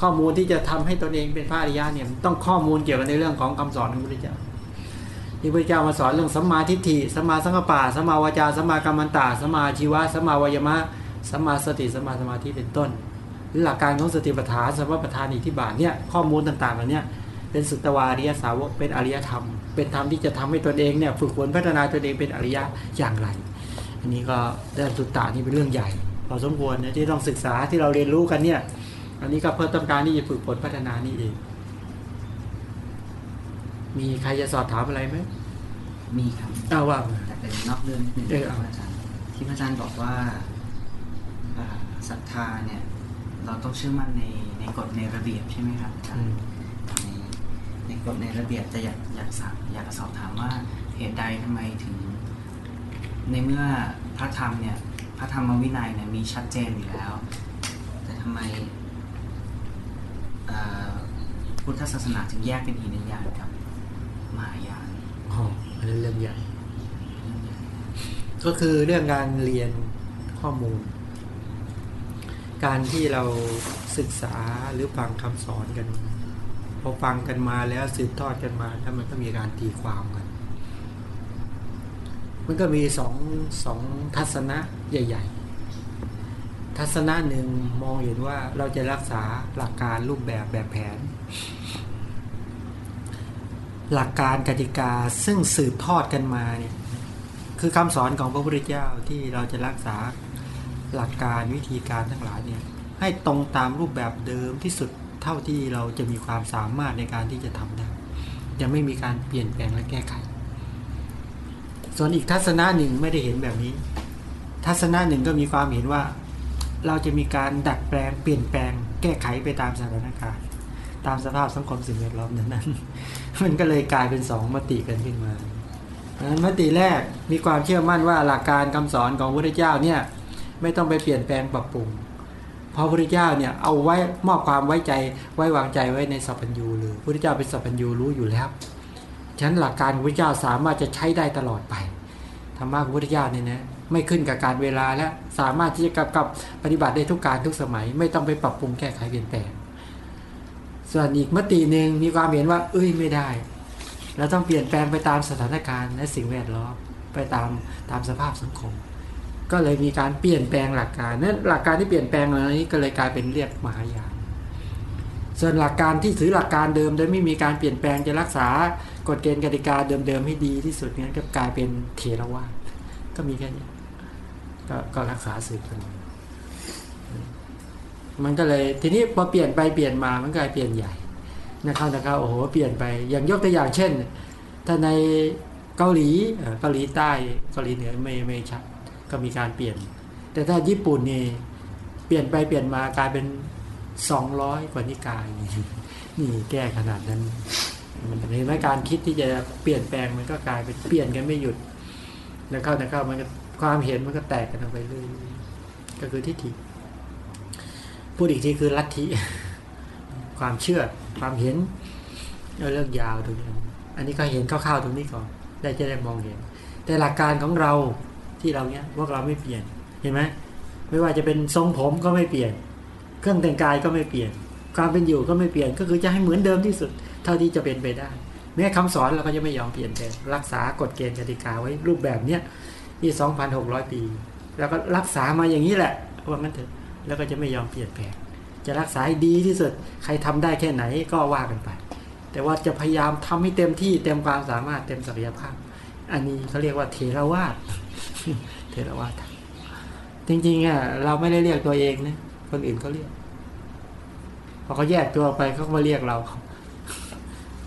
ข้อมูลที่จะทำให้ตนเองเป็นพระอริยะเนี่ยต้องข้อมูลเกี่ยวกับในเรื่องของคำสอนของพระพุทธเจ้าที่พระเจ้ามาสอนเรื่องสัมมาทิฏฐิสัมมาสังกปะสัมมาวจาสัมมากัมมันตะสัมมาชีวะสัมมาวายมะสัมมาสติสัมมาสมาธิเป็นต้น หลักการของสติปัฏฐานสัมมาปัฏฐานอิทธิบาทเนี่ยข้อมูลต่างๆเหล่านี้เป็นสุตวาริยสาวกเป็นอริยธรรม เป็นธรรมที่จะทำให้ตนเองเนี่ยฝึกฝนพัฒนาตนเองเป็นอริยะอย่างไร อันนี้ก็ด้านสุตตานี่เป็นเรื่องใหญ่พอสมควรนะที่ต้องศึกษาที่เราเรียนรู้กันเนี่ย อันนี้ก็เพื่อต้องการที่จะฝึกฝนพัฒนานี่เอง มีใครจะสอบถามอะไรไหม มีครับเอาว่ามาแต่เป็นนอกเรื่องนิดนึงเออครับอาจารย์ที่พระอาจารย์บอกว่าอ่าศรัทธาเนี่ย เราต้องเชื่อมั่นในในกฎในระเบียบใช่ไหมครับอาจารอืย์มในในกฎในระเบียบจะอยากอยากสอบอยากสอบถามว่าเหตุใดทำไมถึง ในเมื่อพระธรรมเนี่ย พระธรรมวินัยเนี่ยมีชัดเจนอยู่แล้ว แต่ทำไมอ่า พุทธศาสนาถึงแยกเป็นหินยานกับมหายานอ๋ออันนั้นเรื่องใหญ่ ก็คือเรื่องการเรียนข้อมูล การที่เราศึกษาหรือฟังคำสอนกันพอฟังกันมาแล้วสืบทอดกันมาแล้วมันก็มีการตีความกัน มันก็มีสองสองทัศนะใหญ่ ๆ ทัศนะหนึ่งมองเห็นว่าเราจะรักษาหลักการรูปแบบแบบแผน หลักการกติกาซึ่งสืบทอดกันมาเนี่ยคือคำสอนของพระพุทธเจ้าที่เราจะรักษาหลักการวิธีการทั้งหลายเนี่ยให้ตรงตามรูปแบบเดิมที่สุดเท่าที่เราจะมีความสามารถในการที่จะทำได้ยังไม่มีการเปลี่ยนแปลงและแก้ไข ส่วนอีกทัศนะหนึ่งไม่ได้เห็นแบบนี้ ทัศนะหนึ่งก็มีความเห็นว่า เราจะมีการดัดแปลงเปลี่ยนแปลงแก้ไขไปตามสถานการณ์ ตามสภาพสังคมสิ่งแวดล้อมนั้นๆมันก็เลยกลายเป็นสองมติกันขึ้นมาเพราะฉะนั้นมติแรกมีความเชื่อมั่นว่าหลักการคำสอนของพระพุทธเจ้าเนี่ยไม่ต้องไปเปลี่ยนแปลงปรับปรุงเพราะพระพุทธเจ้าเนี่ยเอาไว้มอบความไว้ใจไว้วางใจไว้ในสัพพัญญูเลยพระพุทธเจ้าเป็นสัพพัญญูรู้อยู่แล้วฉะนั้นหลักการพระพุทธเจ้าสามารถจะใช้ได้ตลอดไปธรรมะของพระพุทธเจ้าเนี่ยนะ ไม่ขึ้นกับการเวลาและสามารถที่จะกำกับปฏิบัติได้ทุกการทุกสมัย ไม่ต้องไปปรับปรุงแก้ไขเปลี่ยนแปลงส่วนอีกมติหนึ่งมีความเห็นว่า เอ้ยไม่ได้เราต้องเปลี่ยนแปลงไปตามสถานการณ์และสิ่งแวดล้อมไปตามตามสภาพสังคม ก็เลยมีการเปลี่ยนแปลงหลักการนั้นหลักการที่เปลี่ยนแปลงเหล่านี้ก็เลยกลายเป็นเรียกมหายานส่วนหลักการที่ถือหลักการเดิมโดยไม่มีการเปลี่ยนแปลงจะรักษากฎเกณฑ์กติกาเดิมๆให้ดีที่สุดนี้นก็กลายเป็นเทรวาสก็มีแค่นี้ ก็ก็รักษาสืบกันมันก็เลยทีนี้พอเปลี่ยนไปเปลี่ยนมามันกลายเปลี่ยนใหญ่นะครับนะครับโอ้โหเปลี่ยนไปอย่างยกตัวอย่างเช่น ถ้าในเกาหลีเกาหลีใต้เกาหลีเหนือไม่ไม่ชัดก็มีการเปลี่ยน แต่ถ้าญี่ปุ่นนี่เปลี่ยนไปเปลี่ยนมากลายเป็นสองร้อยกว่านิกายนี่แก้ขนาดนั้น มันเห็นไหมการคิดที่จะเปลี่ยนแปลงมันก็กลายเป็นเปลี่ยนกันไม่หยุด แล้วเข้าแล้วเข้ามันก็ ความเห็นมันก็แตกกันออกไปเรื่อยก็คือทิฏฐิพูดอีกทีคือลัทธิความเชื่อความเห็นเอาเรื่องยาวตรงนี้อันนี้ก็เห็นคร่าวๆตรงนี้ก่อนได้จะได้มองเห็น แต่หลักการของเราที่เราเนี้ยพวกเราไม่เปลี่ยนเห็นไหมไม่ว่าจะเป็นทรงผมก็ไม่เปลี่ยน เครื่องแต่งกายก็ไม่เปลี่ยน ความเป็นอยู่ก็ไม่เปลี่ยนก็คือจะให้เหมือนเดิมที่สุด เท่าที่จะเป็นไปได้แม้คำสอนเราก็จะไม่ยอมเปลี่ยนแปลงรักษากฎเกณฑ์กติกาไว้รูปแบบเนี้ย ที่2,600ปีแล้วก็รักษามาอย่างนี้แหละว่างั้นเถอะแล้วก็จะไม่ยอมเปลี่ยนแปลงจะรักษาให้ดีที่สุดใครทำได้แค่ไหนก็ว่ากันไป แต่ว่าจะพยายามทำให้เต็มที่เต็มความสามารถเต็มศักยภาพ อันนี้เขาเรียกว่าเทรวาสเทรวาสจริงๆอะเราไม่ได้เรียกตัวเองนะคนอื่นเขาเรียกพอเขาแยกตัวไปเขาก็มาเรียกเรา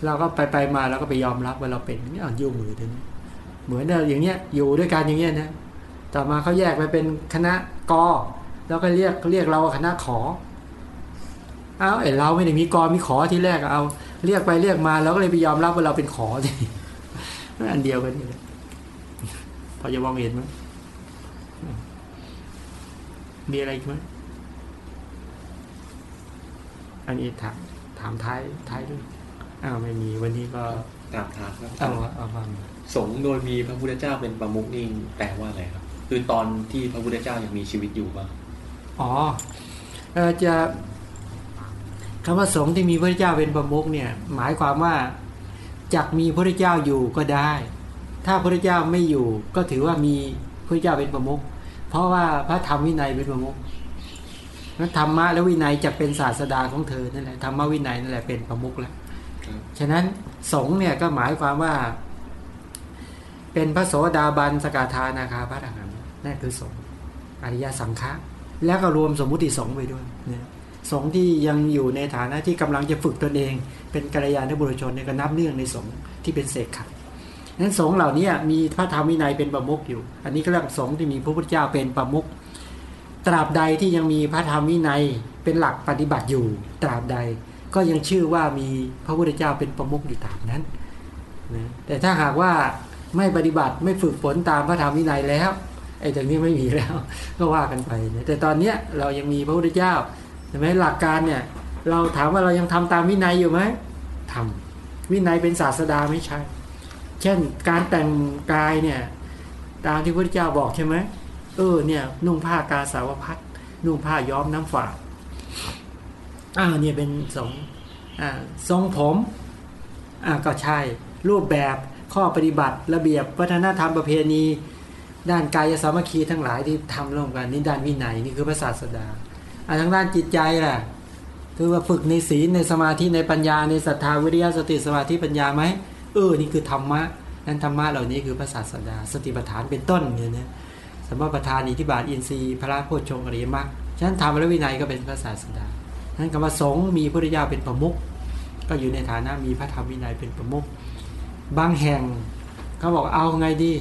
เราก็ไปไปมาเราก็ไปยอมรับว่าเราเป็นนี่อะยุ่งมือถึง เหมือนเราอย่างเงี้ยอยู่ด้วยกันอย่างเงี้ยนะต่อมาเขาแยกไปเป็นคณะกอแล้วก็เรียกเรียกเราว่าคณะขอเอาไอ้เราไม่ได้มีกอมีขอที่แรกเอา เรียกไปเรียกมาเราก็เลยไปยอมรับว่าเราเป็นขอทีอันเดียวกันนี่แหละพอจะมองเห็นไหมมีอะไรอีกไหมอันนี้ถามถามท้ายท้ายด้วยอ้าวไม่มีวันนี้ก็ตามทางครับเอาเอามา สงฆ์โดยมีพระพุทธเจ้าเป็นประมุขนี่แปลว่าอะไรครับ คือตอนที่พระพุทธเจ้ายังมีชีวิตอยู่ป่ะอ๋อเอ่อจะคำว่าสงฆ์ที่มีพระเจ้าเป็นประมุขเนี่ย หมายความว่าจักมีพระเจ้าอยู่ก็ได้ ถ้าพระเจ้าไม่อยู่ ก็ถือว่ามีพระเจ้าเป็นประมุขเพราะว่าพระธรรมวินัยเป็นประมุขนั้นธรรมะและวินัยจะเป็นศาสดาของเธอนั่นแหละธรรมะวินัยนั่นแหละเป็นประมุขแล้วครับฉะนั้นสงฆ์เนี่ยก็หมายความว่า เป็นพระโสดาบันสกทานาคาพระอรหันต์นั่นคือสงฆ์อริยสังฆะแล้วก็รวมสมมุติสงไปด้วยเนี่ยสงที่ยังอยู่ในฐานะที่กำลังจะฝึกตนเอง เป็นกัลยาณบุรุชนเนี่ยก็นับเนื่องในสงฆ์ที่เป็นเสกขัดนั้นสงฆ์เหล่านี้มีพระธรรมวินัยเป็นประมุขอยู่ อันนี้ก็เรียกสงฆ์ที่มีพระพุทธเจ้าเป็นประมุขตราบใดที่ยังมีพระธรรมวินัยเป็นหลักปฏิบัติอยู่ ตราบใดก็ยังชื่อว่ามีพระพุทธเจ้าเป็นประมุขอยู่ตามนั้นนะแต่ถ้าหากว่า ไม่ปฏิบัติไม่ฝึกฝนตามพระธรรมวินัยแล้วไอ้ตรงนี้ไม่มีแล้วก็ว่ากันไปแต่ตอนเนี้ยเรายังมีพระพุทธเจ้าใช่ไหมหลักการเนี่ยเราถามว่าเรายังทำตามวินัยอยู่ไหมทำวินัยเป็นศาสดาไม่ใช่ เช่นการแต่งกายเนี่ยตามที่พระพุทธเจ้าบอกใช่ไหมเออเนี่ยนุ่งผ้ากาสาวพัดนุ่งผ้าย้อมน้ำฝาดอ่าเนี่ยเป็นสงอ่าทรงผมอ่าก็ใช่รูปแบบ ข้อปฏิบัติระเบียบวัฒนธรรมประเพณี ด้านกายสามัคคีทั้งหลายที่ทำร่วมกันนี่ด้านวินัยนี่คือพระศาสดาอ่าทางด้านจิตใจแหละคือว่าฝึกในศีลในสมาธิในปัญญาในศรัทธาวิริยะสติสมาธิปัญญาไหมเออนี่คือธรรมะนั้นธรรมะเหล่านี้คือพระศาสดา สติปัฏฐานเป็นต้นเนี่ยนะสมมาประธานอิทธิบาทอินทรีย์พระโพชฌงค์อริยมรรคฉะนั้นธรรมและวินัยก็เป็นพระศาสดาฉะนั้นคำว่าสงฆ์มีพระพุทธเจ้าเป็นประมุขก็อยู่ในฐานะมีพระธรรมวินัยเป็นประมุข บางแห่งเขาบอกเอาไงดี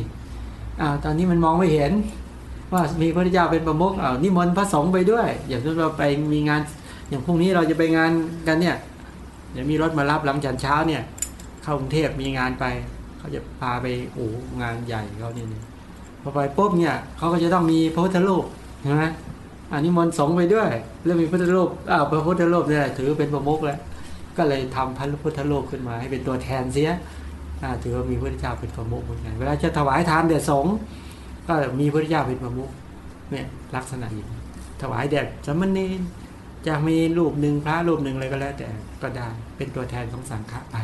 อ่าตอนนี้มันมองไม่เห็น ว่ามีพระเจ้าเป็นประมุขอ่านิมนต์พระสงฆ์ไปด้วย อย่างเช่นเราไปมีงานอย่างพรุ่งนี้เราจะไปงานกันเนี่ยเดี๋ยวมีรถมารับหลังจากเช้าเนี่ยเข้ากรุงเทพมีงานไป เขาจะพาไปโอ้งานใหญ่เขาเนี่ยพอไปปุ๊บเนี่ยเขาก็จะต้องมีพระพุทธรูปใช่ไหมอันนี้มนต์สงไปด้วย แล้วมีพระพุทธรูปอ้าวพระพุทธรูปเนี่ยถือเป็นประมุขแล้วก็เลยทำพระพุทธรูปขึ้นมาให้เป็นตัวแทนเสีย ถือว่ามีพระเจ้าเป็นประมุขเหมือนกันเวลาจะถวายทานแด่สงฆ์ก็มีพระเจ้าเป็นประมุขเนี่ยลักษณะอย่างนี้ถวายแด่สมณรจะมีรูปหนึ่งพระรูปหนึ่งอะไรก็แล้ว แต่ก็ได้เป็นตัวแทนของสังฆะไป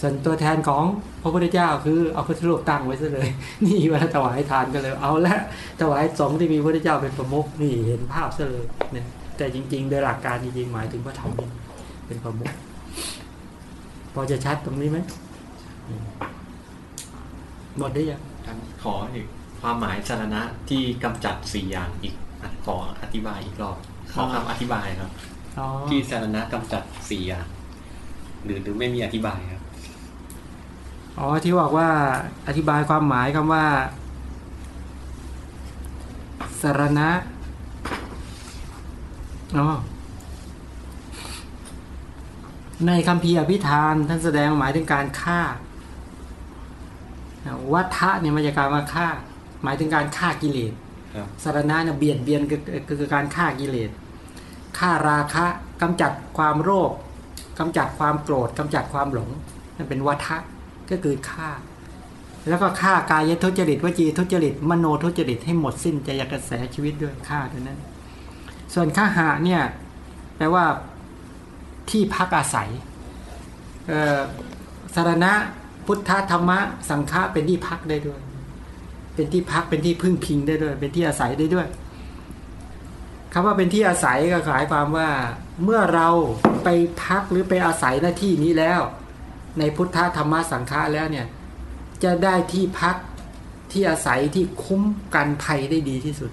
ส่วนตัวแทนของพระพุทธเจ้าคือเอาพระพุทธรูปตั้งไว้ซะเลย นี่เวลาถวายทานก็เลยเอาละถวายสงฆ์ที่มีพระพุทธเจ้าเป็นประมุขนี่เห็นภาพซะเลยเนี่ยแต่จริง ๆ โดยหลักการจริงๆหมายถึงพระธรรมเป็นประมุขพอจะชัดตรงนี้ไหม หมดได้ยังท่านขออีกความหมายสารณะที่กำจัดสี่อย่างอีกอะขออธิบายอีกรอบขอคำอธิบายครับอ๋อที่สารณะกำจัดสี่อย่างหรือหรือไม่มีอธิบายครับอ๋อที่บอกว่าอธิบายความหมายคำว่าสารณะอ๋อในคำพีร์อภิธานท่านแสดงหมายถึงการฆ่า วัฏทะเนี่ยมันจะการมาฆ่า หมายถึงการฆ่ากิเลสครับสารณะเนี่ยเบียดเบียนคือคือคือการฆ่ากิเลสฆ่าราคะกำจัดความโลภกำจัดความโกรธกำจัดความหลงนั่นเป็นวัฏทะก็คือฆ่า แล้วก็ฆ่ากายทุจริตวจีทุจริตมโนทุจริตให้หมดสิ้นใจกระแสชีวิตด้วยฆ่าเท่านั้น ส่วนฆ่าหะเนี่ยแปลว่าที่พักอาศัยเอ่อสารณะ พุทธธรรมะสังฆะเป็นที่พักได้ด้วย เป็นที่พักเป็นที่พึ่งพิงได้ด้วย เป็นที่อาศัยได้ด้วยคำว่าเป็นที่อาศัยก็หมายความว่า เมื่อเราไปพักหรือไปอาศัยหน้าที่นี้แล้ว ในพุทธธรรมะสังฆะแล้วเนี่ยจะได้ที่พักที่อาศัยที่คุ้มกันภัยได้ดีที่สุด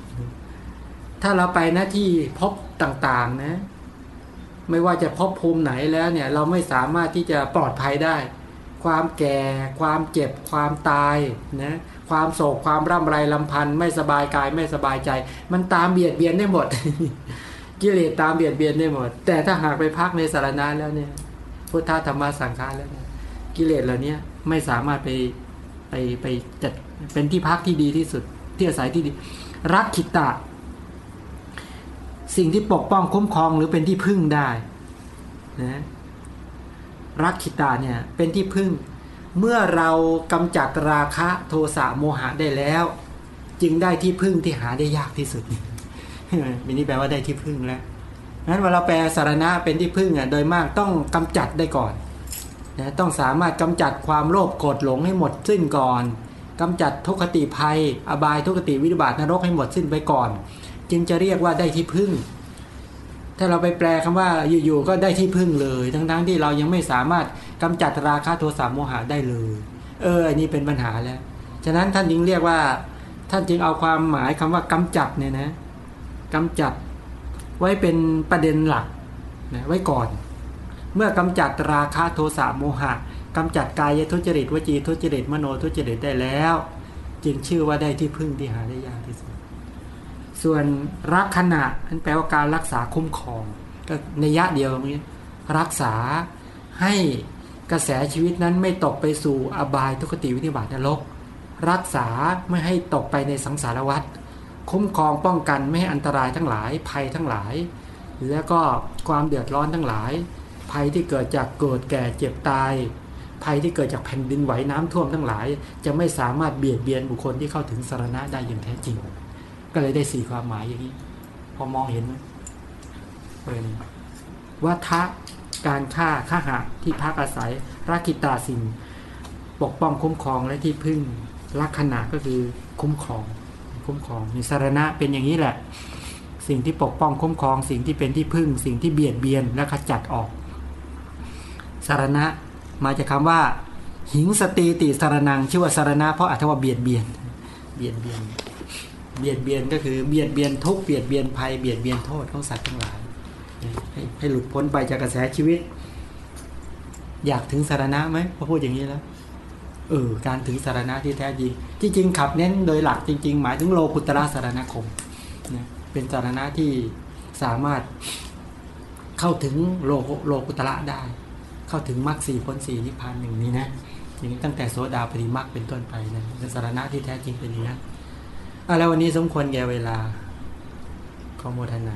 ถ้าเราไปหน้าที่พบต่างๆนะ ไม่ว่าจะพบภูมิไหนแล้วเนี่ย เราไม่สามารถที่จะปลอดภัยได้ ความแก่ ความเจ็บ ความตายนะความโศกความร่ำไรลำพันธ์ไม่สบายกายไม่สบายใจ มันตามเบียดเบียนได้หมด กิเลสตามเบียดเบียนได้หมด แต่ถ้าหากไปพักในสารณะแล้วเนี่ยพุทธธรรมสังฆาแล้วเนี่ยกิเลสเหล่านี้ไม่สามารถไปไปไปจัดเป็นที่พักที่ดีที่สุด ที่อาศัยที่ดี รักขิตะ สิ่งที่ปกป้องคุ้มครองหรือเป็นที่พึ่งได้นะ รักขิตาเนี่ยเป็นที่พึ่ง เมื่อเรากำจัดราคะโทสะโมหะได้แล้ว จึงได้ที่พึ่งที่หาได้ยากที่สุดมินี่แปลว่าได้ที่พึ่งแล้วงั้นเวลาเราแปลสารณะเป็นที่พึ่งอะโดยมากต้องกำจัดได้ก่อนนะต้องสามารถกำจัดความโลภโกรธหลงให้หมดสิ้นก่อนกำจัดทุกขติภัย อบายทุกขติวิบัตินรกให้หมดสิ้นไปก่อน จึงจะเรียกว่าได้ที่พึ่ง ถ้าเราไปแปลคำว่าอยู่ๆก็ได้ที่พึ่งเลย ทั้งๆที่เรายังไม่สามารถกำจัดราคะโทสะโมหะได้เลย เอออันนี้เป็นปัญหาแล้ว ฉะนั้นท่านจึงเรียกว่า ท่านจึงเอาความหมายคำว่ากำจัดเนี่ยนะกำจัดไว้เป็นประเด็นหลักนะไว้ก่อน เมื่อกำจัดราคะโทสะโมหะกำจัดกายทุจริตวจีทุจริตมโนทุจริตได้แล้ว จึงชื่อว่าได้ที่พึ่งที่หาได้ยากที่สุด ส่วนรักขณะนั่นแปลว่าการรักษาคุ้มครองก็ในยะเดียวนี้รักษาให้กระแสชีวิตนั้นไม่ตกไปสู่อบายทุกขติวินิบาตนรก รักษาไม่ให้ตกไปในสังสารวัฏคุ้มครองป้องกันไม่ให้อันตรายทั้งหลายภัยทั้งหลาย แล้วก็ความเดือดร้อนทั้งหลาย ภัยที่เกิดจากเกิดแก่เจ็บตาย ภัยที่เกิดจากแผ่นดินไหวน้ำท่วมทั้งหลาย จะไม่สามารถเบียดเบียนบุคคลที่เข้าถึงสารณะได้อย่างแท้จริง ก็เลยได้สี่ความหมายอย่างนี้ พอมองเห็นไหมเป็นวัฏะการฆ่าฆ่าหะที่พักอาศัยรักกิตาสิ่งปกป้องคุ้มครองและที่พึ่งลักษณะก็คือคุ้มครอง คุ้มครองมีสารณะเป็นอย่างนี้แหละ สิ่งที่ปกป้องคุ้มครอง สิ่งที่เป็นที่พึ่ง สิ่งที่เบียดเบียนและขจัดออก สารณะมาจากคาว่า หิงสติติสารนังชื่อว่าสารณะเพราะอัตว่าเบียดเบียน เบียดเบียน เบียดเบียนก็คือเบียดเบียนทุกเบียดเบียนภัยเบียดเบียนโทษของสัตว์ทั้งหลายให้ให้หลุดพ้นไปจากกระแสชีวิต อยากถึงสารณะไหมพอพูดอย่างนี้แล้วเออการถึงสารณะที่แท้จริงที่จริงขับเน้นโดยหลักจริง ๆ หมายถึงโลกุตระสารณคมนะเป็นสารณะที่สามารถเข้าถึงโลโลกุตระได้ เข้าถึงมรรคสี่พ้นสี่นิพพานหนึ่งนี้นะอย่างนี้ตั้งแต่โสดาปฏิมรรคเป็นต้นไปนะเป็นสารณะที่แท้จริงเป็นอย่างนี้นะ อะแล้ววันนี้สมควรแก่เวลาขอโมทนา